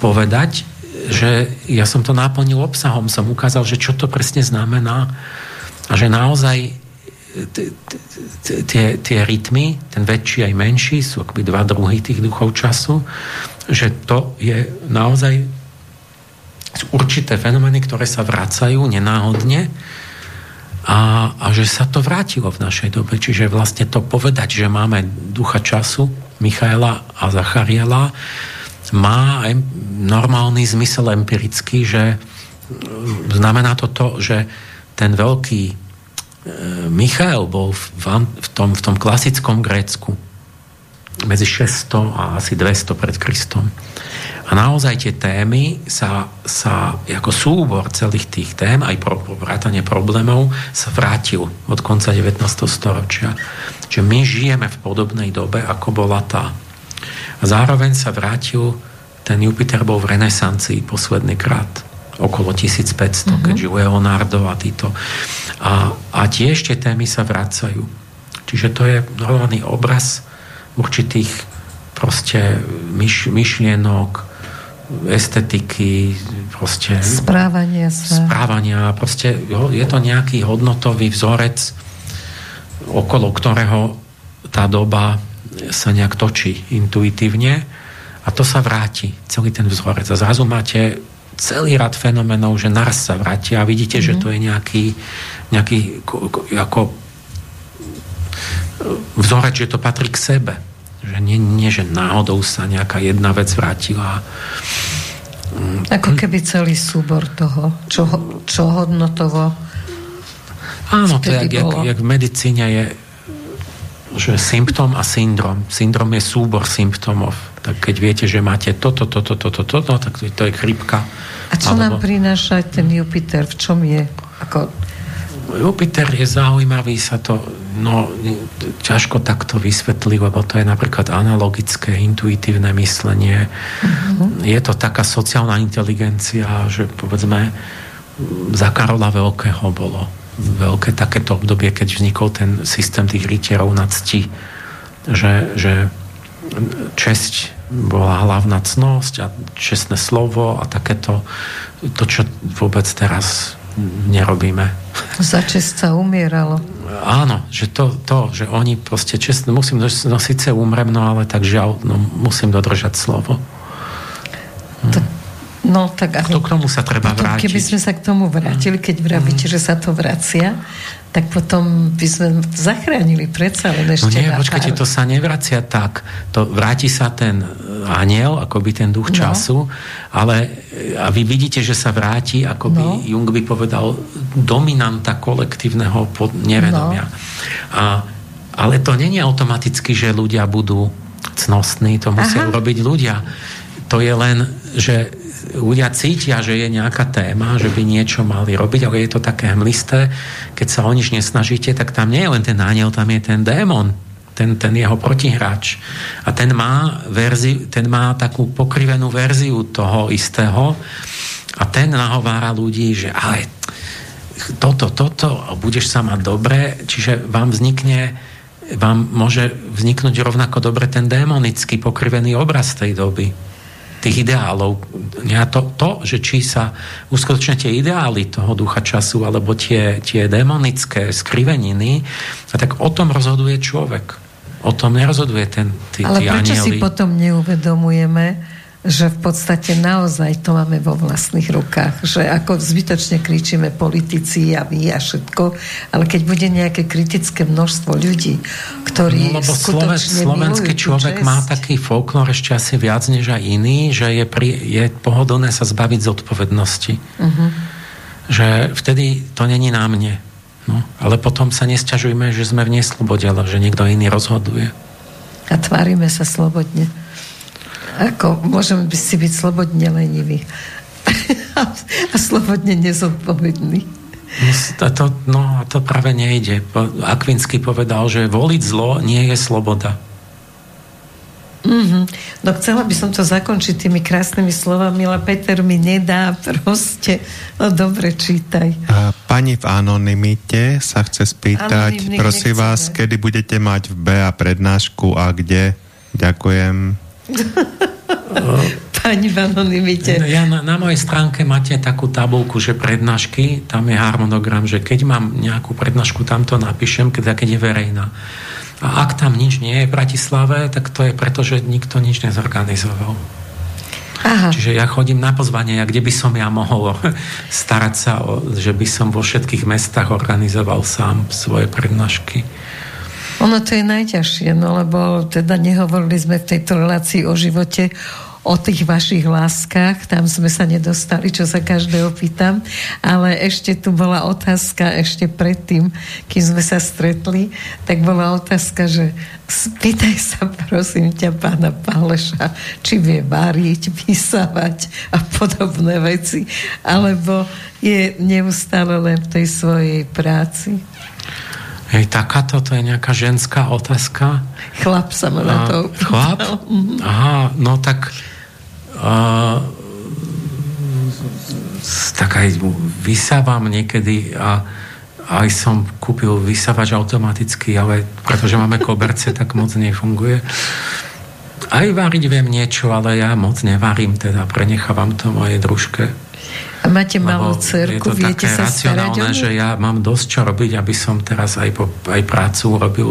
povedať, že ja som to naplnil obsahom, som ukázal, že čo to presne znamená a že naozaj tie rytmy, ten väčší aj menší, sú akoby dva druhy tých duchov času, že to je naozaj určité fenomény, ktoré sa vracajú nenáhodne a, a že sa to vrátilo v našej dobe. Čiže vlastne to povedať, že máme ducha času, Michaela a Zachariela, má aj normálny zmysel empirický, že znamená to to, že ten veľký e, Michael bol v, tom, v tom klasickom Grécku medzi 600 a asi 200 pred Kristom. A naozaj tie témy sa, sa ako súbor celých tých tém, aj pro, vrátanie problémov, sa vrátil od konca 19. storočia. Čiže my žijeme v podobnej dobe, ako bola tá. A zároveň sa vrátil, ten Jupiter bol v renesancii posledný krát okolo 1500, mm-hmm. keď žil Leonardo a títo. A, a tie témy sa vracajú. Čiže to je normálny obraz určitých proste myš, myšlienok, estetiky, proste... Správania sa. Správania, proste jo, je to nejaký hodnotový vzorec, okolo ktorého tá doba sa nejak točí intuitívne a to sa vráti, celý ten vzorec. A zrazu máte celý rad fenomenov, že naraz sa vráti a vidíte, mm-hmm. že mhm. to je nejaký, nejaký ako vzorec, že to patrí k sebe že nie, nie, že náhodou sa nejaká jedna vec vrátila. Ako keby celý súbor toho, čo, čo hodnotovo Áno, to je, jak, jak, v medicíne je že symptóm a syndrom. Syndrom je súbor symptómov. Tak keď viete, že máte toto, toto, toto, toto, to, tak to je chrypka. A čo alebo... nám prináša ten Jupiter? V čom je? Ako... Jupiter je zaujímavý, sa to No, ťažko takto vysvetliť, lebo to je napríklad analogické, intuitívne myslenie. Mm-hmm. Je to taká sociálna inteligencia, že povedzme za Karola Veľkého bolo veľké takéto obdobie, keď vznikol ten systém tých rytierov na cti, že, že česť bola hlavná cnosť a čestné slovo a takéto to, čo vôbec teraz nerobíme. Za čest sa umieralo. Áno, že to, to že oni proste čestne, musím, no síce umrem, no ale tak žiaľ, no musím dodržať slovo. Tak, no tak ale... To k tomu sa treba vrátiť. Keby sme sa k tomu vrátili, keď vravíte, mm. že sa to vracia, tak potom by sme zachránili predsa len ešte No nie, počkajte, to sa nevracia tak. To vráti sa ten aniel, akoby ten duch no. času, ale a vy vidíte, že sa vráti, ako by no. Jung by povedal, dominanta kolektívneho nevedomia. No. A, ale to není automaticky, že ľudia budú cnostní, to musia Aha. urobiť ľudia. To je len, že ľudia cítia, že je nejaká téma, že by niečo mali robiť, ale je to také hmlisté. Keď sa o nič nesnažíte, tak tam nie je len ten aniel, tam je ten démon, ten, ten jeho protihráč. A ten má, verzi, ten má takú pokrivenú verziu toho istého a ten nahovára ľudí, že ale toto, toto, budeš sa mať dobre, čiže vám vznikne vám môže vzniknúť rovnako dobre ten démonický pokrivený obraz tej doby tých ideálov. To, to, že či sa uskutočne tie ideály toho ducha času alebo tie, tie demonické skriveniny, a tak o tom rozhoduje človek. O tom nerozhoduje ten, tí, Ale tí prečo anieli. si potom neuvedomujeme, že v podstate naozaj to máme vo vlastných rukách, že ako zbytočne kričíme politici a my a všetko, ale keď bude nejaké kritické množstvo ľudí, ktorí no, lebo skutočne slovenský človek má taký folklór ešte asi viac než aj iný, že je, pri, je pohodlné sa zbaviť zodpovednosti. Uh-huh. Že vtedy to není na mne. No, ale potom sa nesťažujme, že sme v neslobode, ale že niekto iný rozhoduje. A tvárime sa slobodne. Ako môžeme by si byť slobodne leniví a slobodne nezodpovední. No, to, no a to práve nejde. Akvinsky povedal, že voliť zlo nie je sloboda. Mm-hmm. No chcela by som to zakončiť tými krásnymi slovami, ale Peter mi nedá proste. No dobre, čítaj. A pani v anonimite sa chce spýtať, Anonimných prosím nechceme. vás, kedy budete mať v BA prednášku a kde? Ďakujem. Pani v anonimite. Ja na, na mojej stránke máte takú tabulku, že prednášky, tam je harmonogram, že keď mám nejakú prednášku, tam to napíšem, keď, keď je verejná. A ak tam nič nie je v Bratislave, tak to je preto, že nikto nič nezorganizoval. Aha. Čiže ja chodím na pozvanie, kde by som ja mohol starať sa, o, že by som vo všetkých mestách organizoval sám svoje prednášky. Ono to je najťažšie, no lebo teda nehovorili sme v tejto relácii o živote, o tých vašich láskach, tam sme sa nedostali, čo sa každého pýtam, ale ešte tu bola otázka, ešte predtým, keď sme sa stretli, tak bola otázka, že spýtaj sa prosím ťa pána Páleša, či vie variť, vysávať a podobné veci, alebo je neustále len v tej svojej práci. Hej, takáto, to je nejaká ženská otázka. Chlap sa ma na to Chlap? Aha, no tak uh, tak aj vysávam niekedy a aj som kúpil vysávač automaticky, ale pretože máme koberce, tak moc nefunguje. Aj variť viem niečo, ale ja moc nevarím, teda prenechávam to mojej družke. Máte malú cerku, viete sa racionálne, že ja mám dosť čo robiť, aby som teraz aj, po, aj prácu robil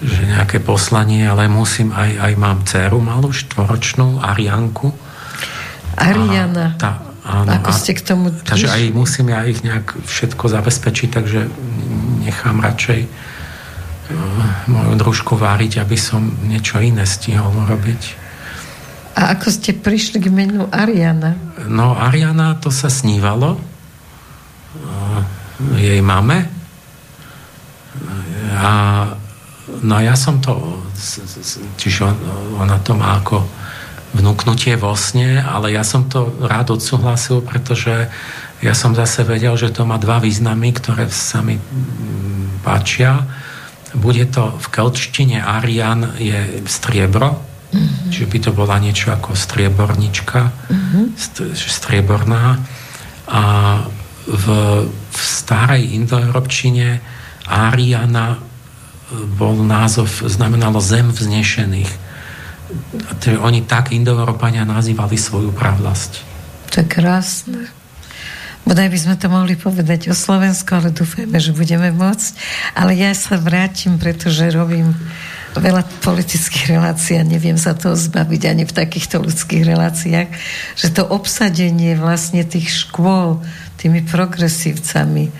že nejaké poslanie, ale musím aj, aj mám dceru malú, štvoročnú, Arianku. Ariana. A tá, áno, Ako ste k tomu... Takže aj musím ja ich nejak všetko zabezpečiť, takže nechám radšej uh, moju družku váriť, aby som niečo iné stihol robiť. A ako ste prišli k menu Ariana? No, Ariana to sa snívalo jej mame a no ja som to čiže ona to má ako vnúknutie vo sne, ale ja som to rád odsúhlasil, pretože ja som zase vedel, že to má dva významy, ktoré sa mi mm, páčia. Bude to v kelčtine Arian je striebro, Mm-hmm. Čiže by to bola niečo ako striebornička, mm-hmm. strieborná. A v, v starej indoeurópčine Ariana e, bol názov, znamenalo zem vznešených. To oni tak indoeurópania nazývali svoju pravlasť. To je krásne. Bodaj by sme to mohli povedať o Slovensku, ale dúfajme, že budeme môcť. Ale ja sa vrátim, pretože robím veľa politických relácií a neviem sa toho zbaviť ani v takýchto ľudských reláciách, že to obsadenie vlastne tých škôl tými progresívcami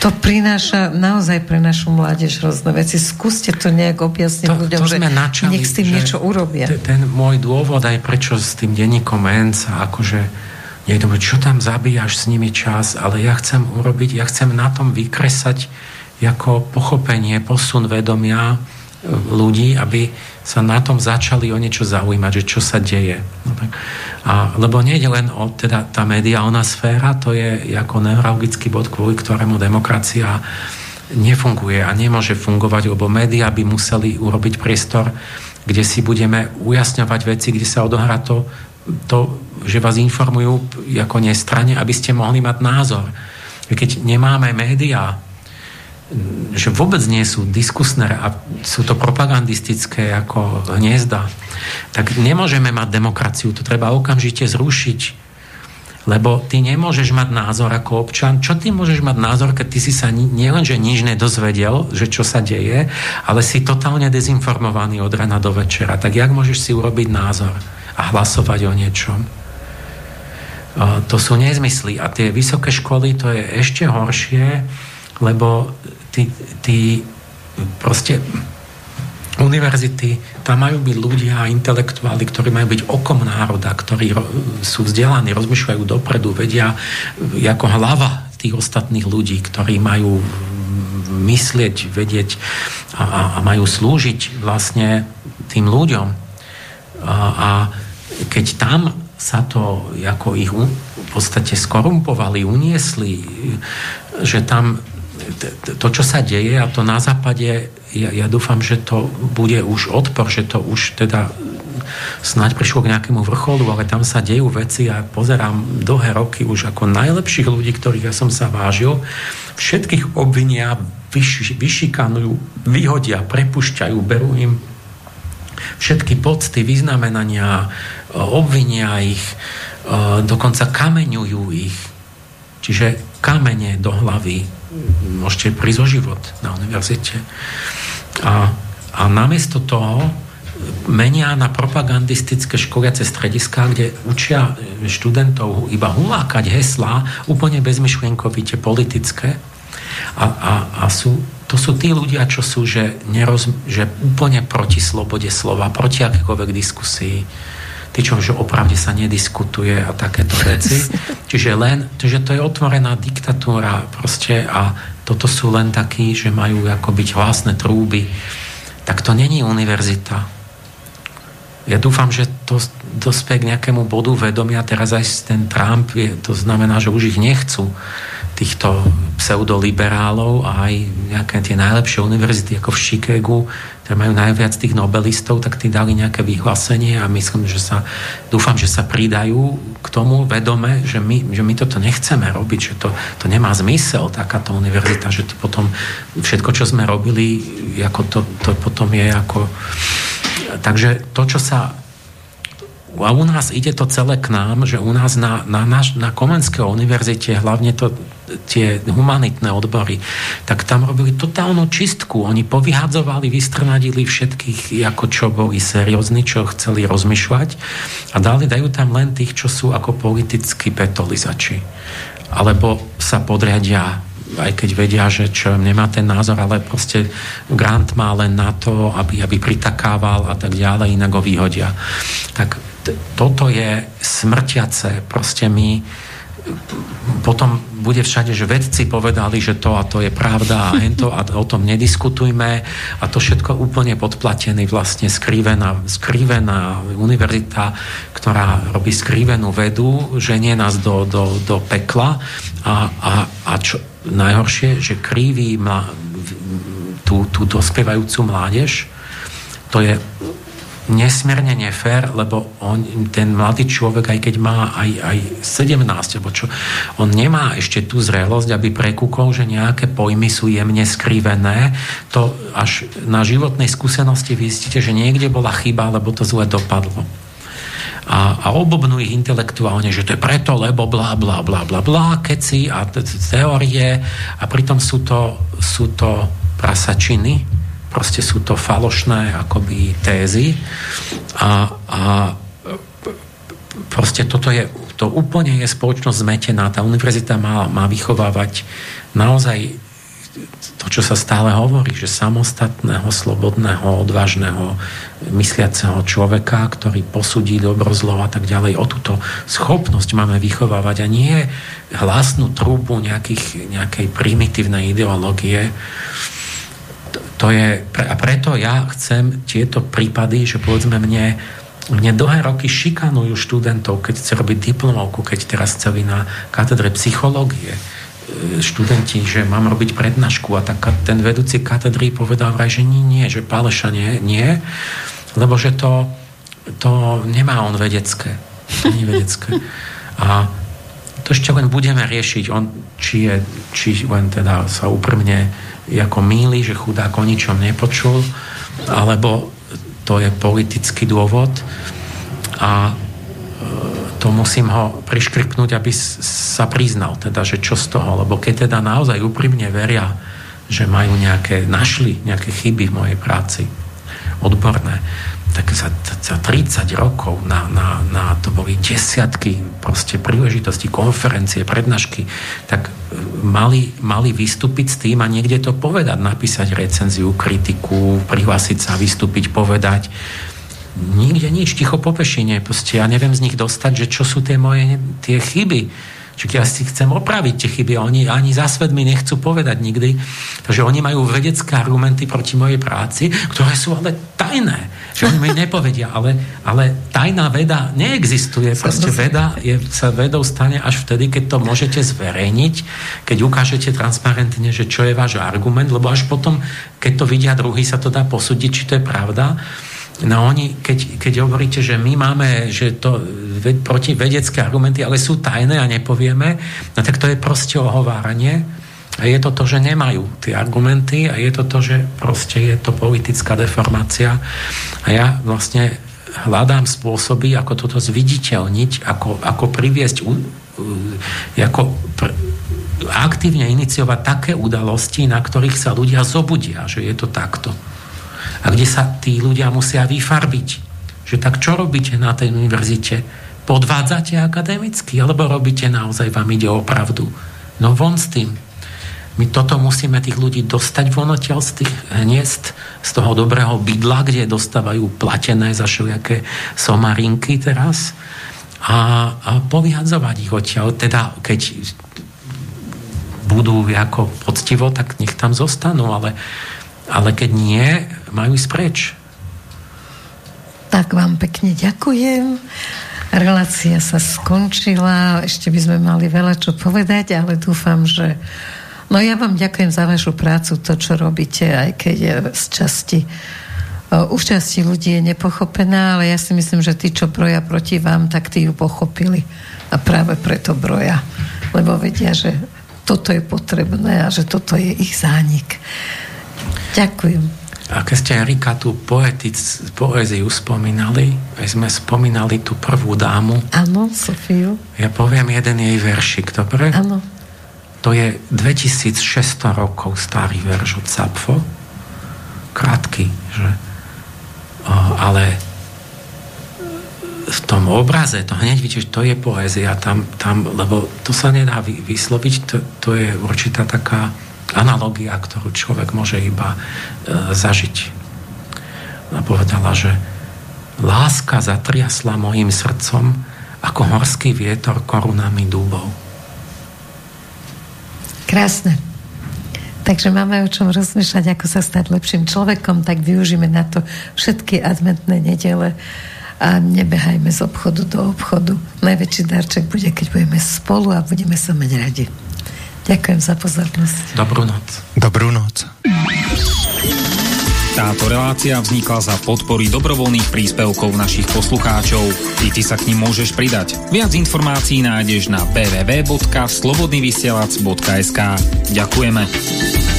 to prináša naozaj pre našu mládež hrozné veci. Skúste to nejak objasniť to, ľuďom, to že načali, nech s tým niečo urobia. Ten, môj dôvod aj prečo s tým denníkom Menc akože niekto bude, čo tam zabíjaš s nimi čas, ale ja chcem urobiť, ja chcem na tom vykresať ako pochopenie, posun vedomia ľudí, aby sa na tom začali o niečo zaujímať, že čo sa deje. No tak. A, lebo nie je len o, teda tá mediálna sféra, to je ako neurologický bod, kvôli ktorému demokracia nefunguje a nemôže fungovať, lebo médiá by museli urobiť priestor, kde si budeme ujasňovať veci, kde sa odohrá to, to že vás informujú ako nestrane, aby ste mohli mať názor. Keď nemáme médiá, že vôbec nie sú diskusné a sú to propagandistické ako hniezda, tak nemôžeme mať demokraciu. To treba okamžite zrušiť. Lebo ty nemôžeš mať názor ako občan. Čo ty môžeš mať názor, keď ty si sa nielenže nič nedozvedel, že čo sa deje, ale si totálne dezinformovaný od rana do večera. Tak jak môžeš si urobiť názor? a hlasovať o niečom. To sú nezmysly. A tie vysoké školy to je ešte horšie, lebo tí, tí proste univerzity, tam majú byť ľudia a intelektuáli, ktorí majú byť okom národa, ktorí sú vzdelaní, rozmýšľajú dopredu, vedia ako hlava tých ostatných ľudí, ktorí majú myslieť, vedieť a, a majú slúžiť vlastne tým ľuďom. A, a keď tam sa to, ako ich v podstate skorumpovali, uniesli, že tam to, čo sa deje, a to na západe, ja, ja dúfam, že to bude už odpor, že to už teda snáď prišlo k nejakému vrcholu, ale tam sa dejú veci a pozerám dlhé roky už ako najlepších ľudí, ktorých ja som sa vážil, všetkých obvinia, vyš, vyšikanujú, vyhodia, prepušťajú, berú im všetky pocty, vyznamenania, obvinia ich, dokonca kameňujú ich. Čiže kamene do hlavy môžete prísť o život na univerzite. A, a namiesto toho menia na propagandistické školiace strediská, kde učia študentov iba hulákať heslá, úplne bezmyšlienkovite politické. A, a, a sú, to sú tí ľudia, čo sú že, neroz, že úplne proti slobode slova, proti akékoľvek diskusii tí, čo že opravde sa nediskutuje a takéto veci. Čiže len, čiže to je otvorená diktatúra proste a toto sú len takí, že majú ako byť hlasné trúby. Tak to není univerzita. Ja dúfam, že to dospie k nejakému bodu vedomia. Teraz aj ten Trump, je, to znamená, že už ich nechcú týchto pseudoliberálov a aj nejaké tie najlepšie univerzity ako v Chicagu, ktoré majú najviac tých nobelistov, tak tí dali nejaké vyhlásenie a myslím, že sa, dúfam, že sa pridajú k tomu vedome, že my, že my toto nechceme robiť, že to, to nemá zmysel takáto univerzita, že to potom všetko, čo sme robili, ako to, to potom je ako... Takže to, čo sa a u nás ide to celé k nám, že u nás na, na, na, na Komenskej univerzite, hlavne to, tie humanitné odbory, tak tam robili totálnu čistku. Oni povyhadzovali, vystrnadili všetkých, ako čo boli seriózni, čo chceli rozmýšľať a dali, dajú tam len tých, čo sú ako politickí petolizači. Alebo sa podriadia aj keď vedia, že čo nemá ten názor, ale proste grant má len na to, aby, aby pritakával a tak ďalej, inak ho vyhodia. Tak toto je smrtiace. Proste my potom bude všade, že vedci povedali, že to a to je pravda a hento a o tom nediskutujme a to všetko úplne podplatený vlastne skrivená, skrivená univerzita, ktorá robí skrivenú vedu, ženie nás do, do, do pekla a, a, a čo najhoršie, že kriví mla, tú, tú dospievajúcu mládež, to je nesmierne nefér, lebo on, ten mladý človek, aj keď má aj, aj 17, alebo čo, on nemá ešte tú zrelosť, aby prekúkol, že nejaké pojmy sú jemne skrivené. To až na životnej skúsenosti vy zistíte, že niekde bola chyba, lebo to zle dopadlo. A, a obobnú ich intelektuálne, že to je preto, lebo bla bla bla bla bla, keci a teórie. A pritom sú to, sú to prasačiny, proste sú to falošné akoby tézy. A, a proste toto je, to úplne je spoločnosť zmetená. Tá univerzita má, má vychovávať naozaj to, čo sa stále hovorí, že samostatného, slobodného, odvážneho, mysliaceho človeka, ktorý posudí dobro, zlo a tak ďalej. O túto schopnosť máme vychovávať a nie hlasnú trúbu nejakých, nejakej primitívnej ideológie, to je, a preto ja chcem tieto prípady, že povedzme mne, mne dlhé roky šikanujú študentov, keď chce robiť diplomovku, keď teraz chceli na katedre psychológie študenti, že mám robiť prednášku a tak ten vedúci katedry povedal vraj, že nie, že Páleša nie, nie, lebo že to, to nemá on vedecké. To nie vedecké. A to ešte len budeme riešiť, on, či, je, či len teda sa úprimne ako míli, že chudák o ničom nepočul, alebo to je politický dôvod a e, to musím ho priškripnúť, aby sa priznal, teda, že čo z toho, lebo keď teda naozaj úprimne veria, že majú nejaké, našli nejaké chyby v mojej práci, odborné, tak za, za 30 rokov na, na, na to boli desiatky proste príležitosti, konferencie, prednášky, tak e, mali, mali vystúpiť s tým a niekde to povedať, napísať recenziu, kritiku, prihlásiť sa, vystúpiť, povedať. Nikde nič, ticho po pešine, proste ja neviem z nich dostať, že čo sú tie moje tie chyby Čiže ja si chcem opraviť tie chyby, oni ani za svet mi nechcú povedať nikdy. Takže oni majú vedecké argumenty proti mojej práci, ktoré sú ale tajné. Že oni mi nepovedia, ale, ale tajná veda neexistuje. Proste veda je, sa vedou stane až vtedy, keď to môžete zverejniť, keď ukážete transparentne, že čo je váš argument, lebo až potom, keď to vidia druhý, sa to dá posúdiť, či to je pravda. No oni, keď, keď hovoríte, že my máme že to ved, protivedecké argumenty, ale sú tajné a nepovieme, no tak to je proste ohováranie. A je to to, že nemajú tie argumenty a je to to, že proste je to politická deformácia. A ja vlastne hľadám spôsoby, ako toto zviditeľniť, ako, ako priviesť, ako pr- aktívne iniciovať také udalosti, na ktorých sa ľudia zobudia, že je to takto a kde sa tí ľudia musia vyfarbiť. Že tak čo robíte na tej univerzite? Podvádzate akademicky? Alebo robíte naozaj, vám ide o pravdu? No von s tým. My toto musíme tých ľudí dostať von odtiaľ z tých hniezd, z toho dobrého bydla, kde dostávajú platené za všelijaké somarinky teraz a, a povyhadzovať ich odtiaľ. Teda, keď budú ako poctivo, tak nech tam zostanú, ale ale keď nie, majú ísť preč. Tak vám pekne ďakujem. Relácia sa skončila, ešte by sme mali veľa čo povedať, ale dúfam, že No ja vám ďakujem za vašu prácu, to, čo robíte, aj keď je z časti už časti ľudí je nepochopená, ale ja si myslím, že tí, čo broja proti vám, tak tí ju pochopili. A práve preto broja. Lebo vedia, že toto je potrebné a že toto je ich zánik. Ďakujem. A keď ste Erika tú poetic, poéziu spomínali, aj sme spomínali tú prvú dámu. Áno, Sofiu. Ja poviem jeden jej veršik, dobre? Áno. To je 2600 rokov starý verš od Sapfo. Krátky, že? O, ale v tom obraze, to hneď vidíš, to je poézia tam, tam, lebo to sa nedá vysloviť, to, to je určitá taká analogia, ktorú človek môže iba e, zažiť. Ona povedala, že láska zatriasla mojim srdcom ako horský vietor korunami dúbov. Krásne. Takže máme o čom rozmýšľať, ako sa stať lepším človekom, tak využíme na to všetky adventné nedele a nebehajme z obchodu do obchodu. Najväčší darček bude, keď budeme spolu a budeme sa mať radi. Ďakujem za pozornosť. Dobrú noc. Dobrú noc. Táto relácia vznikla za podpory dobrovoľných príspevkov našich poslucháčov. I ty sa k ním môžeš pridať. Viac informácií nájdeš na www.slobodnyvysielac.sk Ďakujeme.